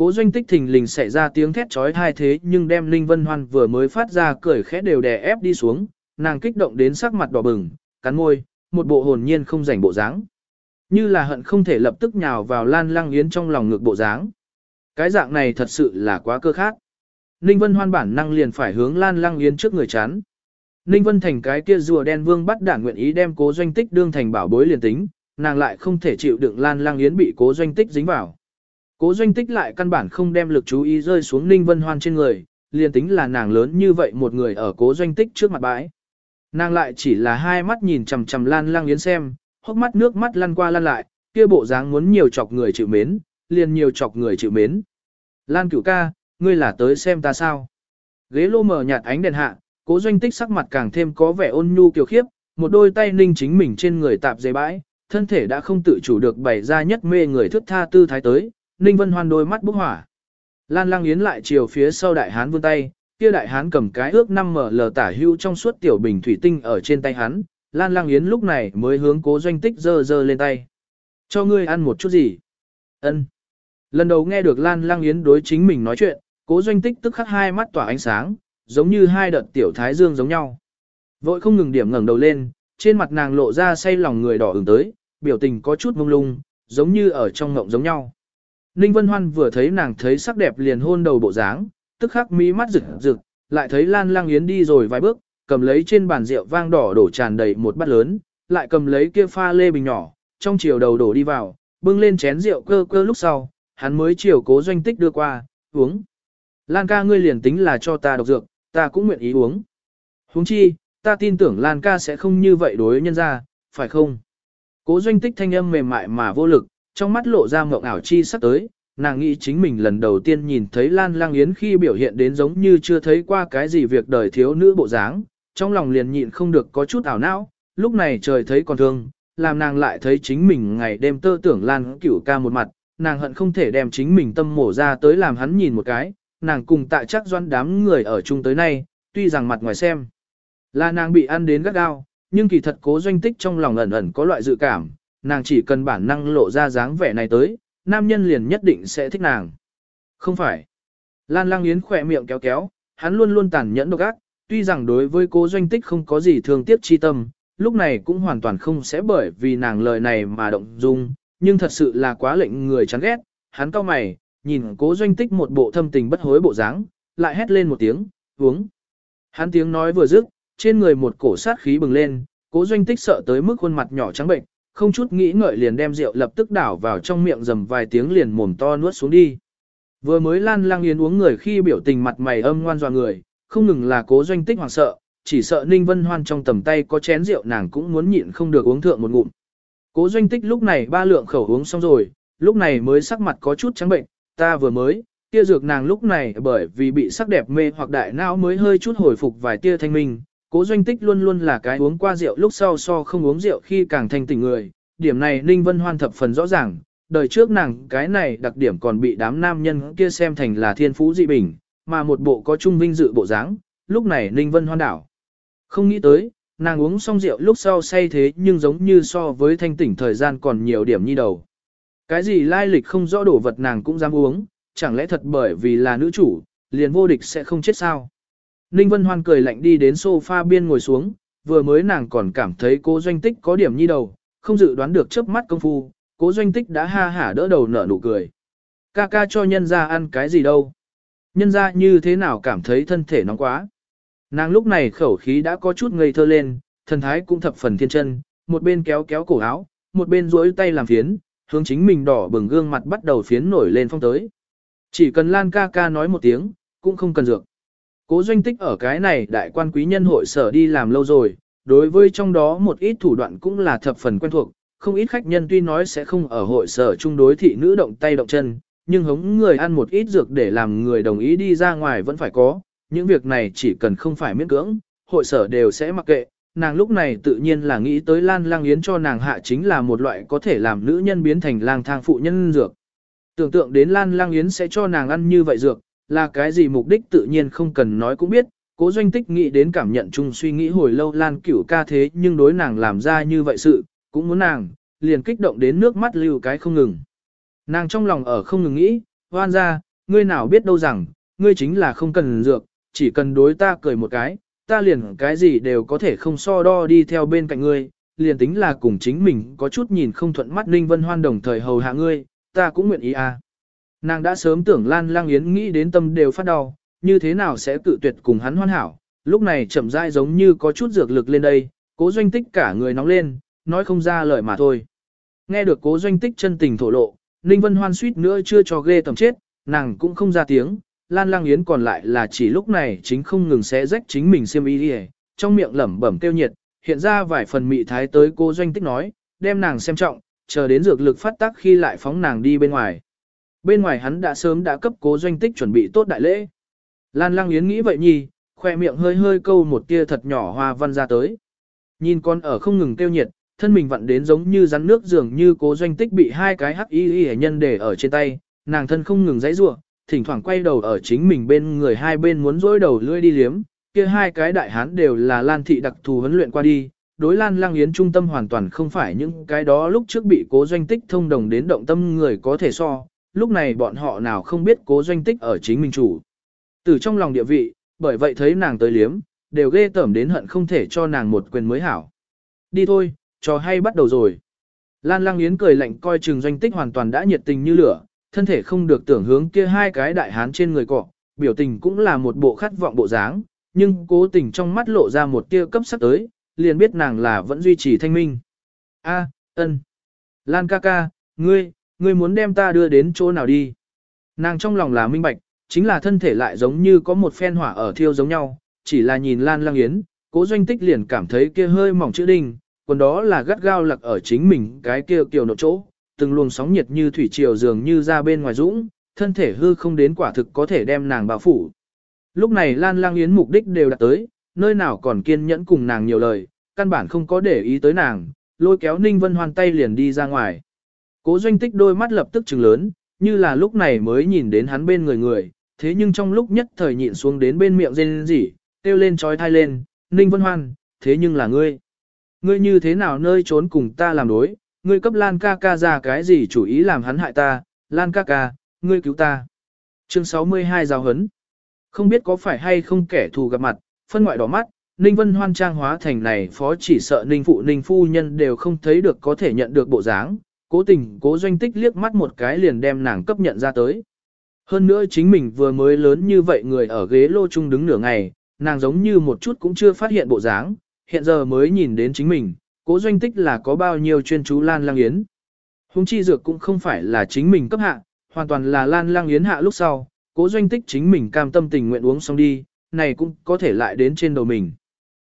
Cố doanh tích thình lình xảy ra tiếng thét trói thai thế nhưng đem Linh Vân Hoan vừa mới phát ra cười khẽ đều đè ép đi xuống, nàng kích động đến sắc mặt đỏ bừng, cắn môi, một bộ hồn nhiên không rảnh bộ dáng. Như là hận không thể lập tức nhào vào Lan Lăng Yến trong lòng ngược bộ dáng. Cái dạng này thật sự là quá cơ khát. Ninh Vân Hoan bản năng liền phải hướng Lan Lăng Yến trước người chán. Ninh Vân thành cái kia rùa đen vương bắt đảng nguyện ý đem cố doanh tích đương thành bảo bối liền tính, nàng lại không thể chịu đựng Lan Lăng Yến bị cố doanh tích dính vào. Cố doanh tích lại căn bản không đem lực chú ý rơi xuống Ninh Vân Hoan trên người, liền tính là nàng lớn như vậy một người ở cố doanh tích trước mặt bãi. Nàng lại chỉ là hai mắt nhìn chằm chằm Lan Lang Yến xem, hốc mắt nước mắt lăn qua lăn lại, kia bộ dáng muốn nhiều chọc người chịu mến, liền nhiều chọc người chịu mến. Lan cửu ca, ngươi là tới xem ta sao? Ghế lô mở nhạt ánh đèn hạ, cố doanh tích sắc mặt càng thêm có vẻ ôn nhu kiều khiếp, một đôi tay ninh chính mình trên người tạp dây bãi, thân thể đã không tự chủ được bày ra nhất mê người thước tha tư thái tới, ninh vân hoan đôi mắt bốc hỏa. Lan Lang Yến lại chiều phía sau đại hán vươn tay, kia đại hán cầm cái ước 5 lờ tả hưu trong suốt tiểu bình thủy tinh ở trên tay hắn, Lan Lang Yến lúc này mới hướng cố doanh tích giơ giơ lên tay. Cho ngươi ăn một chút gì? Ân. Lần đầu nghe được Lan Lang Yến đối chính mình nói chuyện, cố doanh tích tức khắc hai mắt tỏa ánh sáng, giống như hai đợt tiểu thái dương giống nhau. Vội không ngừng điểm ngẩng đầu lên, trên mặt nàng lộ ra say lòng người đỏ ửng tới, biểu tình có chút mông lung, giống như ở trong ngộng giống nhau. Ninh Vân Hoan vừa thấy nàng thấy sắc đẹp liền hôn đầu bộ dáng, tức khắc mí mắt rực rực, lại thấy Lan Lang Yến đi rồi vài bước, cầm lấy trên bàn rượu vang đỏ đổ tràn đầy một bát lớn, lại cầm lấy kia pha lê bình nhỏ, trong chiều đầu đổ đi vào, bưng lên chén rượu cơ cơ lúc sau, hắn mới chiều cố doanh tích đưa qua, uống. Lan ca ngươi liền tính là cho ta độc dược, ta cũng nguyện ý uống. Huống chi, ta tin tưởng Lan ca sẽ không như vậy đối nhân ra, phải không? Cố doanh tích thanh âm mềm mại mà vô lực, trong mắt lộ ra mộng ảo chi sắp tới, nàng nghĩ chính mình lần đầu tiên nhìn thấy Lan Lang Yến khi biểu hiện đến giống như chưa thấy qua cái gì việc đời thiếu nữ bộ dáng, trong lòng liền nhịn không được có chút ảo não, lúc này trời thấy còn thương, làm nàng lại thấy chính mình ngày đêm tơ tưởng Lan cửu ca một mặt, nàng hận không thể đem chính mình tâm mổ ra tới làm hắn nhìn một cái, nàng cùng tại chắc doan đám người ở chung tới nay, tuy rằng mặt ngoài xem là nàng bị ăn đến gắt gao, nhưng kỳ thật cố doanh tích trong lòng ẩn ẩn có loại dự cảm, nàng chỉ cần bản năng lộ ra dáng vẻ này tới, nam nhân liền nhất định sẽ thích nàng. Không phải. Lan Lang Yến khỏe miệng kéo kéo, hắn luôn luôn tàn nhẫn độc ác, tuy rằng đối với cố doanh tích không có gì thương tiếc chi tâm, lúc này cũng hoàn toàn không sẽ bởi vì nàng lời này mà động dung, nhưng thật sự là quá lệnh người chán ghét, hắn cau mày, nhìn cố doanh tích một bộ thâm tình bất hối bộ dáng, lại hét lên một tiếng, uống. Hắn tiếng nói vừa dứt, trên người một cổ sát khí bừng lên, cố doanh tích sợ tới mức khuôn mặt nhỏ trắng bệnh, không chút nghĩ ngợi liền đem rượu lập tức đảo vào trong miệng dầm vài tiếng liền mồm to nuốt xuống đi. Vừa mới lan lang yến uống người khi biểu tình mặt mày âm ngoan dọa người, không ngừng là cố doanh tích hoảng sợ, chỉ sợ Ninh Vân Hoan trong tầm tay có chén rượu nàng cũng muốn nhịn không được uống thượng một ngụm. Cố doanh tích lúc này ba lượng khẩu uống xong rồi, lúc này mới sắc mặt có chút trắng bệnh, ta vừa mới, tia dược nàng lúc này bởi vì bị sắc đẹp mê hoặc đại não mới hơi chút hồi phục vài tia thanh minh, cố doanh tích luôn luôn là cái uống qua rượu lúc sau so không uống rượu khi càng thanh tỉnh người, điểm này Ninh Vân Hoan thập phần rõ ràng, đời trước nàng cái này đặc điểm còn bị đám nam nhân kia xem thành là thiên phú dị bình, mà một bộ có trung vinh dự bộ dáng, lúc này Ninh Vân Hoan đảo. Không nghĩ tới, nàng uống xong rượu lúc sau say thế nhưng giống như so với thanh tỉnh thời gian còn nhiều điểm như đầu. Cái gì lai lịch không rõ đổ vật nàng cũng dám uống, chẳng lẽ thật bởi vì là nữ chủ, liền vô địch sẽ không chết sao? Ninh Vân Hoan cười lạnh đi đến sofa biên ngồi xuống, vừa mới nàng còn cảm thấy cố doanh tích có điểm nhi đầu, không dự đoán được chớp mắt công phu, cố doanh tích đã ha hả đỡ đầu nở nụ cười. Ca ca cho nhân ra ăn cái gì đâu? Nhân ra như thế nào cảm thấy thân thể nóng quá? Nàng lúc này khẩu khí đã có chút ngây thơ lên, thần thái cũng thập phần thiên chân, một bên kéo kéo cổ áo, một bên duỗi tay làm phiến, hướng chính mình đỏ bừng gương mặt bắt đầu phiến nổi lên phong tới. Chỉ cần Lan ca ca nói một tiếng, cũng không cần dược. Cố doanh tích ở cái này đại quan quý nhân hội sở đi làm lâu rồi, đối với trong đó một ít thủ đoạn cũng là thập phần quen thuộc, không ít khách nhân tuy nói sẽ không ở hội sở chung đối thị nữ động tay động chân, nhưng hống người ăn một ít dược để làm người đồng ý đi ra ngoài vẫn phải có, những việc này chỉ cần không phải miễn cưỡng, hội sở đều sẽ mặc kệ. Nàng lúc này tự nhiên là nghĩ tới Lan Lang Yến cho nàng hạ chính là một loại có thể làm nữ nhân biến thành lang thang phụ nhân dược. Tưởng tượng đến Lan Lang Yến sẽ cho nàng ăn như vậy dược, là cái gì mục đích tự nhiên không cần nói cũng biết, cố doanh tích nghĩ đến cảm nhận chung suy nghĩ hồi lâu Lan cửu ca thế nhưng đối nàng làm ra như vậy sự, cũng muốn nàng, liền kích động đến nước mắt lưu cái không ngừng. Nàng trong lòng ở không ngừng nghĩ, hoan ra, ngươi nào biết đâu rằng, ngươi chính là không cần dược, chỉ cần đối ta cười một cái, ta liền cái gì đều có thể không so đo đi theo bên cạnh ngươi, liền tính là cùng chính mình có chút nhìn không thuận mắt Ninh Vân Hoan đồng thời hầu hạ ngươi, ta cũng nguyện ý à. Nàng đã sớm tưởng Lan Lang Yến nghĩ đến tâm đều phát đau, như thế nào sẽ cự tuyệt cùng hắn hoàn hảo, lúc này chậm rãi giống như có chút dược lực lên đây, cố doanh tích cả người nóng lên, nói không ra lời mà thôi. Nghe được cố doanh tích chân tình thổ lộ, Ninh Vân Hoan suýt nữa chưa cho ghê tầm chết, nàng cũng không ra tiếng, Lan Lang Yến còn lại là chỉ lúc này chính không ngừng xé rách chính mình xiêm y đi trong miệng lẩm bẩm tiêu nhiệt, hiện ra vài phần mị thái tới cô doanh tích nói, đem nàng xem trọng, chờ đến dược lực phát tác khi lại phóng nàng đi bên ngoài. Bên ngoài hắn đã sớm đã cấp cố doanh tích chuẩn bị tốt đại lễ. Lan Lang Yến nghĩ vậy nhì khoe miệng hơi hơi câu một tia thật nhỏ hoa văn ra tới. Nhìn con ở không ngừng tiêu nhiệt, thân mình vặn đến giống như rắn nước dường như cố doanh tích bị hai cái hắc y y nhân để ở trên tay, nàng thân không ngừng dãy rủa, thỉnh thoảng quay đầu ở chính mình bên người hai bên muốn dối đầu lưỡi đi liếm, kia hai cái đại hán đều là Lan thị đặc thù huấn luyện qua đi, đối Lan Lang Yến trung tâm hoàn toàn không phải những cái đó lúc trước bị cố doanh tích thông đồng đến động tâm người có thể so, lúc này bọn họ nào không biết cố doanh tích ở chính mình chủ. Từ trong lòng địa vị, bởi vậy thấy nàng tới liếm, đều ghê tởm đến hận không thể cho nàng một quyền mới hảo. Đi thôi, trò hay bắt đầu rồi. Lan Lang Yến cười lạnh coi chừng doanh tích hoàn toàn đã nhiệt tình như lửa, thân thể không được tưởng hướng kia hai cái đại hán trên người cọ, biểu tình cũng là một bộ khát vọng bộ dáng, nhưng cố tình trong mắt lộ ra một tia cấp sắc tới, liền biết nàng là vẫn duy trì thanh minh. A, ân. Lan ca ca, ngươi, ngươi muốn đem ta đưa đến chỗ nào đi? Nàng trong lòng là minh bạch, chính là thân thể lại giống như có một phen hỏa ở thiêu giống nhau, chỉ là nhìn Lan Lang Yến, cố doanh tích liền cảm thấy kia hơi mỏng chữ đinh, còn đó là gắt gao lặc ở chính mình cái kia kiều nộ chỗ, từng luồng sóng nhiệt như thủy triều dường như ra bên ngoài dũng, thân thể hư không đến quả thực có thể đem nàng bao phủ. Lúc này Lan Lang Yến mục đích đều đạt tới, nơi nào còn kiên nhẫn cùng nàng nhiều lời, căn bản không có để ý tới nàng, lôi kéo Ninh Vân Hoan tay liền đi ra ngoài. Cố doanh tích đôi mắt lập tức trừng lớn, như là lúc này mới nhìn đến hắn bên người người, thế nhưng trong lúc nhất thời nhịn xuống đến bên miệng rên rỉ, kêu lên trói thai lên, Ninh Vân Hoan, thế nhưng là ngươi. Ngươi như thế nào nơi trốn cùng ta làm đối, ngươi cấp Lan ca ca ra cái gì chủ ý làm hắn hại ta, Lan ca ca, ngươi cứu ta. Chương 62 Giao hấn. Không biết có phải hay không kẻ thù gặp mặt, phân ngoại đỏ mắt, Ninh Vân Hoan trang hóa thành này phó chỉ sợ Ninh Phụ Ninh Phu Nhân đều không thấy được có thể nhận được bộ dáng, cố tình cố doanh tích liếc mắt một cái liền đem nàng cấp nhận ra tới. Hơn nữa chính mình vừa mới lớn như vậy người ở ghế lô chung đứng nửa ngày, nàng giống như một chút cũng chưa phát hiện bộ dáng, hiện giờ mới nhìn đến chính mình, cố doanh tích là có bao nhiêu chuyên chú Lan Lang Yến. Hùng chi dược cũng không phải là chính mình cấp hạ, hoàn toàn là Lan Lang Yến hạ lúc sau, cố doanh tích chính mình cam tâm tình nguyện uống xong đi, này cũng có thể lại đến trên đầu mình.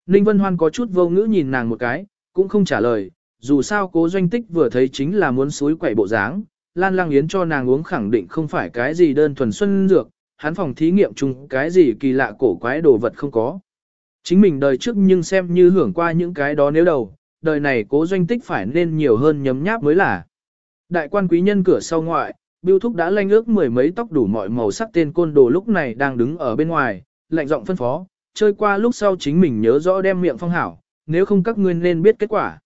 Ninh Vân Hoan có chút vô ngữ nhìn nàng một cái, cũng không trả lời, dù sao cố doanh tích vừa thấy chính là muốn suối quậy bộ dáng, Lan Lang Yến cho nàng uống khẳng định không phải cái gì đơn thuần xuân dược, hắn phòng thí nghiệm chung cái gì kỳ lạ cổ quái đồ vật không có. Chính mình đời trước nhưng xem như hưởng qua những cái đó nếu đầu, đời này cố doanh tích phải nên nhiều hơn nhấm nháp mới là. Đại quan quý nhân cửa sau ngoại, Biêu Thúc đã lanh ước mười mấy tóc đủ mọi màu sắc tên côn đồ lúc này đang đứng ở bên ngoài, lạnh giọng phân phó, chơi qua lúc sau chính mình nhớ rõ đem miệng phong hảo, nếu không các ngươi nên biết kết quả.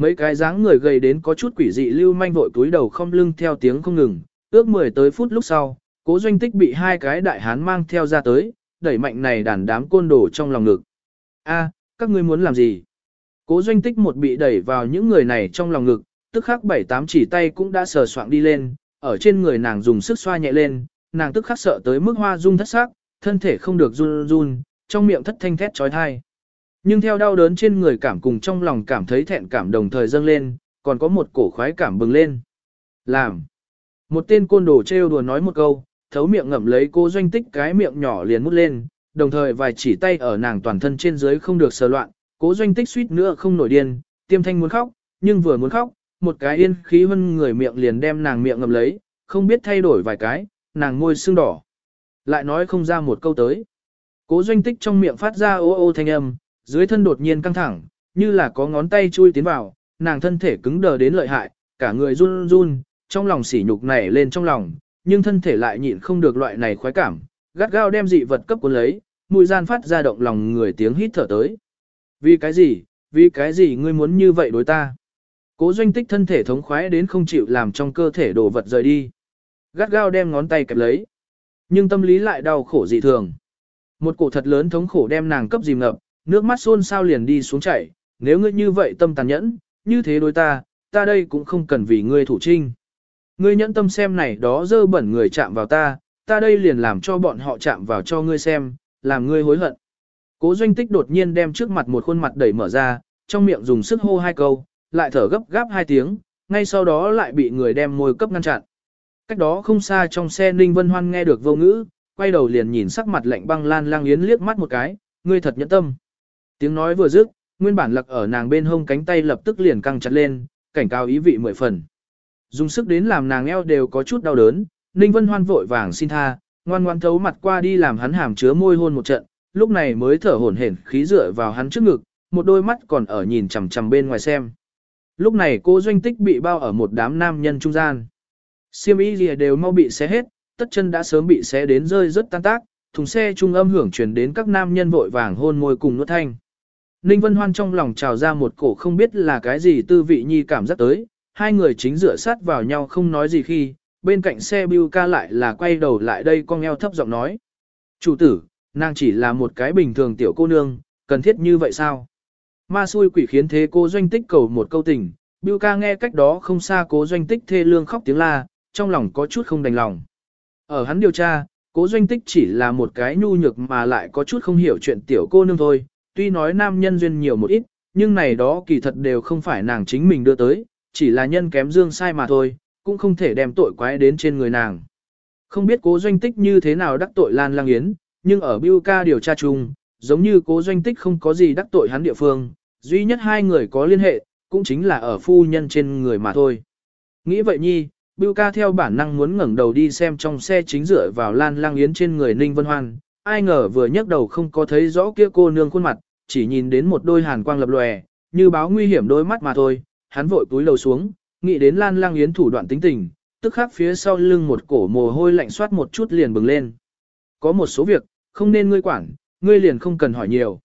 Mấy cái dáng người gầy đến có chút quỷ dị lưu manh vội túi đầu không lưng theo tiếng không ngừng, ước mười tới phút lúc sau, cố doanh tích bị hai cái đại hán mang theo ra tới, đẩy mạnh này đàn đám côn đồ trong lòng ngực. A, các ngươi muốn làm gì? Cố doanh tích một bị đẩy vào những người này trong lòng ngực, tức khắc bảy tám chỉ tay cũng đã sờ soạng đi lên, ở trên người nàng dùng sức xoa nhẹ lên, nàng tức khắc sợ tới mức hoa rung thất xác, thân thể không được run run, trong miệng thất thanh thét trói thai. Nhưng theo đau đớn trên người cảm cùng trong lòng cảm thấy thẹn cảm đồng thời dâng lên, còn có một cổ khoái cảm bừng lên. Làm. Một tên côn đồ trêu đùa nói một câu, thấu miệng ngậm lấy cô doanh tích cái miệng nhỏ liền mút lên, đồng thời vài chỉ tay ở nàng toàn thân trên dưới không được sờ loạn, cố doanh tích suýt nữa không nổi điên, tiêm thanh muốn khóc, nhưng vừa muốn khóc, một cái yên khí hơn người miệng liền đem nàng miệng ngậm lấy, không biết thay đổi vài cái, nàng môi sưng đỏ. Lại nói không ra một câu tới. Cố doanh tích trong miệng phát ra ô ô thanh âm, dưới thân đột nhiên căng thẳng, như là có ngón tay chui tiến vào, nàng thân thể cứng đờ đến lợi hại, cả người run run, trong lòng sỉ nhục nảy lên trong lòng, nhưng thân thể lại nhịn không được loại này khoái cảm, gắt gao đem dị vật cấp cuốn lấy, mùi gian phát ra động lòng người tiếng hít thở tới. Vì cái gì, vì cái gì ngươi muốn như vậy đối ta? Cố doanh tích thân thể thống khoái đến không chịu làm trong cơ thể đồ vật rời đi. Gắt gao đem ngón tay kẹp lấy. Nhưng tâm lý lại đau khổ dị thường. Một cổ thật lớn thống khổ đem nàng cấp dìm ngập, nước mắt xôn sao liền đi xuống chảy. Nếu ngươi như vậy tâm tàn nhẫn, như thế đối ta, ta đây cũng không cần vì ngươi thủ trinh. Ngươi nhẫn tâm xem này đó dơ bẩn người chạm vào ta, ta đây liền làm cho bọn họ chạm vào cho ngươi xem, làm ngươi hối hận. Cố doanh tích đột nhiên đem trước mặt một khuôn mặt đẩy mở ra, trong miệng dùng sức hô hai câu, lại thở gấp gáp hai tiếng, ngay sau đó lại bị người đem môi cấp ngăn chặn. Cách đó không xa trong xe Ninh Vân Hoan nghe được vô ngữ, quay đầu liền nhìn sắc mặt lạnh băng Lan Lang Yến liếc mắt một cái, ngươi thật nhẫn tâm. Tiếng nói vừa dứt, nguyên bản lặc ở nàng bên hông cánh tay lập tức liền căng chặt lên, cảnh cáo ý vị mười phần. Dùng sức đến làm nàng eo đều có chút đau đớn, Ninh Vân Hoan vội vàng xin tha, ngoan ngoan thấu mặt qua đi làm hắn hàm chứa môi hôn một trận, lúc này mới thở hổn hển khí dựa vào hắn trước ngực, một đôi mắt còn ở nhìn chằm chằm bên ngoài xem. Lúc này cô doanh tích bị bao ở một đám nam nhân trung gian. Siêm y lìa đều mau bị xé hết, tất chân đã sớm bị xé đến rơi rất tan tác, thùng xe trung âm hưởng truyền đến các nam nhân vội vàng hôn môi cùng nuốt thanh. Ninh Vân Hoan trong lòng trào ra một cổ không biết là cái gì tư vị nhi cảm giác tới, hai người chính dựa sát vào nhau không nói gì khi, bên cạnh xe Biu ca lại là quay đầu lại đây con eo thấp giọng nói. Chủ tử, nàng chỉ là một cái bình thường tiểu cô nương, cần thiết như vậy sao? Ma xui quỷ khiến thế cô doanh tích cầu một câu tình, Biu ca nghe cách đó không xa cố doanh tích thê lương khóc tiếng la, trong lòng có chút không đành lòng. Ở hắn điều tra, cố doanh tích chỉ là một cái nhu nhược mà lại có chút không hiểu chuyện tiểu cô nương thôi, tuy nói nam nhân duyên nhiều một ít, nhưng này đó kỳ thật đều không phải nàng chính mình đưa tới, chỉ là nhân kém dương sai mà thôi, cũng không thể đem tội quái đến trên người nàng. Không biết cố doanh tích như thế nào đắc tội Lan Lang Yến, nhưng ở Biêu ca điều tra chung, giống như cố doanh tích không có gì đắc tội hắn địa phương, duy nhất hai người có liên hệ, cũng chính là ở phu nhân trên người mà thôi. Nghĩ vậy nhi, Biêu ca theo bản năng muốn ngẩng đầu đi xem trong xe chính dựa vào Lan Lang Yến trên người Ninh Vân Hoan, ai ngờ vừa nhấc đầu không có thấy rõ kia cô nương khuôn mặt, chỉ nhìn đến một đôi hàn quang lập lòe, như báo nguy hiểm đôi mắt mà thôi, hắn vội túi lầu xuống, nghĩ đến Lan Lang Yến thủ đoạn tính tình, tức khắc phía sau lưng một cổ mồ hôi lạnh soát một chút liền bừng lên. Có một số việc, không nên ngươi quản, ngươi liền không cần hỏi nhiều.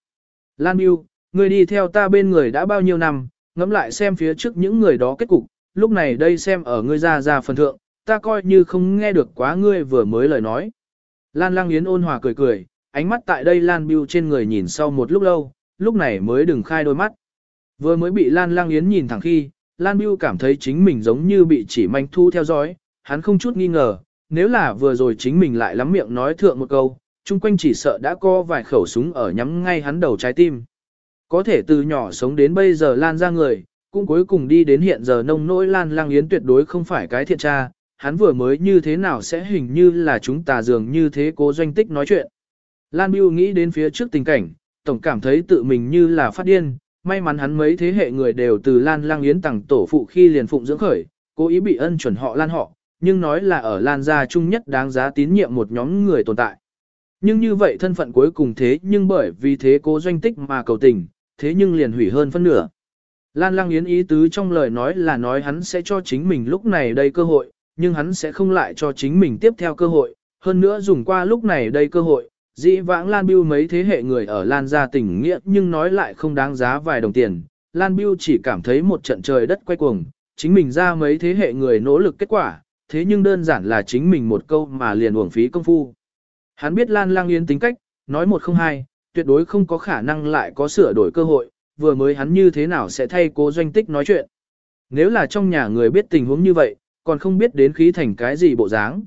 Lan Biu, ngươi đi theo ta bên người đã bao nhiêu năm, ngẫm lại xem phía trước những người đó kết cục, lúc này đây xem ở ngươi ra ra phần thượng, ta coi như không nghe được quá ngươi vừa mới lời nói. Lan Lang Yến ôn hòa cười cười, ánh mắt tại đây Lan Biêu trên người nhìn sau một lúc lâu, lúc này mới đừng khai đôi mắt. Vừa mới bị Lan Lang Yến nhìn thẳng khi, Lan Biêu cảm thấy chính mình giống như bị chỉ manh thu theo dõi, hắn không chút nghi ngờ, nếu là vừa rồi chính mình lại lắm miệng nói thượng một câu, chung quanh chỉ sợ đã có vài khẩu súng ở nhắm ngay hắn đầu trái tim. Có thể từ nhỏ sống đến bây giờ Lan ra người, cũng cuối cùng đi đến hiện giờ nông nỗi Lan Lang Yến tuyệt đối không phải cái thiện tra, hắn vừa mới như thế nào sẽ hình như là chúng ta dường như thế cố doanh tích nói chuyện. Lan Biu nghĩ đến phía trước tình cảnh, tổng cảm thấy tự mình như là phát điên, may mắn hắn mấy thế hệ người đều từ Lan Lang Yến tặng tổ phụ khi liền phụng dưỡng khởi, cố ý bị ân chuẩn họ Lan họ, nhưng nói là ở Lan gia chung nhất đáng giá tín nhiệm một nhóm người tồn tại. Nhưng như vậy thân phận cuối cùng thế nhưng bởi vì thế cố doanh tích mà cầu tình, thế nhưng liền hủy hơn phân nửa. Lan Lang Yến ý tứ trong lời nói là nói hắn sẽ cho chính mình lúc này đây cơ hội, nhưng hắn sẽ không lại cho chính mình tiếp theo cơ hội, hơn nữa dùng qua lúc này đây cơ hội, dĩ vãng Lan Biêu mấy thế hệ người ở Lan gia tình nghĩa nhưng nói lại không đáng giá vài đồng tiền. Lan Biêu chỉ cảm thấy một trận trời đất quay cuồng, chính mình ra mấy thế hệ người nỗ lực kết quả, thế nhưng đơn giản là chính mình một câu mà liền uổng phí công phu. Hắn biết Lan Lang Yến tính cách, nói một không hai, tuyệt đối không có khả năng lại có sửa đổi cơ hội, vừa mới hắn như thế nào sẽ thay cố doanh tích nói chuyện. Nếu là trong nhà người biết tình huống như vậy, còn không biết đến khí thành cái gì bộ dáng.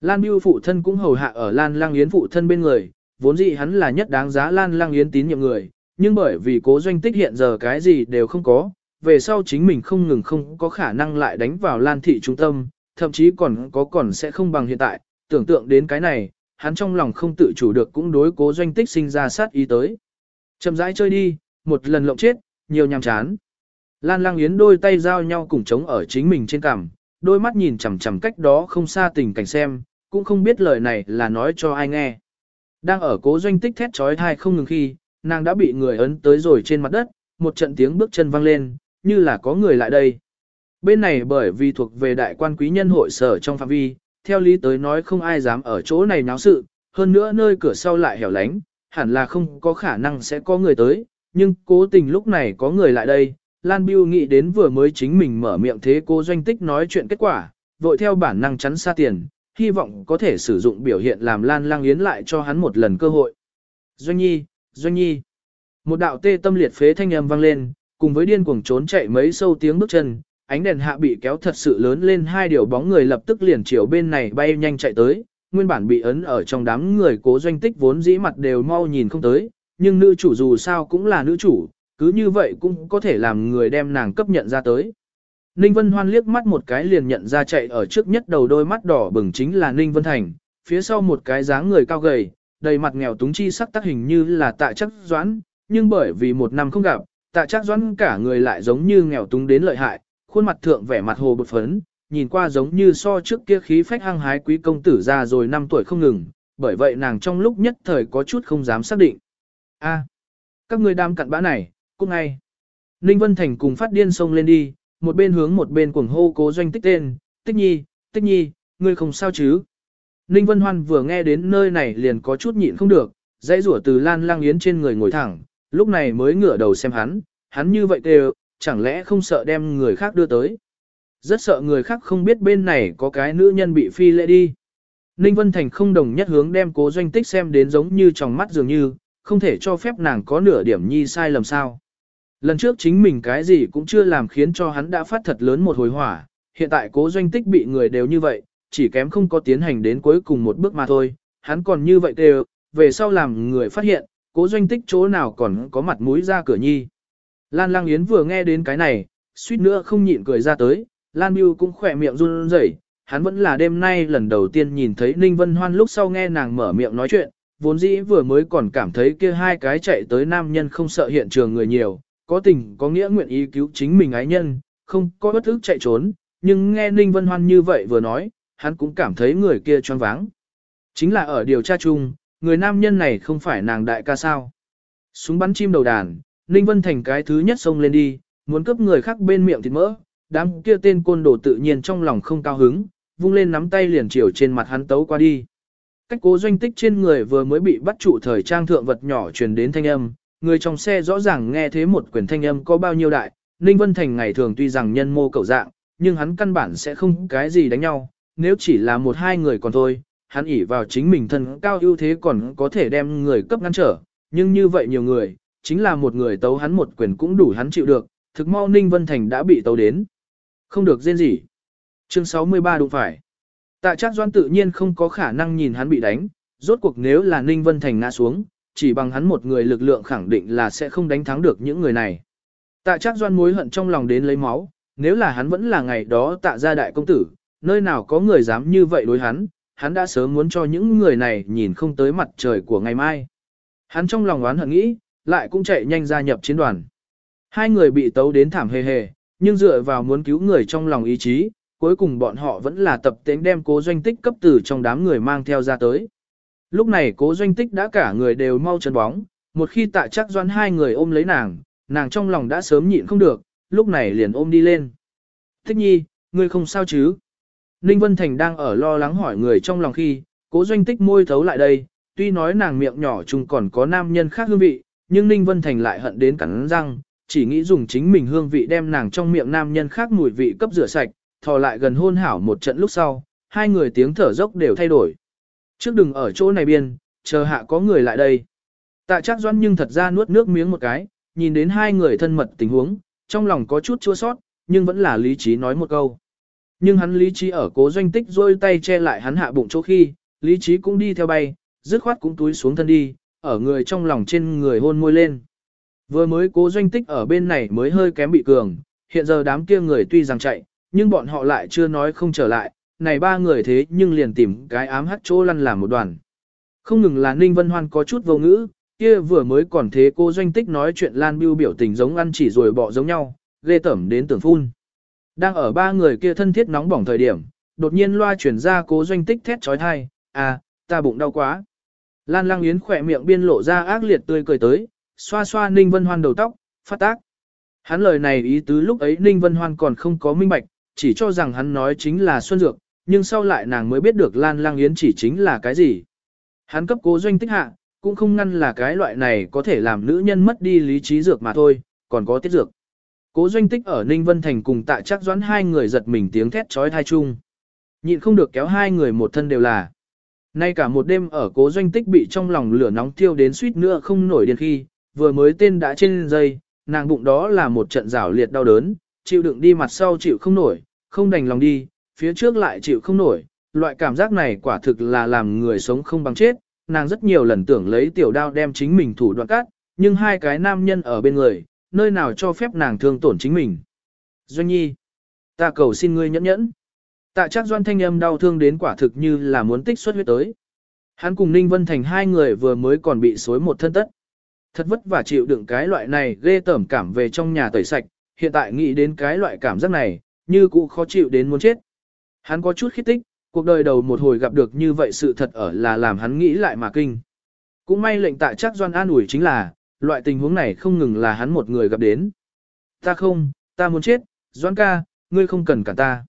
Lan Biêu phụ thân cũng hầu hạ ở Lan Lang Yến phụ thân bên người, vốn dĩ hắn là nhất đáng giá Lan Lang Yến tín nhiệm người, nhưng bởi vì cố doanh tích hiện giờ cái gì đều không có, về sau chính mình không ngừng không có khả năng lại đánh vào Lan thị trung tâm, thậm chí còn có còn sẽ không bằng hiện tại, tưởng tượng đến cái này, hắn trong lòng không tự chủ được cũng đối cố doanh tích sinh ra sát ý tới. Chậm rãi chơi đi, một lần lộng chết, nhiều nhằm chán. Lan Lang Yến đôi tay giao nhau cùng chống ở chính mình trên cằm, đôi mắt nhìn chằm chằm cách đó không xa tình cảnh xem, cũng không biết lời này là nói cho ai nghe. Đang ở cố doanh tích thét trói thai không ngừng khi, nàng đã bị người ấn tới rồi trên mặt đất, một trận tiếng bước chân vang lên, như là có người lại đây. Bên này bởi vì thuộc về đại quan quý nhân hội sở trong phạm vi, theo lý tới nói không ai dám ở chỗ này náo sự, hơn nữa nơi cửa sau lại hẻo lánh, hẳn là không có khả năng sẽ có người tới, nhưng cố tình lúc này có người lại đây, Lan Biêu nghĩ đến vừa mới chính mình mở miệng thế cô doanh tích nói chuyện kết quả, vội theo bản năng chắn xa tiền, hy vọng có thể sử dụng biểu hiện làm Lan Lang Yến lại cho hắn một lần cơ hội. Doanh nhi, Doanh nhi. Một đạo tê tâm liệt phế thanh âm vang lên, cùng với điên cuồng trốn chạy mấy sâu tiếng bước chân, ánh đèn hạ bị kéo thật sự lớn lên hai điều bóng người lập tức liền chiều bên này bay nhanh chạy tới, nguyên bản bị ấn ở trong đám người cố doanh tích vốn dĩ mặt đều mau nhìn không tới, nhưng nữ chủ dù sao cũng là nữ chủ, cứ như vậy cũng có thể làm người đem nàng cấp nhận ra tới. Ninh Vân Hoan liếc mắt một cái liền nhận ra chạy ở trước nhất đầu đôi mắt đỏ bừng chính là Ninh Vân Thành, phía sau một cái dáng người cao gầy, đầy mặt nghèo túng chi sắc tác hình như là tạ chắc doãn, nhưng bởi vì một năm không gặp, tạ chắc doãn cả người lại giống như nghèo túng đến lợi hại, khuôn mặt thượng vẻ mặt hồ bột phấn, nhìn qua giống như so trước kia khí phách hăng hái quý công tử ra rồi năm tuổi không ngừng, bởi vậy nàng trong lúc nhất thời có chút không dám xác định. A, các người đam cặn bã này, cút ngay. Ninh Vân Thành cùng phát điên xông lên đi, một bên hướng một bên cuồng hô cố doanh tích tên, tích nhi, tích nhi, ngươi không sao chứ. Ninh Vân Hoan vừa nghe đến nơi này liền có chút nhịn không được, dãy rủa từ Lan Lang Yến trên người ngồi thẳng, lúc này mới ngửa đầu xem hắn, hắn như vậy đều, chẳng lẽ không sợ đem người khác đưa tới. Rất sợ người khác không biết bên này có cái nữ nhân bị phi lệ đi. Ninh Vân Thành không đồng nhất hướng đem cố doanh tích xem đến giống như trong mắt dường như, không thể cho phép nàng có nửa điểm nhi sai lầm sao. Lần trước chính mình cái gì cũng chưa làm khiến cho hắn đã phát thật lớn một hồi hỏa, hiện tại cố doanh tích bị người đều như vậy, chỉ kém không có tiến hành đến cuối cùng một bước mà thôi, hắn còn như vậy đều, về sau làm người phát hiện, cố doanh tích chỗ nào còn có mặt mũi ra cửa nhi. Lan Lang Yến vừa nghe đến cái này, suýt nữa không nhịn cười ra tới, Lan Biêu cũng khỏe miệng run rẩy, hắn vẫn là đêm nay lần đầu tiên nhìn thấy Ninh Vân Hoan lúc sau nghe nàng mở miệng nói chuyện, vốn dĩ vừa mới còn cảm thấy kia hai cái chạy tới nam nhân không sợ hiện trường người nhiều, có tình có nghĩa nguyện ý cứu chính mình ái nhân, không có bất ức chạy trốn, nhưng nghe Ninh Vân Hoan như vậy vừa nói, hắn cũng cảm thấy người kia choáng váng. Chính là ở điều tra chung, người nam nhân này không phải nàng đại ca sao. Súng bắn chim đầu đàn, Ninh Vân Thành cái thứ nhất xông lên đi, muốn cướp người khác bên miệng thịt mỡ, đám kia tên côn đồ tự nhiên trong lòng không cao hứng, vung lên nắm tay liền chiều trên mặt hắn tấu qua đi. Cách cố doanh tích trên người vừa mới bị bắt trụ thời trang thượng vật nhỏ truyền đến thanh âm, người trong xe rõ ràng nghe thế một quyển thanh âm có bao nhiêu đại, Ninh Vân Thành ngày thường tuy rằng nhân mô cầu dạng, nhưng hắn căn bản sẽ không cái gì đánh nhau, nếu chỉ là một hai người còn thôi, hắn ỉ vào chính mình thân cao ưu thế còn có thể đem người cấp ngăn trở, nhưng như vậy nhiều người, chính là một người tấu hắn một quyền cũng đủ hắn chịu được, thực mau Ninh Vân Thành đã bị tấu đến. Không được rên gì. Chương 63 đụng phải. Tạ Trác Doan tự nhiên không có khả năng nhìn hắn bị đánh, rốt cuộc nếu là Ninh Vân Thành ngã xuống, chỉ bằng hắn một người lực lượng khẳng định là sẽ không đánh thắng được những người này. Tạ Trác Doan mối hận trong lòng đến lấy máu, nếu là hắn vẫn là ngày đó tạ gia đại công tử, nơi nào có người dám như vậy đối hắn, hắn đã sớm muốn cho những người này nhìn không tới mặt trời của ngày mai. Hắn trong lòng oán hận nghĩ, lại cũng chạy nhanh gia nhập chiến đoàn. Hai người bị tấu đến thảm hề hề, nhưng dựa vào muốn cứu người trong lòng ý chí, cuối cùng bọn họ vẫn là tập tính đem cố doanh tích cấp từ trong đám người mang theo ra tới. Lúc này cố doanh tích đã cả người đều mau chân bóng, một khi tạ chắc doan hai người ôm lấy nàng, nàng trong lòng đã sớm nhịn không được, lúc này liền ôm đi lên. Thích nhi, ngươi không sao chứ? Ninh Vân Thành đang ở lo lắng hỏi người trong lòng khi, cố doanh tích môi thấu lại đây, tuy nói nàng miệng nhỏ chung còn có nam nhân khác hương vị, nhưng Ninh Vân Thành lại hận đến cắn răng, chỉ nghĩ dùng chính mình hương vị đem nàng trong miệng nam nhân khác mùi vị cấp rửa sạch, thò lại gần hôn hảo một trận lúc sau, hai người tiếng thở dốc đều thay đổi. Trước đừng ở chỗ này biên, chờ hạ có người lại đây. Tạ chắc doan nhưng thật ra nuốt nước miếng một cái, nhìn đến hai người thân mật tình huống, trong lòng có chút chua sót, nhưng vẫn là lý trí nói một câu. Nhưng hắn lý trí ở cố doanh tích rôi tay che lại hắn hạ bụng chỗ khi, lý trí cũng đi theo bay, dứt khoát cũng túi xuống thân đi, ở người trong lòng trên người hôn môi lên. Vừa mới cố doanh tích ở bên này mới hơi kém bị cường, hiện giờ đám kia người tuy rằng chạy, nhưng bọn họ lại chưa nói không trở lại, này ba người thế nhưng liền tìm cái ám hắt chỗ lăn làm một đoàn. Không ngừng là Ninh Vân Hoan có chút vô ngữ, kia vừa mới còn thế cô doanh tích nói chuyện Lan Biêu biểu tình giống ăn chỉ rồi bỏ giống nhau, ghê tẩm đến tưởng phun. Đang ở ba người kia thân thiết nóng bỏng thời điểm, đột nhiên loa chuyển ra cố doanh tích thét trói thai, à, ta bụng đau quá. Lan Lang Yến khỏe miệng biên lộ ra ác liệt tươi cười tới, xoa xoa Ninh Vân Hoan đầu tóc, phát tác. Hắn lời này ý tứ lúc ấy Ninh Vân Hoan còn không có minh bạch, chỉ cho rằng hắn nói chính là Xuân Dược, nhưng sau lại nàng mới biết được Lan Lang Yến chỉ chính là cái gì. Hắn cấp cố doanh tích hạ, cũng không ngăn là cái loại này có thể làm nữ nhân mất đi lý trí dược mà thôi, còn có tiết dược. Cố doanh tích ở Ninh Vân Thành cùng tạ chắc doãn hai người giật mình tiếng thét trói thai chung. Nhịn không được kéo hai người một thân đều là. Nay cả một đêm ở cố doanh tích bị trong lòng lửa nóng thiêu đến suýt nữa không nổi điên khi, vừa mới tên đã trên dây, nàng bụng đó là một trận rảo liệt đau đớn, chịu đựng đi mặt sau chịu không nổi, không đành lòng đi, phía trước lại chịu không nổi, loại cảm giác này quả thực là làm người sống không bằng chết, nàng rất nhiều lần tưởng lấy tiểu đao đem chính mình thủ đoạn cắt, nhưng hai cái nam nhân ở bên người, nơi nào cho phép nàng thương tổn chính mình. Doanh nhi, ta cầu xin ngươi nhẫn nhẫn. Tạ chắc doan thanh âm đau thương đến quả thực như là muốn tích xuất huyết tới. Hắn cùng Ninh Vân Thành hai người vừa mới còn bị xối một thân tất. Thật vất vả chịu đựng cái loại này ghê tởm cảm về trong nhà tẩy sạch, hiện tại nghĩ đến cái loại cảm giác này, như cụ khó chịu đến muốn chết. Hắn có chút khít tích, cuộc đời đầu một hồi gặp được như vậy sự thật ở là làm hắn nghĩ lại mà kinh. Cũng may lệnh tại chắc doan an ủi chính là, loại tình huống này không ngừng là hắn một người gặp đến. Ta không, ta muốn chết, doan ca, ngươi không cần cả ta.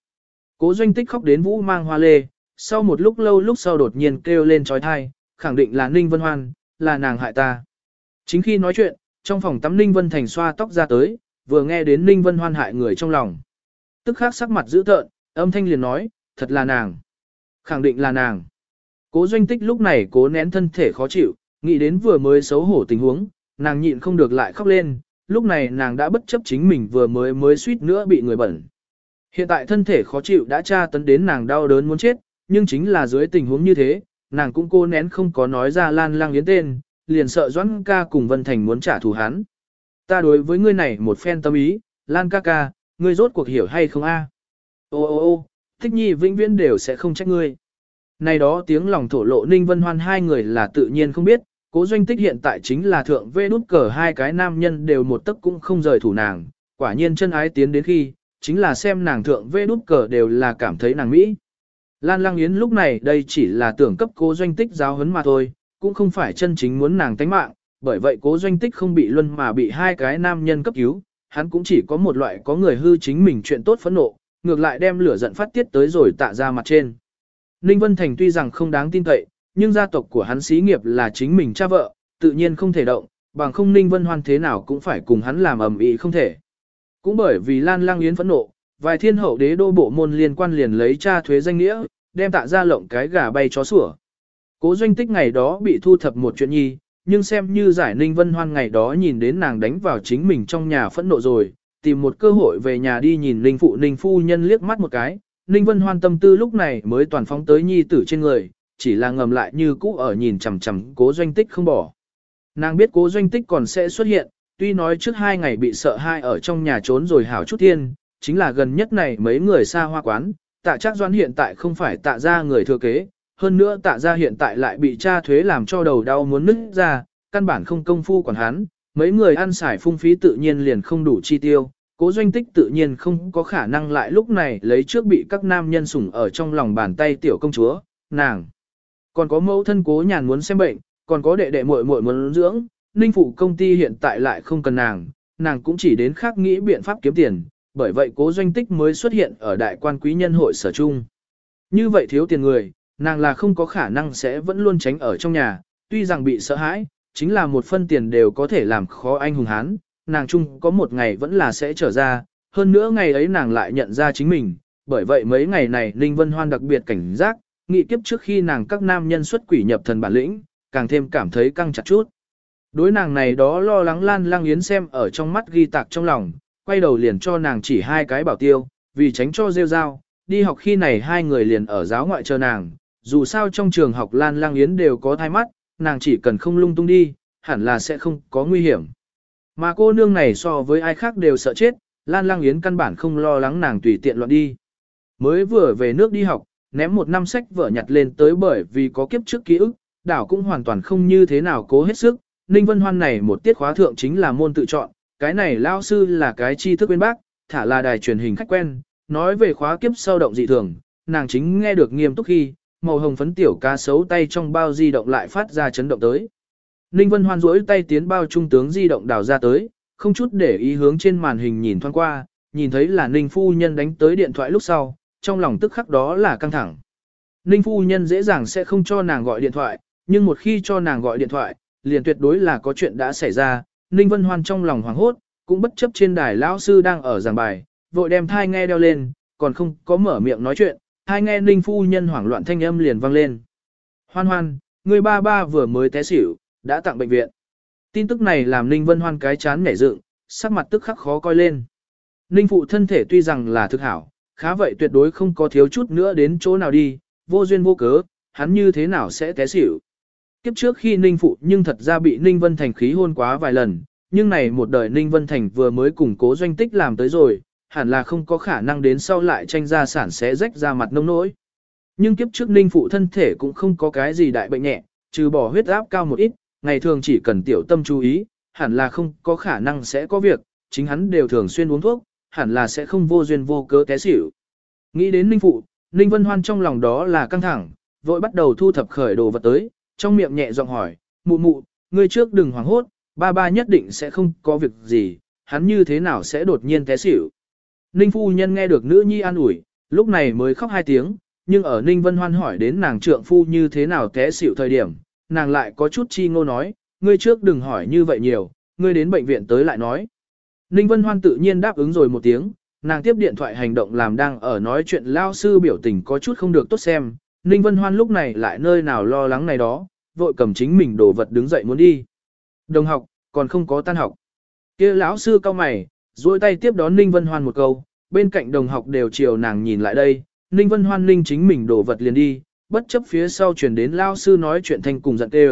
Cố doanh tích khóc đến vũ mang hoa lê, sau một lúc lâu lúc sau đột nhiên kêu lên trói thai, khẳng định là Ninh Vân Hoan, là nàng hại ta. Chính khi nói chuyện, trong phòng tắm Ninh Vân Thành xoa tóc ra tới, vừa nghe đến Ninh Vân Hoan hại người trong lòng. Tức khắc sắc mặt dữ tợn, âm thanh liền nói, thật là nàng. Khẳng định là nàng. Cố doanh tích lúc này cố nén thân thể khó chịu, nghĩ đến vừa mới xấu hổ tình huống, nàng nhịn không được lại khóc lên, lúc này nàng đã bất chấp chính mình vừa mới mới suýt nữa bị người bẩn. Hiện tại thân thể khó chịu đã tra tấn đến nàng đau đớn muốn chết, nhưng chính là dưới tình huống như thế, nàng cũng cô nén không có nói ra lan lang yến tên, liền sợ Doãn ca cùng Vân Thành muốn trả thù hắn. Ta đối với ngươi này một phen tâm ý, lan ca ca, ngươi rốt cuộc hiểu hay không a? Ô ô ô, thích nhi vĩnh viễn đều sẽ không trách ngươi. Này đó tiếng lòng thổ lộ Ninh Vân Hoan hai người là tự nhiên không biết, cố doanh tích hiện tại chính là thượng vê đút cờ hai cái nam nhân đều một tấc cũng không rời thủ nàng, quả nhiên chân ái tiến đến khi, chính là xem nàng thượng vê đút cờ đều là cảm thấy nàng Mỹ. Lan Lang Yến lúc này đây chỉ là tưởng cấp cố doanh tích giáo huấn mà thôi, cũng không phải chân chính muốn nàng tánh mạng, bởi vậy cố doanh tích không bị luân mà bị hai cái nam nhân cấp cứu, hắn cũng chỉ có một loại có người hư chính mình chuyện tốt phẫn nộ, ngược lại đem lửa giận phát tiết tới rồi tạ ra mặt trên. Ninh Vân Thành tuy rằng không đáng tin cậy, nhưng gia tộc của hắn xí nghiệp là chính mình cha vợ, tự nhiên không thể động, bằng không Ninh Vân Hoan thế nào cũng phải cùng hắn làm ầm ĩ không thể. Cũng bởi vì Lan Lang Yến phẫn nộ, vài thiên hậu đế đô bộ môn liên quan liền lấy cha thuế danh nghĩa, đem tạ ra lộng cái gà bay chó sủa. Cố doanh tích ngày đó bị thu thập một chuyện nhi, nhưng xem như giải Ninh Vân Hoan ngày đó nhìn đến nàng đánh vào chính mình trong nhà phẫn nộ rồi, tìm một cơ hội về nhà đi nhìn Ninh Phụ Ninh Phu Nhân liếc mắt một cái, Ninh Vân Hoan tâm tư lúc này mới toàn phóng tới nhi tử trên người, chỉ là ngầm lại như cũ ở nhìn chằm chằm cố doanh tích không bỏ. Nàng biết cố doanh tích còn sẽ xuất hiện, tuy nói trước hai ngày bị sợ hai ở trong nhà trốn rồi hảo chút thiên, chính là gần nhất này mấy người xa hoa quán, tạ chắc doan hiện tại không phải tạ ra người thừa kế, hơn nữa tạ ra hiện tại lại bị cha thuế làm cho đầu đau muốn nứt ra, căn bản không công phu quản hắn, mấy người ăn xài phung phí tự nhiên liền không đủ chi tiêu, cố doanh tích tự nhiên không có khả năng lại lúc này lấy trước bị các nam nhân sủng ở trong lòng bàn tay tiểu công chúa, nàng. Còn có mẫu thân cố nhàn muốn xem bệnh, còn có đệ đệ muội muội muốn dưỡng, ninh phụ công ty hiện tại lại không cần nàng, nàng cũng chỉ đến khác nghĩ biện pháp kiếm tiền, bởi vậy cố doanh tích mới xuất hiện ở đại quan quý nhân hội sở chung. Như vậy thiếu tiền người, nàng là không có khả năng sẽ vẫn luôn tránh ở trong nhà, tuy rằng bị sợ hãi, chính là một phân tiền đều có thể làm khó anh hùng hán, nàng chung có một ngày vẫn là sẽ trở ra, hơn nữa ngày ấy nàng lại nhận ra chính mình, bởi vậy mấy ngày này Ninh Vân Hoan đặc biệt cảnh giác, nghị kiếp trước khi nàng các nam nhân xuất quỷ nhập thần bản lĩnh, càng thêm cảm thấy căng chặt chút. Đối nàng này đó lo lắng Lan Lang Yến xem ở trong mắt ghi tạc trong lòng, quay đầu liền cho nàng chỉ hai cái bảo tiêu, vì tránh cho rêu rao, đi học khi này hai người liền ở giáo ngoại chờ nàng, dù sao trong trường học Lan Lang Yến đều có thai mắt, nàng chỉ cần không lung tung đi, hẳn là sẽ không có nguy hiểm. Mà cô nương này so với ai khác đều sợ chết, Lan Lang Yến căn bản không lo lắng nàng tùy tiện loạn đi. Mới vừa về nước đi học, ném một năm sách vở nhặt lên tới bởi vì có kiếp trước ký ức, đảo cũng hoàn toàn không như thế nào cố hết sức. Ninh Vân Hoan này một tiết khóa thượng chính là môn tự chọn, cái này lao sư là cái tri thức bên bác, thả là đài truyền hình khách quen, nói về khóa kiếp sau động dị thường, nàng chính nghe được nghiêm túc khi, màu hồng phấn tiểu cá sấu tay trong bao di động lại phát ra chấn động tới. Ninh Vân Hoan duỗi tay tiến bao trung tướng di động đào ra tới, không chút để ý hướng trên màn hình nhìn thoáng qua, nhìn thấy là Ninh Phu Nhân đánh tới điện thoại lúc sau, trong lòng tức khắc đó là căng thẳng. Ninh Phu Nhân dễ dàng sẽ không cho nàng gọi điện thoại, nhưng một khi cho nàng gọi điện thoại, liền tuyệt đối là có chuyện đã xảy ra. Ninh Vân Hoan trong lòng hoảng hốt, cũng bất chấp trên đài lão sư đang ở giảng bài, vội đem thai nghe đeo lên, còn không có mở miệng nói chuyện, hai nghe Ninh Phu Nhân hoảng loạn thanh âm liền vang lên. Hoan hoan, người ba ba vừa mới té xỉu, đã tặng bệnh viện. Tin tức này làm Ninh Vân Hoan cái chán nhảy dựng, sắc mặt tức khắc khó coi lên. Ninh phụ thân thể tuy rằng là thực hảo, khá vậy tuyệt đối không có thiếu chút nữa đến chỗ nào đi, vô duyên vô cớ, hắn như thế nào sẽ té xỉu. Kiếp trước khi Ninh phụ nhưng thật ra bị Ninh Vân Thành khí hôn quá vài lần, nhưng này một đời Ninh Vân Thành vừa mới củng cố doanh tích làm tới rồi, hẳn là không có khả năng đến sau lại tranh gia sản sẽ rách ra mặt nông nỗi. Nhưng kiếp trước Ninh phụ thân thể cũng không có cái gì đại bệnh nhẹ, trừ bỏ huyết áp cao một ít, ngày thường chỉ cần tiểu tâm chú ý, hẳn là không có khả năng sẽ có việc, chính hắn đều thường xuyên uống thuốc, hẳn là sẽ không vô duyên vô cớ té xỉu. Nghĩ đến Ninh Phụ, Ninh Vân Hoan trong lòng đó là căng thẳng, vội bắt đầu thu thập khởi đồ vật tới, trong miệng nhẹ giọng hỏi, mụ mụ, ngươi trước đừng hoảng hốt, ba ba nhất định sẽ không có việc gì, hắn như thế nào sẽ đột nhiên té xỉu. Ninh Phu Nhân nghe được nữ nhi an ủi, lúc này mới khóc hai tiếng, nhưng ở Ninh Vân Hoan hỏi đến nàng trượng phu như thế nào té xỉu thời điểm, nàng lại có chút chi ngô nói, ngươi trước đừng hỏi như vậy nhiều, ngươi đến bệnh viện tới lại nói. Ninh Vân Hoan tự nhiên đáp ứng rồi một tiếng, nàng tiếp điện thoại hành động làm đang ở nói chuyện lao sư biểu tình có chút không được tốt xem. Ninh Vân Hoan lúc này lại nơi nào lo lắng này đó, vội cầm chính mình đồ vật đứng dậy muốn đi. Đồng học, còn không có tan học. kia lão sư cao mày, duỗi tay tiếp đón Ninh Vân Hoan một câu, bên cạnh đồng học đều chiều nàng nhìn lại đây, Ninh Vân Hoan Ninh chính mình đổ vật liền đi, bất chấp phía sau chuyển đến lao sư nói chuyện thanh cùng giận tê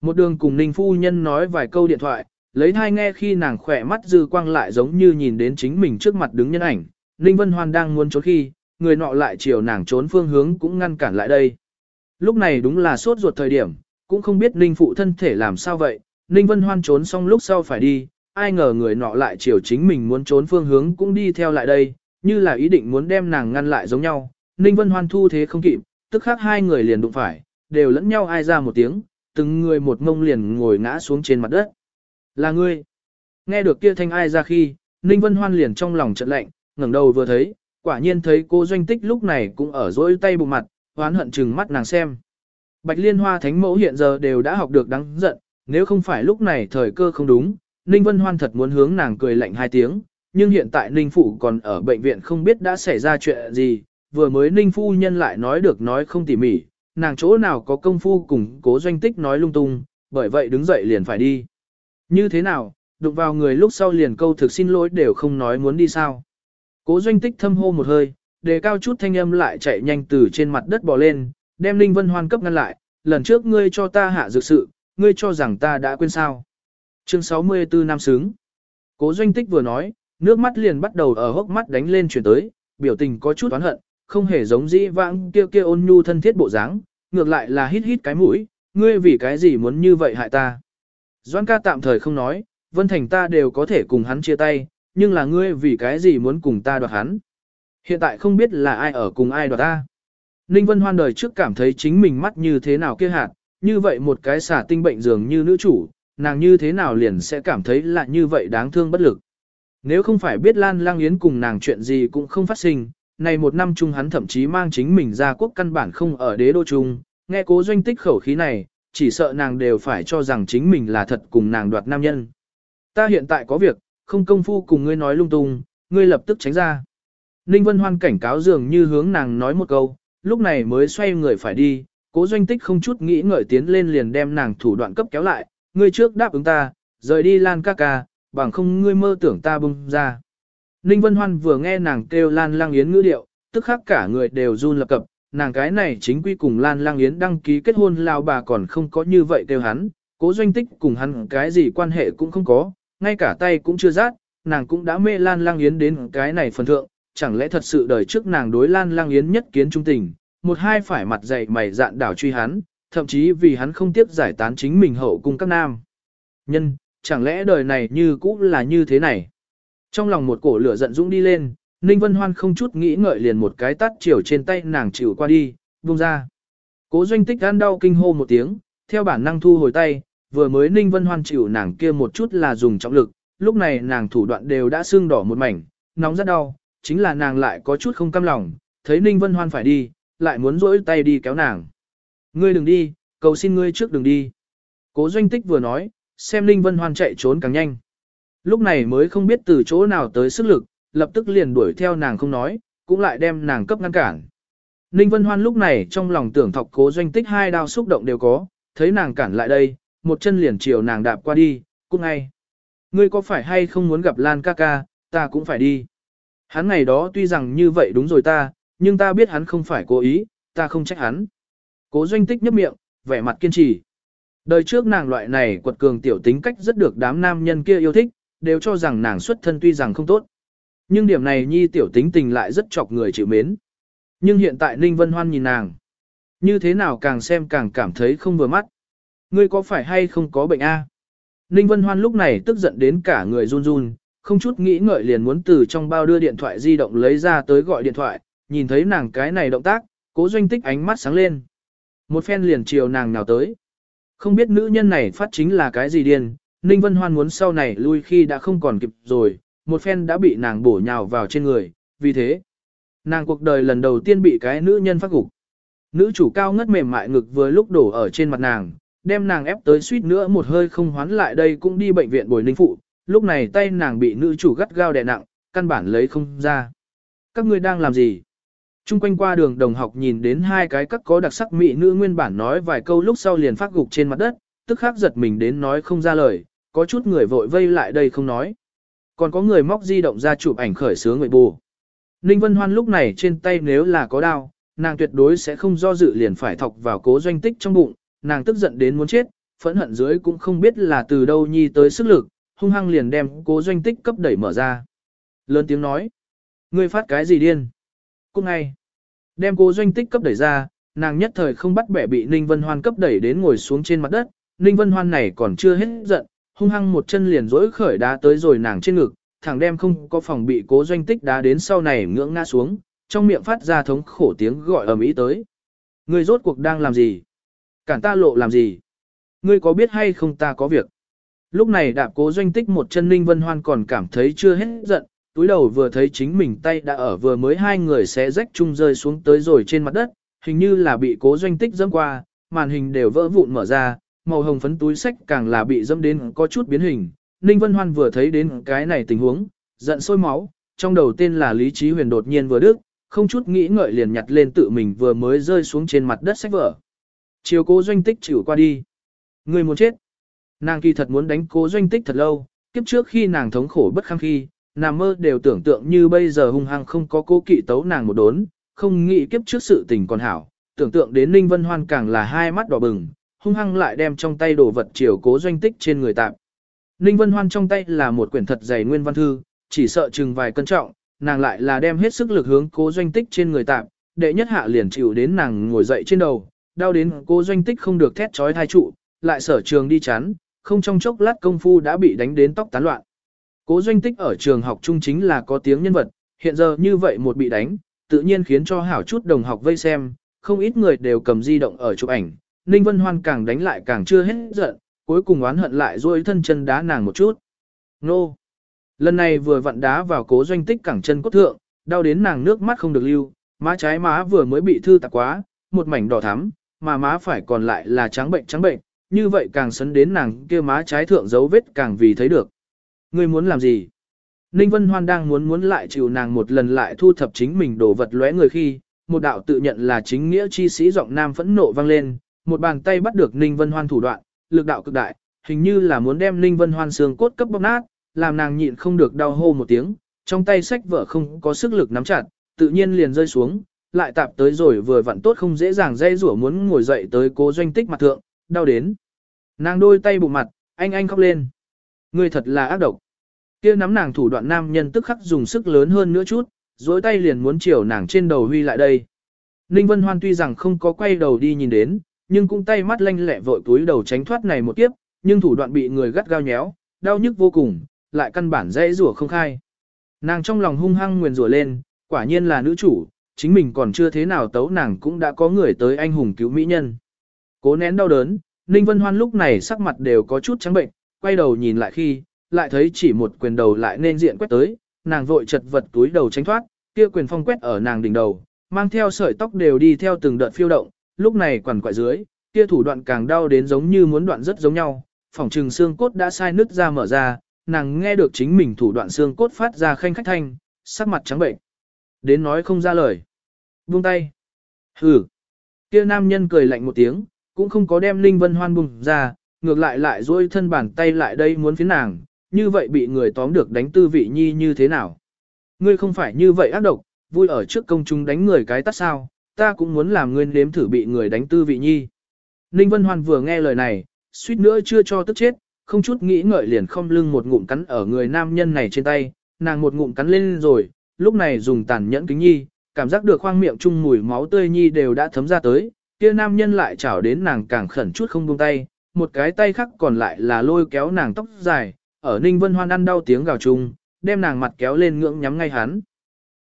Một đường cùng Ninh Phu Nhân nói vài câu điện thoại, lấy thai nghe khi nàng khỏe mắt dư quang lại giống như nhìn đến chính mình trước mặt đứng nhân ảnh. Ninh Vân Hoan đang muốn trốn khi, người nọ lại chiều nàng trốn phương hướng cũng ngăn cản lại đây. Lúc này đúng là sốt ruột thời điểm, cũng không biết Ninh phụ thân thể làm sao vậy, Ninh Vân Hoan trốn xong lúc sau phải đi, ai ngờ người nọ lại chiều chính mình muốn trốn phương hướng cũng đi theo lại đây, như là ý định muốn đem nàng ngăn lại giống nhau. Ninh Vân Hoan thu thế không kịp, tức khắc hai người liền đụng phải, đều lẫn nhau ai ra một tiếng, từng người một ngông liền ngồi ngã xuống trên mặt đất. Là ngươi. Nghe được kia thanh ai ra khi, Ninh Vân Hoan liền trong lòng trận lạnh, ngẩng đầu vừa thấy, quả nhiên thấy cô doanh tích lúc này cũng ở dỗi tay bụng mặt, hoán hận chừng mắt nàng xem. Bạch Liên Hoa Thánh Mẫu hiện giờ đều đã học được đáng giận, nếu không phải lúc này thời cơ không đúng, Ninh Vân Hoan thật muốn hướng nàng cười lạnh hai tiếng, nhưng hiện tại Ninh Phụ còn ở bệnh viện không biết đã xảy ra chuyện gì, vừa mới Ninh Phu Nhân lại nói được nói không tỉ mỉ, nàng chỗ nào có công phu cùng cố doanh tích nói lung tung, bởi vậy đứng dậy liền phải đi. Như thế nào, đụng vào người lúc sau liền câu thực xin lỗi đều không nói muốn đi sao. Cố doanh tích thâm hô một hơi, đề cao chút thanh âm lại chạy nhanh từ trên mặt đất bò lên, đem Ninh Vân Hoan cấp ngăn lại, lần trước ngươi cho ta hạ dược sự, ngươi cho rằng ta đã quên sao. Chương 64 Nam sướng. Cố doanh tích vừa nói, nước mắt liền bắt đầu ở hốc mắt đánh lên chuyển tới, biểu tình có chút oán hận, không hề giống dĩ vãng kia kia ôn nhu thân thiết bộ dáng, ngược lại là hít hít cái mũi, ngươi vì cái gì muốn như vậy hại ta. Doan ca tạm thời không nói, Vân Thành ta đều có thể cùng hắn chia tay, nhưng là ngươi vì cái gì muốn cùng ta đoạt hắn. Hiện tại không biết là ai ở cùng ai đoạt ta. Ninh Vân Hoan đời trước cảm thấy chính mình mắt như thế nào kia hạt, như vậy một cái xả tinh bệnh dường như nữ chủ, nàng như thế nào liền sẽ cảm thấy là như vậy đáng thương bất lực. Nếu không phải biết Lan Lang Yến cùng nàng chuyện gì cũng không phát sinh, này một năm chung hắn thậm chí mang chính mình ra quốc căn bản không ở đế đô chung, nghe cố doanh tích khẩu khí này, chỉ sợ nàng đều phải cho rằng chính mình là thật cùng nàng đoạt nam nhân. Ta hiện tại có việc, không công phu cùng ngươi nói lung tung, ngươi lập tức tránh ra. Ninh Vân Hoan cảnh cáo dường như hướng nàng nói một câu, lúc này mới xoay người phải đi, cố doanh tích không chút nghĩ ngợi tiến lên liền đem nàng thủ đoạn cấp kéo lại, ngươi trước đáp ứng ta, rời đi Lan ca ca, bằng không ngươi mơ tưởng ta bung ra. Ninh Vân Hoan vừa nghe nàng kêu Lan Lang Yến ngữ điệu, tức khắc cả người đều run lập cập, nàng cái này chính quy cùng Lan Lang Yến đăng ký kết hôn lao bà còn không có như vậy kêu hắn, cố doanh tích cùng hắn cái gì quan hệ cũng không có, ngay cả tay cũng chưa rát, nàng cũng đã mê Lan Lang Yến đến cái này phần thượng, chẳng lẽ thật sự đời trước nàng đối Lan Lang Yến nhất kiến trung tình, một hai phải mặt dày mày dạn đảo truy hắn, thậm chí vì hắn không tiếp giải tán chính mình hậu cung các nam. Nhân, chẳng lẽ đời này như cũ là như thế này? Trong lòng một cổ lửa giận dũng đi lên, Ninh Vân Hoan không chút nghĩ ngợi liền một cái tắt chiều trên tay nàng chịu qua đi, buông ra. Cố doanh tích gan đau kinh hô một tiếng, theo bản năng thu hồi tay, vừa mới Ninh Vân Hoan chịu nàng kia một chút là dùng trọng lực, lúc này nàng thủ đoạn đều đã sưng đỏ một mảnh, nóng rất đau, chính là nàng lại có chút không cam lòng, thấy Ninh Vân Hoan phải đi, lại muốn rỗi tay đi kéo nàng. Ngươi đừng đi, cầu xin ngươi trước đừng đi. Cố doanh tích vừa nói, xem Ninh Vân Hoan chạy trốn càng nhanh. Lúc này mới không biết từ chỗ nào tới sức lực, lập tức liền đuổi theo nàng không nói, cũng lại đem nàng cấp ngăn cản. Ninh Vân Hoan lúc này trong lòng tưởng thọc cố doanh tích hai đao xúc động đều có, thấy nàng cản lại đây, một chân liền chiều nàng đạp qua đi, cũng ngay. Ngươi có phải hay không muốn gặp Lan ca ca, ta cũng phải đi. Hắn ngày đó tuy rằng như vậy đúng rồi ta, nhưng ta biết hắn không phải cố ý, ta không trách hắn. Cố doanh tích nhấp miệng, vẻ mặt kiên trì. Đời trước nàng loại này quật cường tiểu tính cách rất được đám nam nhân kia yêu thích, đều cho rằng nàng xuất thân tuy rằng không tốt. Nhưng điểm này nhi tiểu tính tình lại rất chọc người chịu mến. Nhưng hiện tại Ninh Vân Hoan nhìn nàng. Như thế nào càng xem càng cảm thấy không vừa mắt. Ngươi có phải hay không có bệnh a? Ninh Vân Hoan lúc này tức giận đến cả người run run, không chút nghĩ ngợi liền muốn từ trong bao đưa điện thoại di động lấy ra tới gọi điện thoại, nhìn thấy nàng cái này động tác, cố doanh tích ánh mắt sáng lên. Một phen liền chiều nàng nào tới. Không biết nữ nhân này phát chính là cái gì điên, Ninh Vân Hoan muốn sau này lui khi đã không còn kịp rồi, một phen đã bị nàng bổ nhào vào trên người, vì thế. Nàng cuộc đời lần đầu tiên bị cái nữ nhân phát gục. Nữ chủ cao ngất mềm mại ngực vừa lúc đổ ở trên mặt nàng, đem nàng ép tới suýt nữa một hơi không hoán lại đây cũng đi bệnh viện bồi ninh phụ, lúc này tay nàng bị nữ chủ gắt gao đè nặng, căn bản lấy không ra. Các ngươi đang làm gì? Trung quanh qua đường đồng học nhìn đến hai cái các có đặc sắc mỹ nữ nguyên bản nói vài câu lúc sau liền phát gục trên mặt đất, tức khắc giật mình đến nói không ra lời, có chút người vội vây lại đây không nói. Còn có người móc di động ra chụp ảnh khởi sướng người bù. Ninh Vân Hoan lúc này trên tay nếu là có đao, nàng tuyệt đối sẽ không do dự liền phải thọc vào cố doanh tích trong bụng, nàng tức giận đến muốn chết, phẫn hận dưới cũng không biết là từ đâu nhi tới sức lực, hung hăng liền đem cố doanh tích cấp đẩy mở ra. Lớn tiếng nói, ngươi phát cái gì điên? Cũng ngay, đem cố doanh tích cấp đẩy ra, nàng nhất thời không bắt bẻ bị Ninh Vân Hoan cấp đẩy đến ngồi xuống trên mặt đất, Ninh Vân Hoan này còn chưa hết giận, hung hăng một chân liền dỗi khởi đá tới rồi nàng trên ngực, thẳng đem không có phòng bị cố doanh tích đá đến sau này ngưỡng ngã xuống, trong miệng phát ra thống khổ tiếng gọi ầm ĩ tới. Ngươi rốt cuộc đang làm gì? Cản ta lộ làm gì? Ngươi có biết hay không ta có việc? Lúc này đạp cố doanh tích một chân Ninh Vân Hoan còn cảm thấy chưa hết giận, túi đầu vừa thấy chính mình tay đã ở vừa mới hai người xé rách chung rơi xuống tới rồi trên mặt đất, hình như là bị cố doanh tích dẫm qua, màn hình đều vỡ vụn mở ra, màu hồng phấn túi sách càng là bị dẫm đến có chút biến hình. Ninh Vân Hoan vừa thấy đến cái này tình huống, giận sôi máu, trong đầu tên là Lý Trí Huyền đột nhiên vừa đức, không chút nghĩ ngợi liền nhặt lên tự mình vừa mới rơi xuống trên mặt đất sách vở. Chiều cố doanh tích chịu qua đi. Người muốn chết. Nàng kỳ thật muốn đánh cố doanh tích thật lâu, kiếp trước khi nàng thống khổ bất kham khi, nàng mơ đều tưởng tượng như bây giờ hung hăng không có cố kỵ tấu nàng một đốn, không nghĩ kiếp trước sự tình còn hảo, tưởng tượng đến Ninh Vân Hoan càng là hai mắt đỏ bừng, hung hăng lại đem trong tay đồ vật chiều cố doanh tích trên người tạm. Ninh Vân Hoan trong tay là một quyển thật dày nguyên văn thư, chỉ sợ chừng vài cân trọng, nàng lại là đem hết sức lực hướng cố doanh tích trên người tạm, đệ nhất hạ liền chịu đến nàng ngồi dậy trên đầu, đau đến cố doanh tích không được thét chói thai trụ, lại sở trường đi chán, không trong chốc lát công phu đã bị đánh đến tóc tán loạn. Cố doanh tích ở trường học trung chính là có tiếng nhân vật, hiện giờ như vậy một bị đánh, tự nhiên khiến cho hảo chút đồng học vây xem, không ít người đều cầm di động ở chụp ảnh, Ninh Vân Hoan càng đánh lại càng chưa hết giận, cuối cùng oán hận lại duỗi thân chân đá nàng một chút. Nô! Lần này vừa vặn đá vào cố doanh tích cẳng chân cốt thượng, đau đến nàng nước mắt không được lưu, má trái má vừa mới bị thư tạc quá, một mảnh đỏ thắm, mà má phải còn lại là trắng bệnh trắng bệnh, như vậy càng sấn đến nàng kia má trái thượng dấu vết càng vì thấy được. Ngươi muốn làm gì? Ninh Vân Hoan đang muốn muốn lại chịu nàng một lần lại thu thập chính mình đồ vật lóe người khi, một đạo tự nhận là chính nghĩa chi sĩ giọng nam phẫn nộ vang lên, một bàn tay bắt được Ninh Vân Hoan thủ đoạn, lực đạo cực đại, hình như là muốn đem Ninh Vân Hoan xương cốt cấp bóc nát, làm nàng nhịn không được đau hô một tiếng, trong tay sách vở không có sức lực nắm chặt, tự nhiên liền rơi xuống, lại tạp tới rồi vừa vặn tốt không dễ dàng dây rủa muốn ngồi dậy tới cố doanh tích mặt thượng, đau đến. Nàng đôi tay bụng mặt, anh anh khóc lên. Ngươi thật là ác độc. Kia nắm nàng thủ đoạn nam nhân tức khắc dùng sức lớn hơn nữa chút, dối tay liền muốn chiều nàng trên đầu huy lại đây. Ninh Vân Hoan tuy rằng không có quay đầu đi nhìn đến, nhưng cũng tay mắt lanh lẹ vội túi đầu tránh thoát này một kiếp, nhưng thủ đoạn bị người gắt gao nhéo, đau nhức vô cùng, lại căn bản dễ rủa không khai. Nàng trong lòng hung hăng nguyền rủa lên, quả nhiên là nữ chủ, chính mình còn chưa thế nào tấu nàng cũng đã có người tới anh hùng cứu mỹ nhân. Cố nén đau đớn, Ninh Vân Hoan lúc này sắc mặt đều có chút trắng bệnh, quay đầu nhìn lại khi, lại thấy chỉ một quyền đầu lại nên diện quét tới, nàng vội chật vật túi đầu tránh thoát, kia quyền phong quét ở nàng đỉnh đầu, mang theo sợi tóc đều đi theo từng đợt phiêu động, lúc này quằn quại dưới, kia thủ đoạn càng đau đến giống như muốn đoạn rất giống nhau, phòng trừng xương cốt đã sai nứt ra mở ra, nàng nghe được chính mình thủ đoạn xương cốt phát ra khanh khách thanh, sắc mặt trắng bệnh. Đến nói không ra lời. Buông tay. Hừ. Kia nam nhân cười lạnh một tiếng, cũng không có đem Linh Vân Hoan bùng ra, ngược lại lại duỗi thân bàn tay lại đây muốn phiến nàng, như vậy bị người tóm được đánh tư vị nhi như thế nào. Ngươi không phải như vậy ác độc, vui ở trước công chúng đánh người cái tắt sao, ta cũng muốn làm ngươi nếm thử bị người đánh tư vị nhi. Ninh Vân Hoan vừa nghe lời này, suýt nữa chưa cho tức chết, không chút nghĩ ngợi liền không lưng một ngụm cắn ở người nam nhân này trên tay, nàng một ngụm cắn lên rồi, lúc này dùng tàn nhẫn kính nhi, cảm giác được khoang miệng chung mùi máu tươi nhi đều đã thấm ra tới, kia nam nhân lại chảo đến nàng càng khẩn chút không buông tay, một cái tay khác còn lại là lôi kéo nàng tóc dài, ở Ninh Vân Hoan ăn đau tiếng gào chung, đem nàng mặt kéo lên ngưỡng nhắm ngay hắn.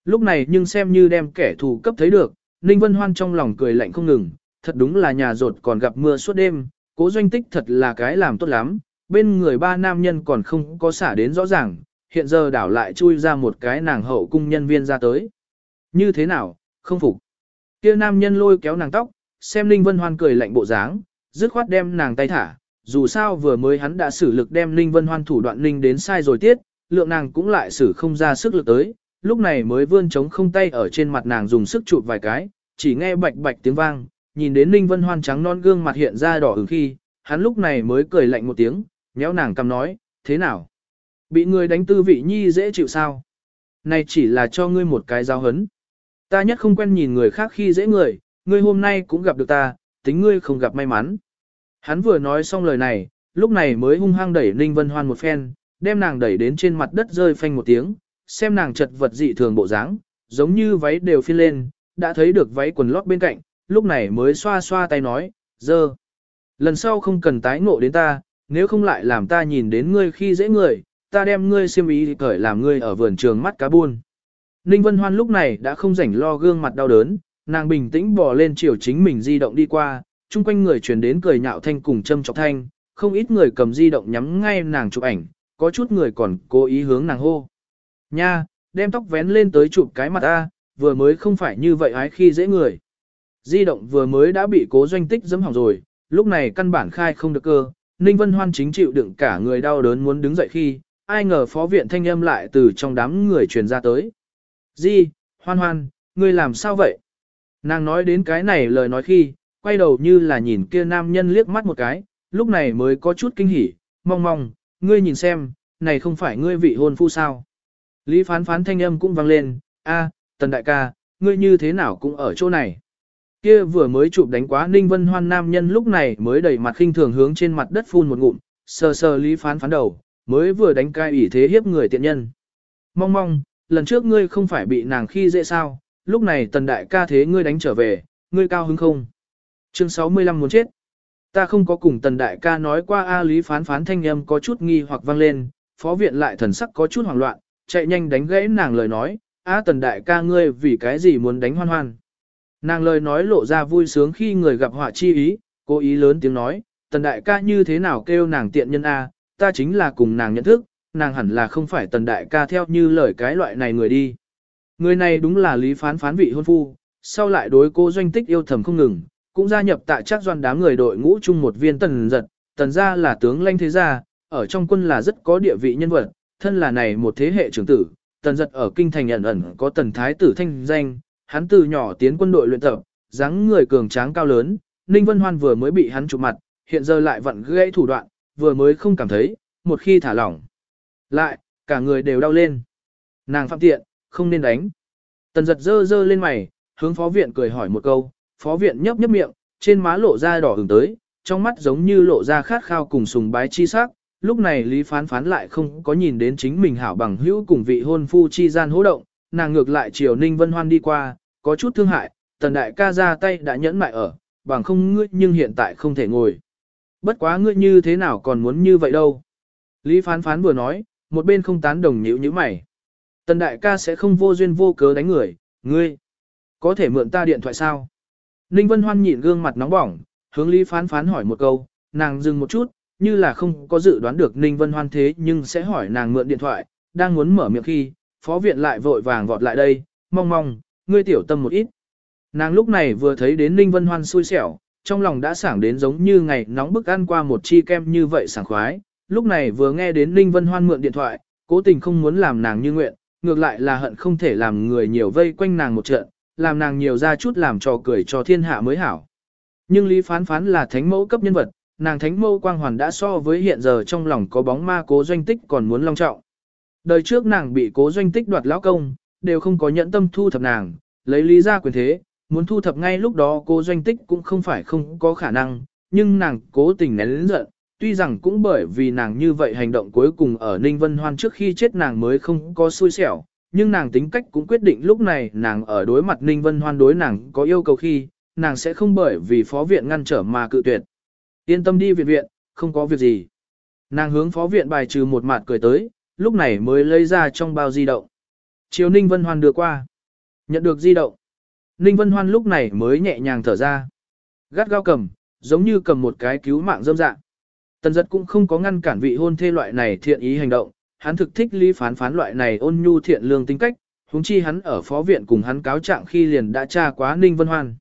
Lúc này nhưng xem như đem kẻ thù cấp thấy được, Ninh Vân Hoan trong lòng cười lạnh không ngừng, thật đúng là nhà rột còn gặp mưa suốt đêm, cố doanh tích thật là cái làm tốt lắm, bên người ba nam nhân còn không có xả đến rõ ràng, hiện giờ đảo lại chui ra một cái nàng hậu cung nhân viên ra tới. Như thế nào, không phục. kia nam nhân lôi kéo nàng tóc, xem Ninh Vân Hoan cười lạnh bộ dáng, dứt khoát đem nàng tay thả, dù sao vừa mới hắn đã xử lực đem Ninh Vân Hoan thủ đoạn Ninh đến sai rồi tiết, lượng nàng cũng lại xử không ra sức lực tới, lúc này mới vươn chống không tay ở trên mặt nàng dùng sức chụp vài cái, chỉ nghe bạch bạch tiếng vang, nhìn đến Ninh Vân Hoan trắng non gương mặt hiện ra đỏ ửng khi, hắn lúc này mới cười lạnh một tiếng, nhéo nàng cầm nói, thế nào? Bị người đánh tư vị nhi dễ chịu sao? Này chỉ là cho ngươi một cái giáo hấn. Ta nhất không quen nhìn người khác khi dễ người, ngươi hôm nay cũng gặp được ta, tính ngươi không gặp may mắn. Hắn vừa nói xong lời này, lúc này mới hung hăng đẩy Ninh Vân Hoan một phen, đem nàng đẩy đến trên mặt đất rơi phanh một tiếng, xem nàng chật vật dị thường bộ dáng, giống như váy đều phiên lên, đã thấy được váy quần lót bên cạnh, lúc này mới xoa xoa tay nói, dơ. Lần sau không cần tái ngộ đến ta, nếu không lại làm ta nhìn đến ngươi khi dễ người, ta đem ngươi xiêm ý cởi làm ngươi ở vườn trường mắt cá buôn. Ninh Vân Hoan lúc này đã không rảnh lo gương mặt đau đớn, nàng bình tĩnh bò lên chiều chính mình di động đi qua, chung quanh người truyền đến cười nhạo thanh cùng châm chọc thanh, không ít người cầm di động nhắm ngay nàng chụp ảnh, có chút người còn cố ý hướng nàng hô. Nha, đem tóc vén lên tới chụp cái mặt ta, vừa mới không phải như vậy ái khi dễ người. Di động vừa mới đã bị cố doanh tích dẫm hỏng rồi, lúc này căn bản khai không được cơ, Ninh Vân Hoan chính chịu đựng cả người đau đớn muốn đứng dậy khi, ai ngờ phó viện thanh âm lại từ trong đám người truyền ra tới. Di, Hoan Hoan, ngươi làm sao vậy? Nàng nói đến cái này lời nói khi, quay đầu như là nhìn kia nam nhân liếc mắt một cái, lúc này mới có chút kinh hỉ, mong mong, ngươi nhìn xem, này không phải ngươi vị hôn phu sao. Lý phán phán thanh âm cũng vang lên, a, tần đại ca, ngươi như thế nào cũng ở chỗ này. Kia vừa mới chụp đánh quá Ninh Vân Hoan nam nhân lúc này mới đẩy mặt khinh thường hướng trên mặt đất phun một ngụm, sờ sờ Lý phán phán đầu, mới vừa đánh cai ủy thế hiếp người tiện nhân. Mong mong, lần trước ngươi không phải bị nàng khi dễ sao, lúc này tần đại ca thế ngươi đánh trở về, ngươi cao hứng không? Chương 65 muốn chết. Ta không có cùng tần đại ca nói qua A Lý phán phán thanh âm có chút nghi hoặc vang lên, phó viện lại thần sắc có chút hoảng loạn, chạy nhanh đánh gãy nàng lời nói, A tần đại ca ngươi vì cái gì muốn đánh hoan hoan. Nàng lời nói lộ ra vui sướng khi người gặp họa chi ý, cố ý lớn tiếng nói, tần đại ca như thế nào kêu nàng tiện nhân A, ta chính là cùng nàng nhận thức, nàng hẳn là không phải tần đại ca theo như lời cái loại này người đi. Người này đúng là lý phán phán vị hôn phu, sau lại đối cô doanh tích yêu thầm không ngừng, cũng gia nhập tại chắc doan đám người đội ngũ chung một viên tần giật, tần gia là tướng lanh thế gia, ở trong quân là rất có địa vị nhân vật, thân là này một thế hệ trưởng tử, tần giật ở kinh thành ẩn ẩn có tần thái tử thanh danh, hắn từ nhỏ tiến quân đội luyện tập, dáng người cường tráng cao lớn, Ninh Vân Hoan vừa mới bị hắn chụp mặt, hiện giờ lại vặn gãy thủ đoạn, vừa mới không cảm thấy, một khi thả lỏng. Lại, cả người đều đau lên. Nàng phạm tiện, không nên đánh. Tần giật dơ dơ lên mày, hướng phó viện cười hỏi một câu, phó viện nhấp nhấp miệng, trên má lộ ra đỏ hừng tới, trong mắt giống như lộ ra khát khao cùng sùng bái chi sắc. Lúc này Lý Phán Phán lại không có nhìn đến chính mình hảo bằng hữu cùng vị hôn phu chi gian hỗ động, nàng ngược lại chiều Ninh Vân Hoan đi qua, có chút thương hại, tần đại ca ra tay đã nhẫn mại ở, bằng không ngươi nhưng hiện tại không thể ngồi. Bất quá ngươi như thế nào còn muốn như vậy đâu. Lý Phán Phán vừa nói, một bên không tán đồng nhíu như mày. Tần đại ca sẽ không vô duyên vô cớ đánh người, ngươi. Có thể mượn ta điện thoại sao? Ninh Vân Hoan nhịn gương mặt nóng bỏng, hướng Lý Phán Phán hỏi một câu, nàng dừng một chút, như là không có dự đoán được Ninh Vân Hoan thế nhưng sẽ hỏi nàng mượn điện thoại, đang muốn mở miệng khi, phó viện lại vội vàng vọt lại đây, mong mong, ngươi tiểu tâm một ít. Nàng lúc này vừa thấy đến Ninh Vân Hoan xui xẻo, trong lòng đã sảng đến giống như ngày nóng bức ăn qua một chi kem như vậy sảng khoái, lúc này vừa nghe đến Ninh Vân Hoan mượn điện thoại, cố tình không muốn làm nàng như nguyện, ngược lại là hận không thể làm người nhiều vây quanh nàng một trận, làm nàng nhiều ra chút làm trò cười cho thiên hạ mới hảo. Nhưng Lý Phán Phán là thánh mẫu cấp nhân vật, nàng thánh mẫu quang hoàn đã so với hiện giờ trong lòng có bóng ma cố doanh tích còn muốn long trọng. Đời trước nàng bị cố doanh tích đoạt lão công, đều không có nhẫn tâm thu thập nàng, lấy lý ra quyền thế, muốn thu thập ngay lúc đó cố doanh tích cũng không phải không có khả năng, nhưng nàng cố tình nén lĩnh giận, tuy rằng cũng bởi vì nàng như vậy hành động cuối cùng ở Ninh Vân Hoan trước khi chết nàng mới không có xui xẻo, nhưng nàng tính cách cũng quyết định lúc này nàng ở đối mặt Ninh Vân Hoan đối nàng có yêu cầu khi, nàng sẽ không bởi vì phó viện ngăn trở mà cự tuyệt. Yên tâm đi viện viện, không có việc gì. Nàng hướng phó viện bài trừ một mặt cười tới, lúc này mới lấy ra trong bao di động. Chiều Ninh Vân Hoan đưa qua. Nhận được di động. Ninh Vân Hoan lúc này mới nhẹ nhàng thở ra. Gắt gao cầm, giống như cầm một cái cứu mạng dâm dạng. Tần giật cũng không có ngăn cản vị hôn thê loại này thiện ý hành động, hắn thực thích ly phán phán loại này ôn nhu thiện lương tính cách, huống chi hắn ở phó viện cùng hắn cáo trạng khi liền đã tra quá Ninh Vân Hoan.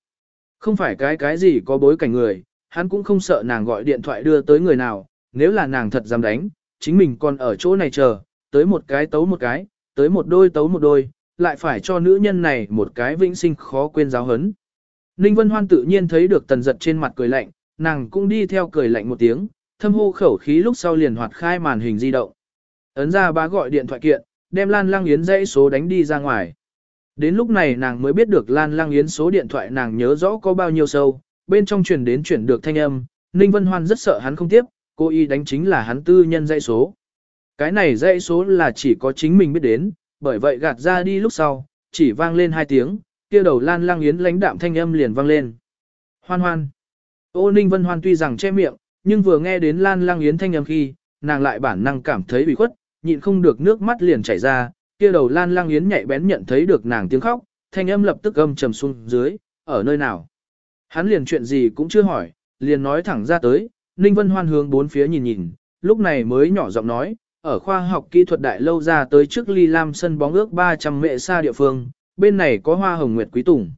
Không phải cái cái gì có bối cảnh người, hắn cũng không sợ nàng gọi điện thoại đưa tới người nào, nếu là nàng thật dám đánh, chính mình còn ở chỗ này chờ, tới một cái tấu một cái, tới một đôi tấu một đôi, lại phải cho nữ nhân này một cái vĩnh sinh khó quên giáo hấn. Ninh Vân Hoan tự nhiên thấy được tần giật trên mặt cười lạnh, nàng cũng đi theo cười lạnh một tiếng, thâm hô khẩu khí lúc sau liền hoạt khai màn hình di động. Ấn ra bá gọi điện thoại kiện, đem Lan Lang Yến dãy số đánh đi ra ngoài. Đến lúc này nàng mới biết được Lan Lang Yến số điện thoại nàng nhớ rõ có bao nhiêu sâu, bên trong truyền đến chuyển được thanh âm, Ninh Vân Hoan rất sợ hắn không tiếp, cô y đánh chính là hắn tư nhân dãy số. Cái này dãy số là chỉ có chính mình biết đến, bởi vậy gạt ra đi lúc sau, chỉ vang lên hai tiếng, kia đầu Lan Lang Yến lãnh đạm thanh âm liền vang lên. Hoan hoan. Ô Ninh Vân Hoan tuy rằng che miệng, nhưng vừa nghe đến Lan Lang Yến thanh âm khi, nàng lại bản năng cảm thấy bị khuất, nhịn không được nước mắt liền chảy ra, kia đầu Lan Lang Yến nhạy bén nhận thấy được nàng tiếng khóc, thanh âm lập tức âm trầm xuống dưới, ở nơi nào. Hắn liền chuyện gì cũng chưa hỏi, liền nói thẳng ra tới, Ninh Vân Hoan hướng bốn phía nhìn nhìn, lúc này mới nhỏ giọng nói, ở khoa học kỹ thuật đại lâu ra tới trước ly lam sân bóng ước 300 mệ xa địa phương, bên này có hoa hồng nguyệt quý tùng.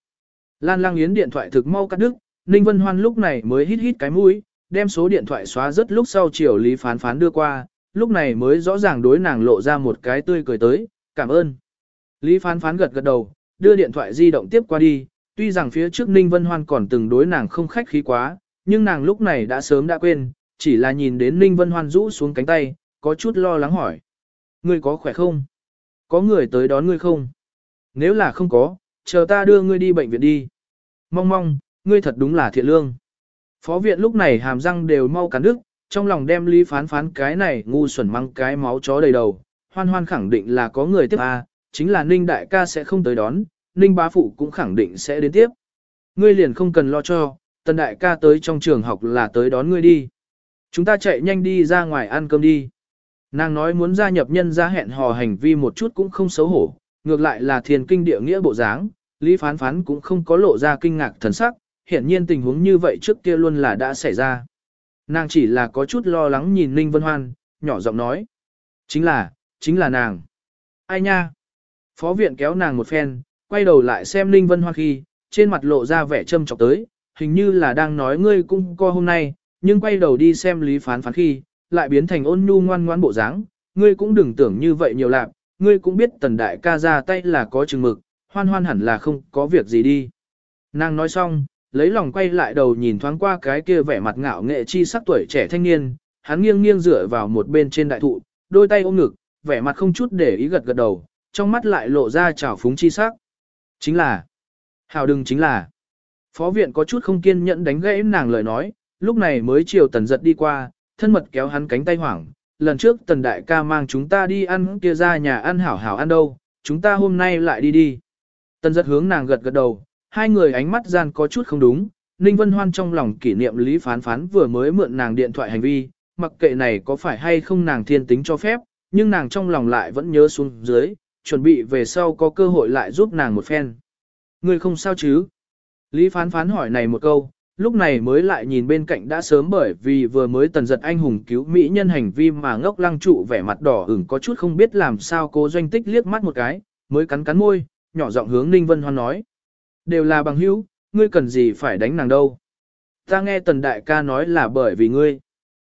Lan Lang Yến điện thoại thực mau cắt đứt, Ninh Vân Hoan lúc này mới hít hít cái mũi, đem số điện thoại xóa rất lúc sau chiều Lý Phán Phán đưa qua, lúc này mới rõ ràng đối nàng lộ ra một cái tươi cười tới, cảm ơn. Lý Phán Phán gật gật đầu, đưa điện thoại di động tiếp qua đi, tuy rằng phía trước Ninh Vân Hoan còn từng đối nàng không khách khí quá, nhưng nàng lúc này đã sớm đã quên, chỉ là nhìn đến Ninh Vân Hoan rũ xuống cánh tay, có chút lo lắng hỏi. Ngươi có khỏe không? Có người tới đón ngươi không? Nếu là không có, chờ ta đưa ngươi đi bệnh viện đi. Mong mong, ngươi thật đúng là thiện lương. Phó viện lúc này hàm răng đều mau cắn đứt, trong lòng đem lý phán phán cái này ngu xuẩn mang cái máu chó đầy đầu. Hoan hoan khẳng định là có người tiếp A, chính là Ninh đại ca sẽ không tới đón, Ninh bá phụ cũng khẳng định sẽ đến tiếp. Ngươi liền không cần lo cho, tần đại ca tới trong trường học là tới đón ngươi đi. Chúng ta chạy nhanh đi ra ngoài ăn cơm đi. Nàng nói muốn gia nhập nhân gia hẹn hò hành vi một chút cũng không xấu hổ, ngược lại là thiền kinh địa nghĩa bộ dáng, Lý Phán Phán cũng không có lộ ra kinh ngạc thần sắc, hiển nhiên tình huống như vậy trước kia luôn là đã xảy ra. Nàng chỉ là có chút lo lắng nhìn Ninh Vân Hoan, nhỏ giọng nói. Chính là, chính là nàng. Ai nha? Phó viện kéo nàng một phen, quay đầu lại xem Ninh Vân Hoan khi, trên mặt lộ ra vẻ châm chọc tới, hình như là đang nói ngươi cũng co hôm nay, nhưng quay đầu đi xem Lý Phán Phán khi, lại biến thành ôn nhu ngoan ngoãn bộ dáng, ngươi cũng đừng tưởng như vậy nhiều lạc, ngươi cũng biết tần đại ca ra tay là có chừng mực, hoan hoan hẳn là không có việc gì đi. Nàng nói xong, lấy lòng quay lại đầu nhìn thoáng qua cái kia vẻ mặt ngạo nghệ chi sắc tuổi trẻ thanh niên, hắn nghiêng nghiêng dựa vào một bên trên đại thụ, đôi tay ôm ngực, vẻ mặt không chút để ý gật gật đầu, trong mắt lại lộ ra trào phúng chi sắc. Chính là, hào đừng chính là, phó viện có chút không kiên nhẫn đánh gãy nàng lời nói, lúc này mới chiều tần giật đi qua, thân mật kéo hắn cánh tay hoảng, lần trước tần đại ca mang chúng ta đi ăn kia ra nhà ăn hảo hảo ăn đâu, chúng ta hôm nay lại đi đi. Tần giật hướng nàng gật gật đầu, hai người ánh mắt gian có chút không đúng, Ninh Vân Hoan trong lòng kỷ niệm Lý Phán Phán vừa mới mượn nàng điện thoại hành vi, mặc kệ này có phải hay không nàng thiên tính cho phép, nhưng nàng trong lòng lại vẫn nhớ xuống dưới, chuẩn bị về sau có cơ hội lại giúp nàng một phen. người không sao chứ? Lý phán phán hỏi này một câu, lúc này mới lại nhìn bên cạnh đã sớm bởi vì vừa mới tần giật anh hùng cứu mỹ nhân hành vi mà ngốc lăng trụ vẻ mặt đỏ ửng có chút không biết làm sao cố doanh tích liếc mắt một cái, mới cắn cắn môi, nhỏ giọng hướng Ninh Vân Hoan nói. Đều là bằng hữu, ngươi cần gì phải đánh nàng đâu. Ta nghe tần đại ca nói là bởi vì ngươi.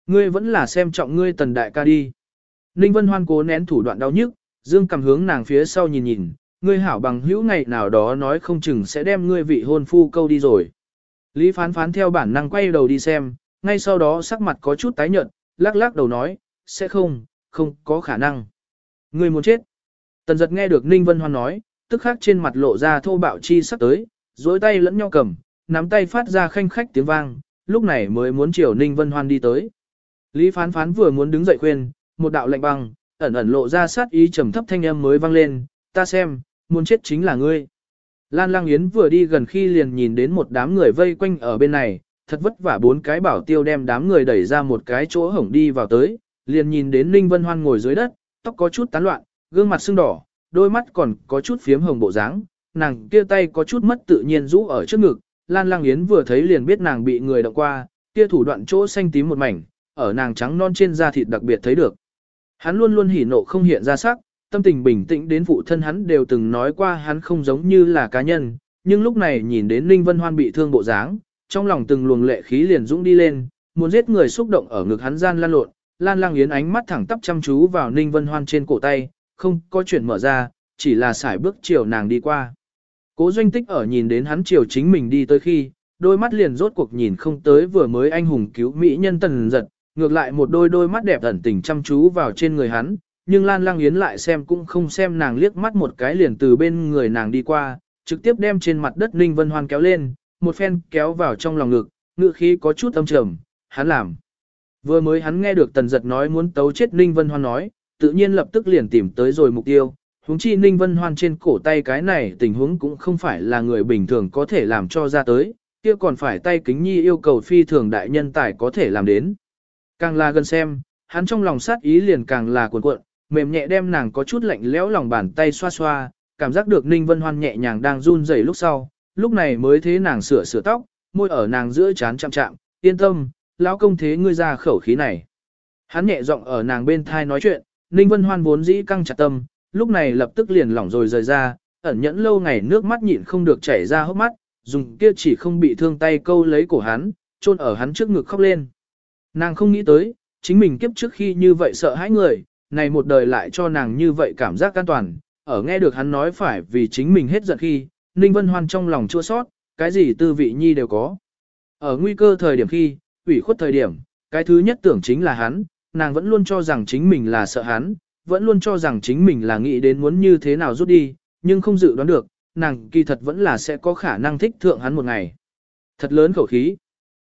Ngươi vẫn là xem trọng ngươi tần đại ca đi. Ninh Vân Hoan cố nén thủ đoạn đau nhức, dương cầm hướng nàng phía sau nhìn nhìn, ngươi hảo bằng hữu ngày nào đó nói không chừng sẽ đem ngươi vị hôn phu câu đi rồi. Lý phán phán theo bản năng quay đầu đi xem, ngay sau đó sắc mặt có chút tái nhợt, lắc lắc đầu nói, sẽ không, không có khả năng. Ngươi muốn chết. Tần giật nghe được Ninh Vân Hoan nói, tức khắc trên mặt lộ ra thô bạo chi sắc tới, dối tay lẫn nhau cầm, nắm tay phát ra khanh khách tiếng vang, lúc này mới muốn chiều Ninh Vân Hoan đi tới. Lý phán phán vừa muốn đứng dậy khuyên, một đạo lệnh băng, ẩn ẩn lộ ra sát ý trầm thấp thanh âm mới vang lên, ta xem, muốn chết chính là ngươi. Lan Lang Yến vừa đi gần khi liền nhìn đến một đám người vây quanh ở bên này, thật vất vả bốn cái bảo tiêu đem đám người đẩy ra một cái chỗ hổng đi vào tới, liền nhìn đến Ninh Vân Hoan ngồi dưới đất, tóc có chút tán loạn, gương mặt sưng đỏ, đôi mắt còn có chút phiếm hồng bộ dáng, nàng kia tay có chút mất tự nhiên rũ ở trước ngực, Lan Lang Yến vừa thấy liền biết nàng bị người động qua, kia thủ đoạn chỗ xanh tím một mảnh, ở nàng trắng non trên da thịt đặc biệt thấy được. Hắn luôn luôn hỉ nộ không hiện ra sắc, tâm tình bình tĩnh đến phụ thân hắn đều từng nói qua hắn không giống như là cá nhân, nhưng lúc này nhìn đến Ninh Vân Hoan bị thương bộ dáng, trong lòng từng luồng lệ khí liền dũng đi lên, muốn giết người xúc động ở ngực hắn gian lan lộn, Lan Lang Yến ánh mắt thẳng tắp chăm chú vào Ninh Vân Hoan trên cổ tay, không có chuyện mở ra, chỉ là xài bước chiều nàng đi qua. Cố doanh tích ở nhìn đến hắn chiều chính mình đi tới khi, đôi mắt liền rốt cuộc nhìn không tới vừa mới anh hùng cứu mỹ nhân tần giật, ngược lại một đôi đôi mắt đẹp ẩn tình chăm chú vào trên người hắn, nhưng Lan Lang Yến lại xem cũng không xem nàng liếc mắt một cái liền từ bên người nàng đi qua, trực tiếp đem trên mặt đất Ninh Vân Hoan kéo lên, một phen kéo vào trong lòng ngực, ngựa khí có chút âm trầm, hắn làm. Vừa mới hắn nghe được Tần Giật nói muốn tấu chết Ninh Vân Hoan nói, tự nhiên lập tức liền tìm tới rồi mục tiêu. Huống chi Ninh Vân Hoan trên cổ tay cái này tình huống cũng không phải là người bình thường có thể làm cho ra tới, kia còn phải tay kính nhi yêu cầu phi thường đại nhân tài có thể làm đến. Càng là gần xem, hắn trong lòng sát ý liền càng là cuộn cuộn, mềm nhẹ đem nàng có chút lạnh lẽo lòng bàn tay xoa xoa, cảm giác được Ninh Vân Hoan nhẹ nhàng đang run rẩy lúc sau, lúc này mới thế nàng sửa sửa tóc, môi ở nàng giữa chán chạm chạm, yên tâm, lão công thế ngươi ra khẩu khí này. Hắn nhẹ giọng ở nàng bên thai nói chuyện, Ninh Vân Hoan vốn dĩ căng chặt tâm, lúc này lập tức liền lỏng rồi rời ra, ẩn nhẫn lâu ngày nước mắt nhịn không được chảy ra hốc mắt, dùng kia chỉ không bị thương tay câu lấy cổ hắn, chôn ở hắn trước ngực khóc lên. Nàng không nghĩ tới, chính mình kiếp trước khi như vậy sợ hãi người, này một đời lại cho nàng như vậy cảm giác an toàn, ở nghe được hắn nói phải vì chính mình hết giận khi, Ninh Vân Hoan trong lòng chua sót, cái gì tư vị nhi đều có. Ở nguy cơ thời điểm khi, ủy khuất thời điểm, cái thứ nhất tưởng chính là hắn, nàng vẫn luôn cho rằng chính mình là sợ hắn, vẫn luôn cho rằng chính mình là nghĩ đến muốn như thế nào rút đi, nhưng không dự đoán được, nàng kỳ thật vẫn là sẽ có khả năng thích thượng hắn một ngày. Thật lớn khẩu khí.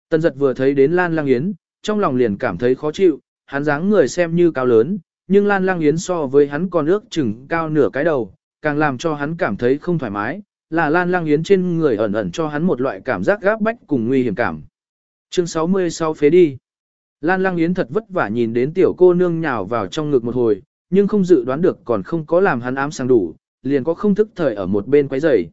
Tần giật vừa thấy đến Lan Lang Yến, trong lòng liền cảm thấy khó chịu, hắn dáng người xem như cao lớn, nhưng Lan Lang Yến so với hắn còn ước chừng cao nửa cái đầu, càng làm cho hắn cảm thấy không thoải mái, là Lan Lang Yến trên người ẩn ẩn cho hắn một loại cảm giác gáp bách cùng nguy hiểm cảm. Chương 66 phế đi. Lan Lang Yến thật vất vả nhìn đến tiểu cô nương nhào vào trong ngực một hồi, nhưng không dự đoán được còn không có làm hắn ám sáng đủ, liền có không thức thời ở một bên quấy rầy.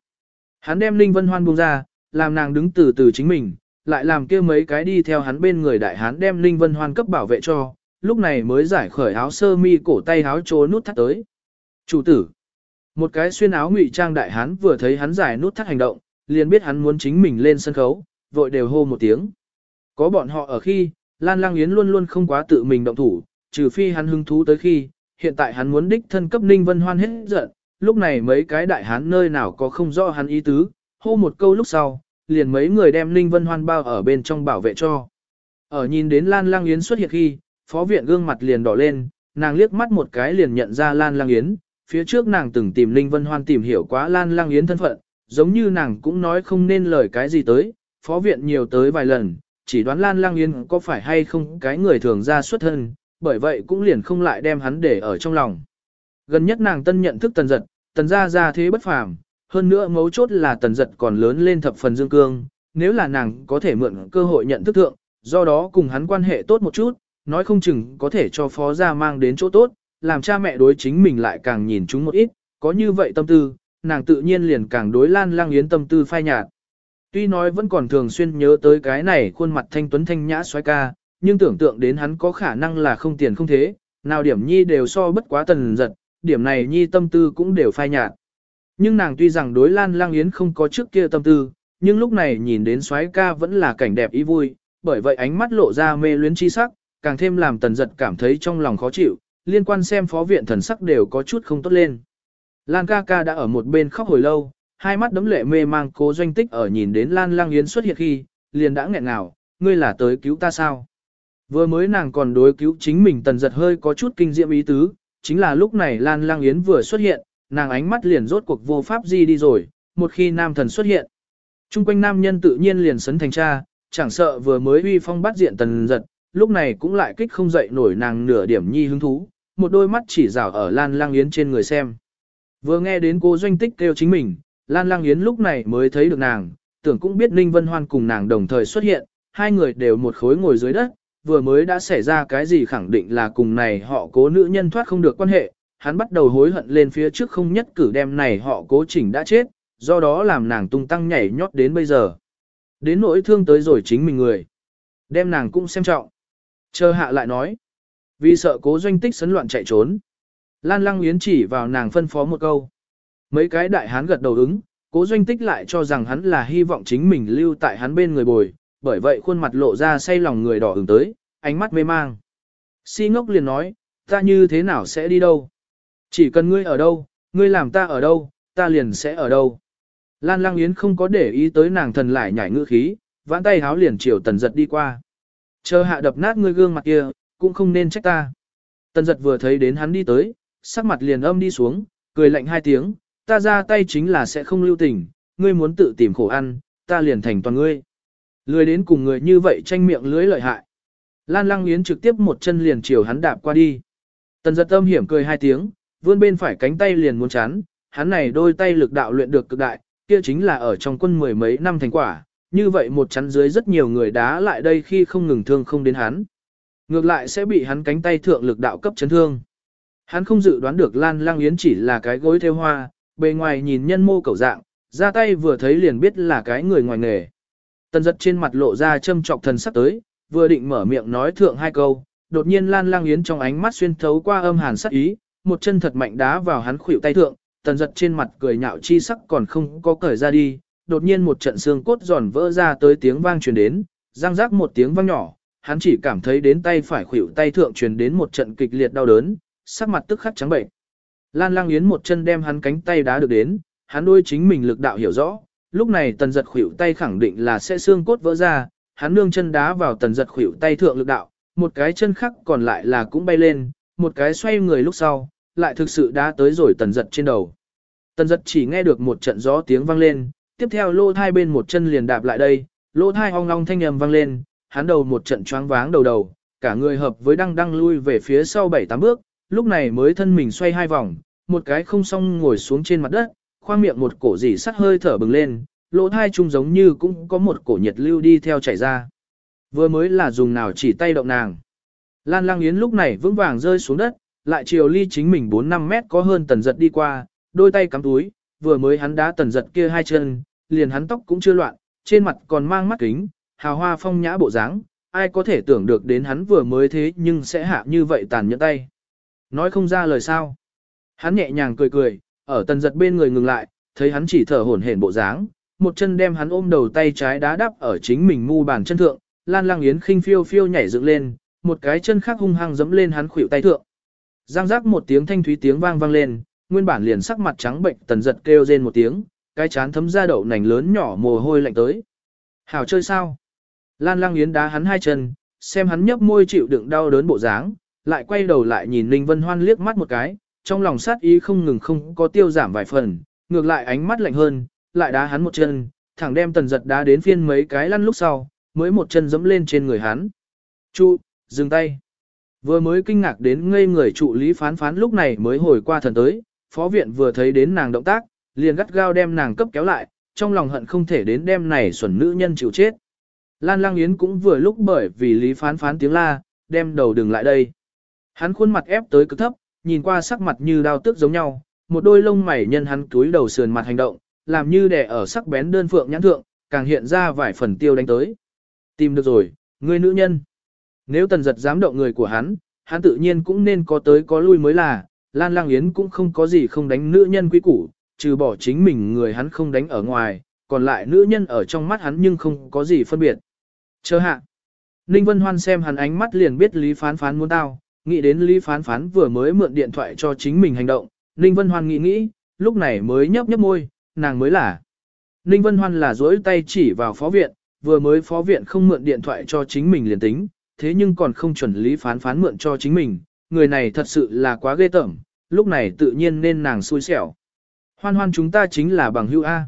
Hắn đem Linh Vân Hoan buông ra, làm nàng đứng từ từ chính mình, lại làm kia mấy cái đi theo hắn bên người đại hán đem Linh Vân Hoan cấp bảo vệ cho, lúc này mới giải khởi áo sơ mi cổ tay áo trố nút thắt tới. Chủ tử, một cái xuyên áo ngụy trang đại hán vừa thấy hắn giải nút thắt hành động, liền biết hắn muốn chính mình lên sân khấu, vội đều hô một tiếng. Có bọn họ ở khi, Lan Lang Yến luôn luôn không quá tự mình động thủ, trừ phi hắn hứng thú tới khi, hiện tại hắn muốn đích thân cấp Ninh Vân Hoan hết giận, lúc này mấy cái đại hán nơi nào có không rõ hắn ý tứ, hô một câu lúc sau, liền mấy người đem Ninh Vân Hoan bao ở bên trong bảo vệ cho. Ở nhìn đến Lan Lang Yến xuất hiện khi, phó viện gương mặt liền đỏ lên, nàng liếc mắt một cái liền nhận ra Lan Lang Yến, phía trước nàng từng tìm Ninh Vân Hoan tìm hiểu quá Lan Lang Yến thân phận, giống như nàng cũng nói không nên lời cái gì tới, phó viện nhiều tới vài lần, chỉ đoán Lan Lang Yến có phải hay không cái người thường ra xuất thân, bởi vậy cũng liền không lại đem hắn để ở trong lòng. Gần nhất nàng tân nhận thức tần giật, tần gia ra thế bất phàm, hơn nữa mấu chốt là tần giật còn lớn lên thập phần dương cương, nếu là nàng có thể mượn cơ hội nhận thức thượng, do đó cùng hắn quan hệ tốt một chút, nói không chừng có thể cho phó gia mang đến chỗ tốt, làm cha mẹ đối chính mình lại càng nhìn chúng một ít, có như vậy tâm tư, nàng tự nhiên liền càng đối Lan Lang Yến tâm tư phai nhạt. Tuy nói vẫn còn thường xuyên nhớ tới cái này khuôn mặt thanh tuấn thanh nhã xoái ca, nhưng tưởng tượng đến hắn có khả năng là không tiền không thế, nào điểm nhi đều so bất quá tần giật, điểm này nhi tâm tư cũng đều phai nhạt. Nhưng nàng tuy rằng đối Lan Lang Yến không có trước kia tâm tư, nhưng lúc này nhìn đến xoái ca vẫn là cảnh đẹp ý vui, bởi vậy ánh mắt lộ ra mê luyến chi sắc, càng thêm làm tần giật cảm thấy trong lòng khó chịu, liên quan xem phó viện thần sắc đều có chút không tốt lên. Lan ca ca đã ở một bên khóc hồi lâu, hai mắt đấm lệ mê mang cố doanh tích ở nhìn đến Lan Lang Yến xuất hiện khi, liền đã nghẹn ngào, ngươi là tới cứu ta sao? Vừa mới nàng còn đối cứu chính mình tần giật hơi có chút kinh diệm ý tứ, chính là lúc này Lan Lang Yến vừa xuất hiện, nàng ánh mắt liền rốt cuộc vô pháp gì đi rồi, một khi nam thần xuất hiện. Trung quanh nam nhân tự nhiên liền sấn thành cha, chẳng sợ vừa mới uy phong bắt diện tần giật, lúc này cũng lại kích không dậy nổi nàng nửa điểm nhi hứng thú, một đôi mắt chỉ rảo ở Lan Lang Yến trên người xem. Vừa nghe đến cô doanh tích kêu chính mình, Lan Lang Yến lúc này mới thấy được nàng, tưởng cũng biết Ninh Vân Hoan cùng nàng đồng thời xuất hiện, hai người đều một khối ngồi dưới đất, vừa mới đã xảy ra cái gì khẳng định là cùng này họ cố nữ nhân thoát không được quan hệ, hắn bắt đầu hối hận lên phía trước không nhất cử đem này họ cố chỉnh đã chết, do đó làm nàng tung tăng nhảy nhót đến bây giờ. Đến nỗi thương tới rồi chính mình người. Đem nàng cũng xem trọng. Chờ hạ lại nói. Vì sợ cố doanh tích sấn loạn chạy trốn. Lan Lăng Yến chỉ vào nàng phân phó một câu. Mấy cái đại hán gật đầu ứng, cố doanh tích lại cho rằng hắn là hy vọng chính mình lưu tại hắn bên người bồi, bởi vậy khuôn mặt lộ ra say lòng người đỏ ứng tới, ánh mắt mê mang. Si ngốc liền nói, ta như thế nào sẽ đi đâu? Chỉ cần ngươi ở đâu, ngươi làm ta ở đâu, ta liền sẽ ở đâu. Lan Lang Yến không có để ý tới nàng thần lại nhảy ngữ khí, vãn tay háo liền chiều tần giật đi qua. Chờ hạ đập nát ngươi gương mặt kia, cũng không nên trách ta. Tần giật vừa thấy đến hắn đi tới, sắc mặt liền âm đi xuống, cười lạnh hai tiếng, ta ra tay chính là sẽ không lưu tình, ngươi muốn tự tìm khổ ăn, ta liền thành toàn ngươi. Lười đến cùng người như vậy tranh miệng lưới lợi hại. Lan Lăng Yến trực tiếp một chân liền chiều hắn đạp qua đi. Tần giật âm hiểm cười hai tiếng, vươn bên phải cánh tay liền muốn chán, hắn này đôi tay lực đạo luyện được cực đại, kia chính là ở trong quân mười mấy năm thành quả, như vậy một chắn dưới rất nhiều người đá lại đây khi không ngừng thương không đến hắn. Ngược lại sẽ bị hắn cánh tay thượng lực đạo cấp chấn thương. Hắn không dự đoán được Lan Lang Yến chỉ là cái gối theo hoa, bề ngoài nhìn nhân mô cầu dạng, ra tay vừa thấy liền biết là cái người ngoài nghề. Tần giật trên mặt lộ ra châm trọc thần sắc tới, vừa định mở miệng nói thượng hai câu, đột nhiên Lan Lang Yến trong ánh mắt xuyên thấu qua âm hàn sắc ý, một chân thật mạnh đá vào hắn khuỷu tay thượng, tần giật trên mặt cười nhạo chi sắc còn không có cởi ra đi, đột nhiên một trận xương cốt giòn vỡ ra tới tiếng vang truyền đến, răng rác một tiếng vang nhỏ, hắn chỉ cảm thấy đến tay phải khuỷu tay thượng truyền đến một trận kịch liệt đau đớn, sắc mặt tức khắc trắng bệnh. Lan Lang Yến một chân đem hắn cánh tay đá được đến, hắn đôi chính mình lực đạo hiểu rõ, lúc này tần giật khuỷu tay khẳng định là sẽ xương cốt vỡ ra, hắn nương chân đá vào tần giật khuỷu tay thượng lực đạo, một cái chân khác còn lại là cũng bay lên, một cái xoay người lúc sau, lại thực sự đá tới rồi tần giật trên đầu. Tần giật chỉ nghe được một trận gió tiếng vang lên, tiếp theo lô thai bên một chân liền đạp lại đây, lô thai ong ong thanh âm vang lên, hắn đầu một trận choáng váng đầu đầu, cả người hợp với đăng đăng lui về phía sau bảy tám bước, lúc này mới thân mình xoay hai vòng, một cái không xong ngồi xuống trên mặt đất, khoang miệng một cổ dì sắt hơi thở bừng lên, lỗ thai chung giống như cũng có một cổ nhiệt lưu đi theo chảy ra. Vừa mới là dùng nào chỉ tay động nàng. Lan Lang Yến lúc này vững vàng rơi xuống đất, lại chiều ly chính mình 4-5 mét có hơn tần giật đi qua, đôi tay cắm túi, vừa mới hắn đá tần giật kia hai chân, liền hắn tóc cũng chưa loạn, trên mặt còn mang mắt kính, hào hoa phong nhã bộ dáng, ai có thể tưởng được đến hắn vừa mới thế nhưng sẽ hạ như vậy tàn nhẫn tay. Nói không ra lời sao. Hắn nhẹ nhàng cười cười, ở tần giật bên người ngừng lại, thấy hắn chỉ thở hổn hển bộ dáng, một chân đem hắn ôm đầu tay trái đá đắp ở chính mình mu bàn chân thượng, Lan Lang Yến khinh phiêu phiêu nhảy dựng lên, một cái chân khác hung hăng giẫm lên hắn khuỷu tay thượng. Giang giác một tiếng thanh thúy tiếng vang vang lên, nguyên bản liền sắc mặt trắng bệnh tần giật kêu rên một tiếng, cái chán thấm ra đậu nành lớn nhỏ mồ hôi lạnh tới. Hảo chơi sao? Lan Lang Yến đá hắn hai chân, xem hắn nhấp môi chịu đựng đau đớn bộ dáng, lại quay đầu lại nhìn Ninh Vân Hoan liếc mắt một cái, trong lòng sát ý không ngừng không có tiêu giảm vài phần, ngược lại ánh mắt lạnh hơn, lại đá hắn một chân, thẳng đem tần giật đá đến phiên mấy cái lăn lúc sau, mới một chân dẫm lên trên người hắn. Chu, dừng tay. Vừa mới kinh ngạc đến ngây người trụ lý phán phán lúc này mới hồi qua thần tới, phó viện vừa thấy đến nàng động tác, liền gắt gao đem nàng cấp kéo lại, trong lòng hận không thể đến đem này xuẩn nữ nhân chịu chết. Lan Lang Yến cũng vừa lúc bởi vì lý phán phán tiếng la, đem đầu đừng lại đây. Hắn khuôn mặt ép tới cực thấp, nhìn qua sắc mặt như đao tước giống nhau, một đôi lông mày nhân hắn túi đầu sườn mặt hành động, làm như đè ở sắc bén đơn phượng nhãn thượng, càng hiện ra vài phần tiêu đánh tới. Tìm được rồi, người nữ nhân. Nếu tần giật dám động người của hắn, hắn tự nhiên cũng nên có tới có lui mới là, Lan Lang Yến cũng không có gì không đánh nữ nhân quý củ, trừ bỏ chính mình người hắn không đánh ở ngoài, còn lại nữ nhân ở trong mắt hắn nhưng không có gì phân biệt. Chờ hạ. Ninh Vân Hoan xem hắn ánh mắt liền biết Lý Phán Phán muốn tao, nghĩ đến Lý Phán Phán vừa mới mượn điện thoại cho chính mình hành động, Ninh Vân Hoan nghĩ nghĩ, lúc này mới nhấp nhấp môi, nàng mới là. Ninh Vân Hoan là dối tay chỉ vào phó viện, vừa mới phó viện không mượn điện thoại cho chính mình liền tính, thế nhưng còn không chuẩn Lý Phán Phán mượn cho chính mình, người này thật sự là quá ghê tởm, lúc này tự nhiên nên nàng xui xẻo. Hoan hoan chúng ta chính là bằng hữu A.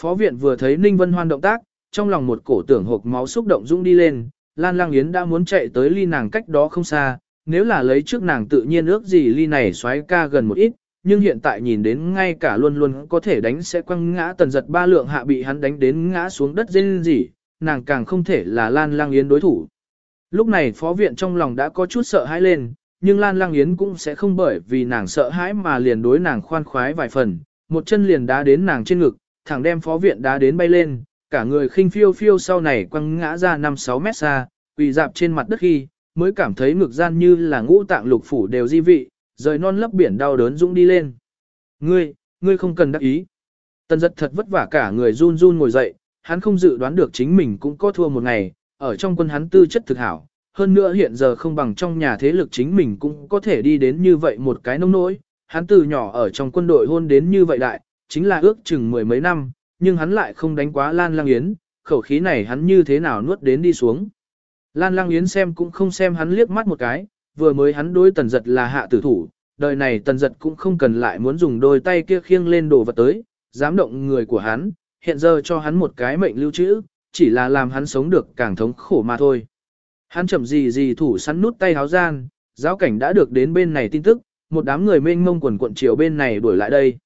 Phó viện vừa thấy Ninh Vân Hoan động tác, trong lòng một cổ tưởng hộp máu xúc động dũng đi lên, Lan Lang Yến đã muốn chạy tới ly nàng cách đó không xa, nếu là lấy trước nàng tự nhiên ước gì ly này xoáy ca gần một ít, nhưng hiện tại nhìn đến ngay cả luôn luôn có thể đánh sẽ quăng ngã tần giật ba lượng hạ bị hắn đánh đến ngã xuống đất dên gì, nàng càng không thể là Lan Lang Yến đối thủ. Lúc này phó viện trong lòng đã có chút sợ hãi lên, nhưng Lan Lang Yến cũng sẽ không bởi vì nàng sợ hãi mà liền đối nàng khoan khoái vài phần, một chân liền đá đến nàng trên ngực, thẳng đem phó viện đá đến bay lên, cả người khinh phiêu phiêu sau này quăng ngã ra 5-6 mét xa, quỳ dạp trên mặt đất khi, mới cảm thấy ngực gian như là ngũ tạng lục phủ đều di vị, rời non lấp biển đau đớn dũng đi lên. Ngươi, ngươi không cần đắc ý. Tần giật thật vất vả cả người run run ngồi dậy, hắn không dự đoán được chính mình cũng có thua một ngày, ở trong quân hắn tư chất thực hảo. Hơn nữa hiện giờ không bằng trong nhà thế lực chính mình cũng có thể đi đến như vậy một cái nông nỗi. Hắn từ nhỏ ở trong quân đội hôn đến như vậy đại, chính là ước chừng mười mấy năm, nhưng hắn lại không đánh quá Lan Lang Yến, khẩu khí này hắn như thế nào nuốt đến đi xuống. Lan Lang Yến xem cũng không xem hắn liếc mắt một cái, vừa mới hắn đối tần giật là hạ tử thủ, đời này tần giật cũng không cần lại muốn dùng đôi tay kia khiêng lên đồ vật tới, dám động người của hắn, hiện giờ cho hắn một cái mệnh lưu trữ, chỉ là làm hắn sống được càng thống khổ mà thôi. Hắn chậm gì gì thủ sắn nút tay háo gian, giáo cảnh đã được đến bên này tin tức, một đám người mênh mông quần quận chiều bên này đuổi lại đây.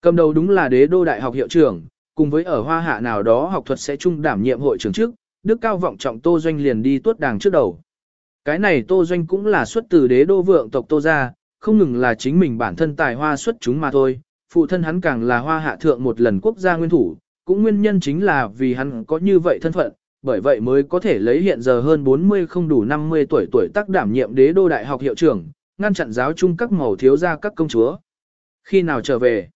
Cầm đầu đúng là đế đô đại học hiệu trưởng, cùng với ở hoa hạ nào đó học thuật sẽ chung đảm nhiệm hội trưởng trước, đức cao vọng trọng Tô Doanh liền đi tuốt đàng trước đầu. Cái này Tô Doanh cũng là xuất từ đế đô vượng tộc Tô gia, không ngừng là chính mình bản thân tài hoa xuất chúng mà thôi, phụ thân hắn càng là hoa hạ thượng một lần quốc gia nguyên thủ, cũng nguyên nhân chính là vì hắn có như vậy thân phận, bởi vậy mới có thể lấy hiện giờ hơn 40 không đủ 50 tuổi tuổi tác đảm nhiệm đế đô đại học hiệu trưởng, ngăn chặn giáo chung các màu thiếu gia các công chúa. Khi nào trở về?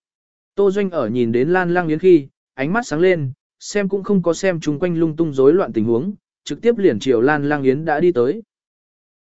Tô Doanh ở nhìn đến Lan Lang Yến khi, ánh mắt sáng lên, xem cũng không có xem chung quanh lung tung rối loạn tình huống, trực tiếp liền chiều Lan Lang Yến đã đi tới.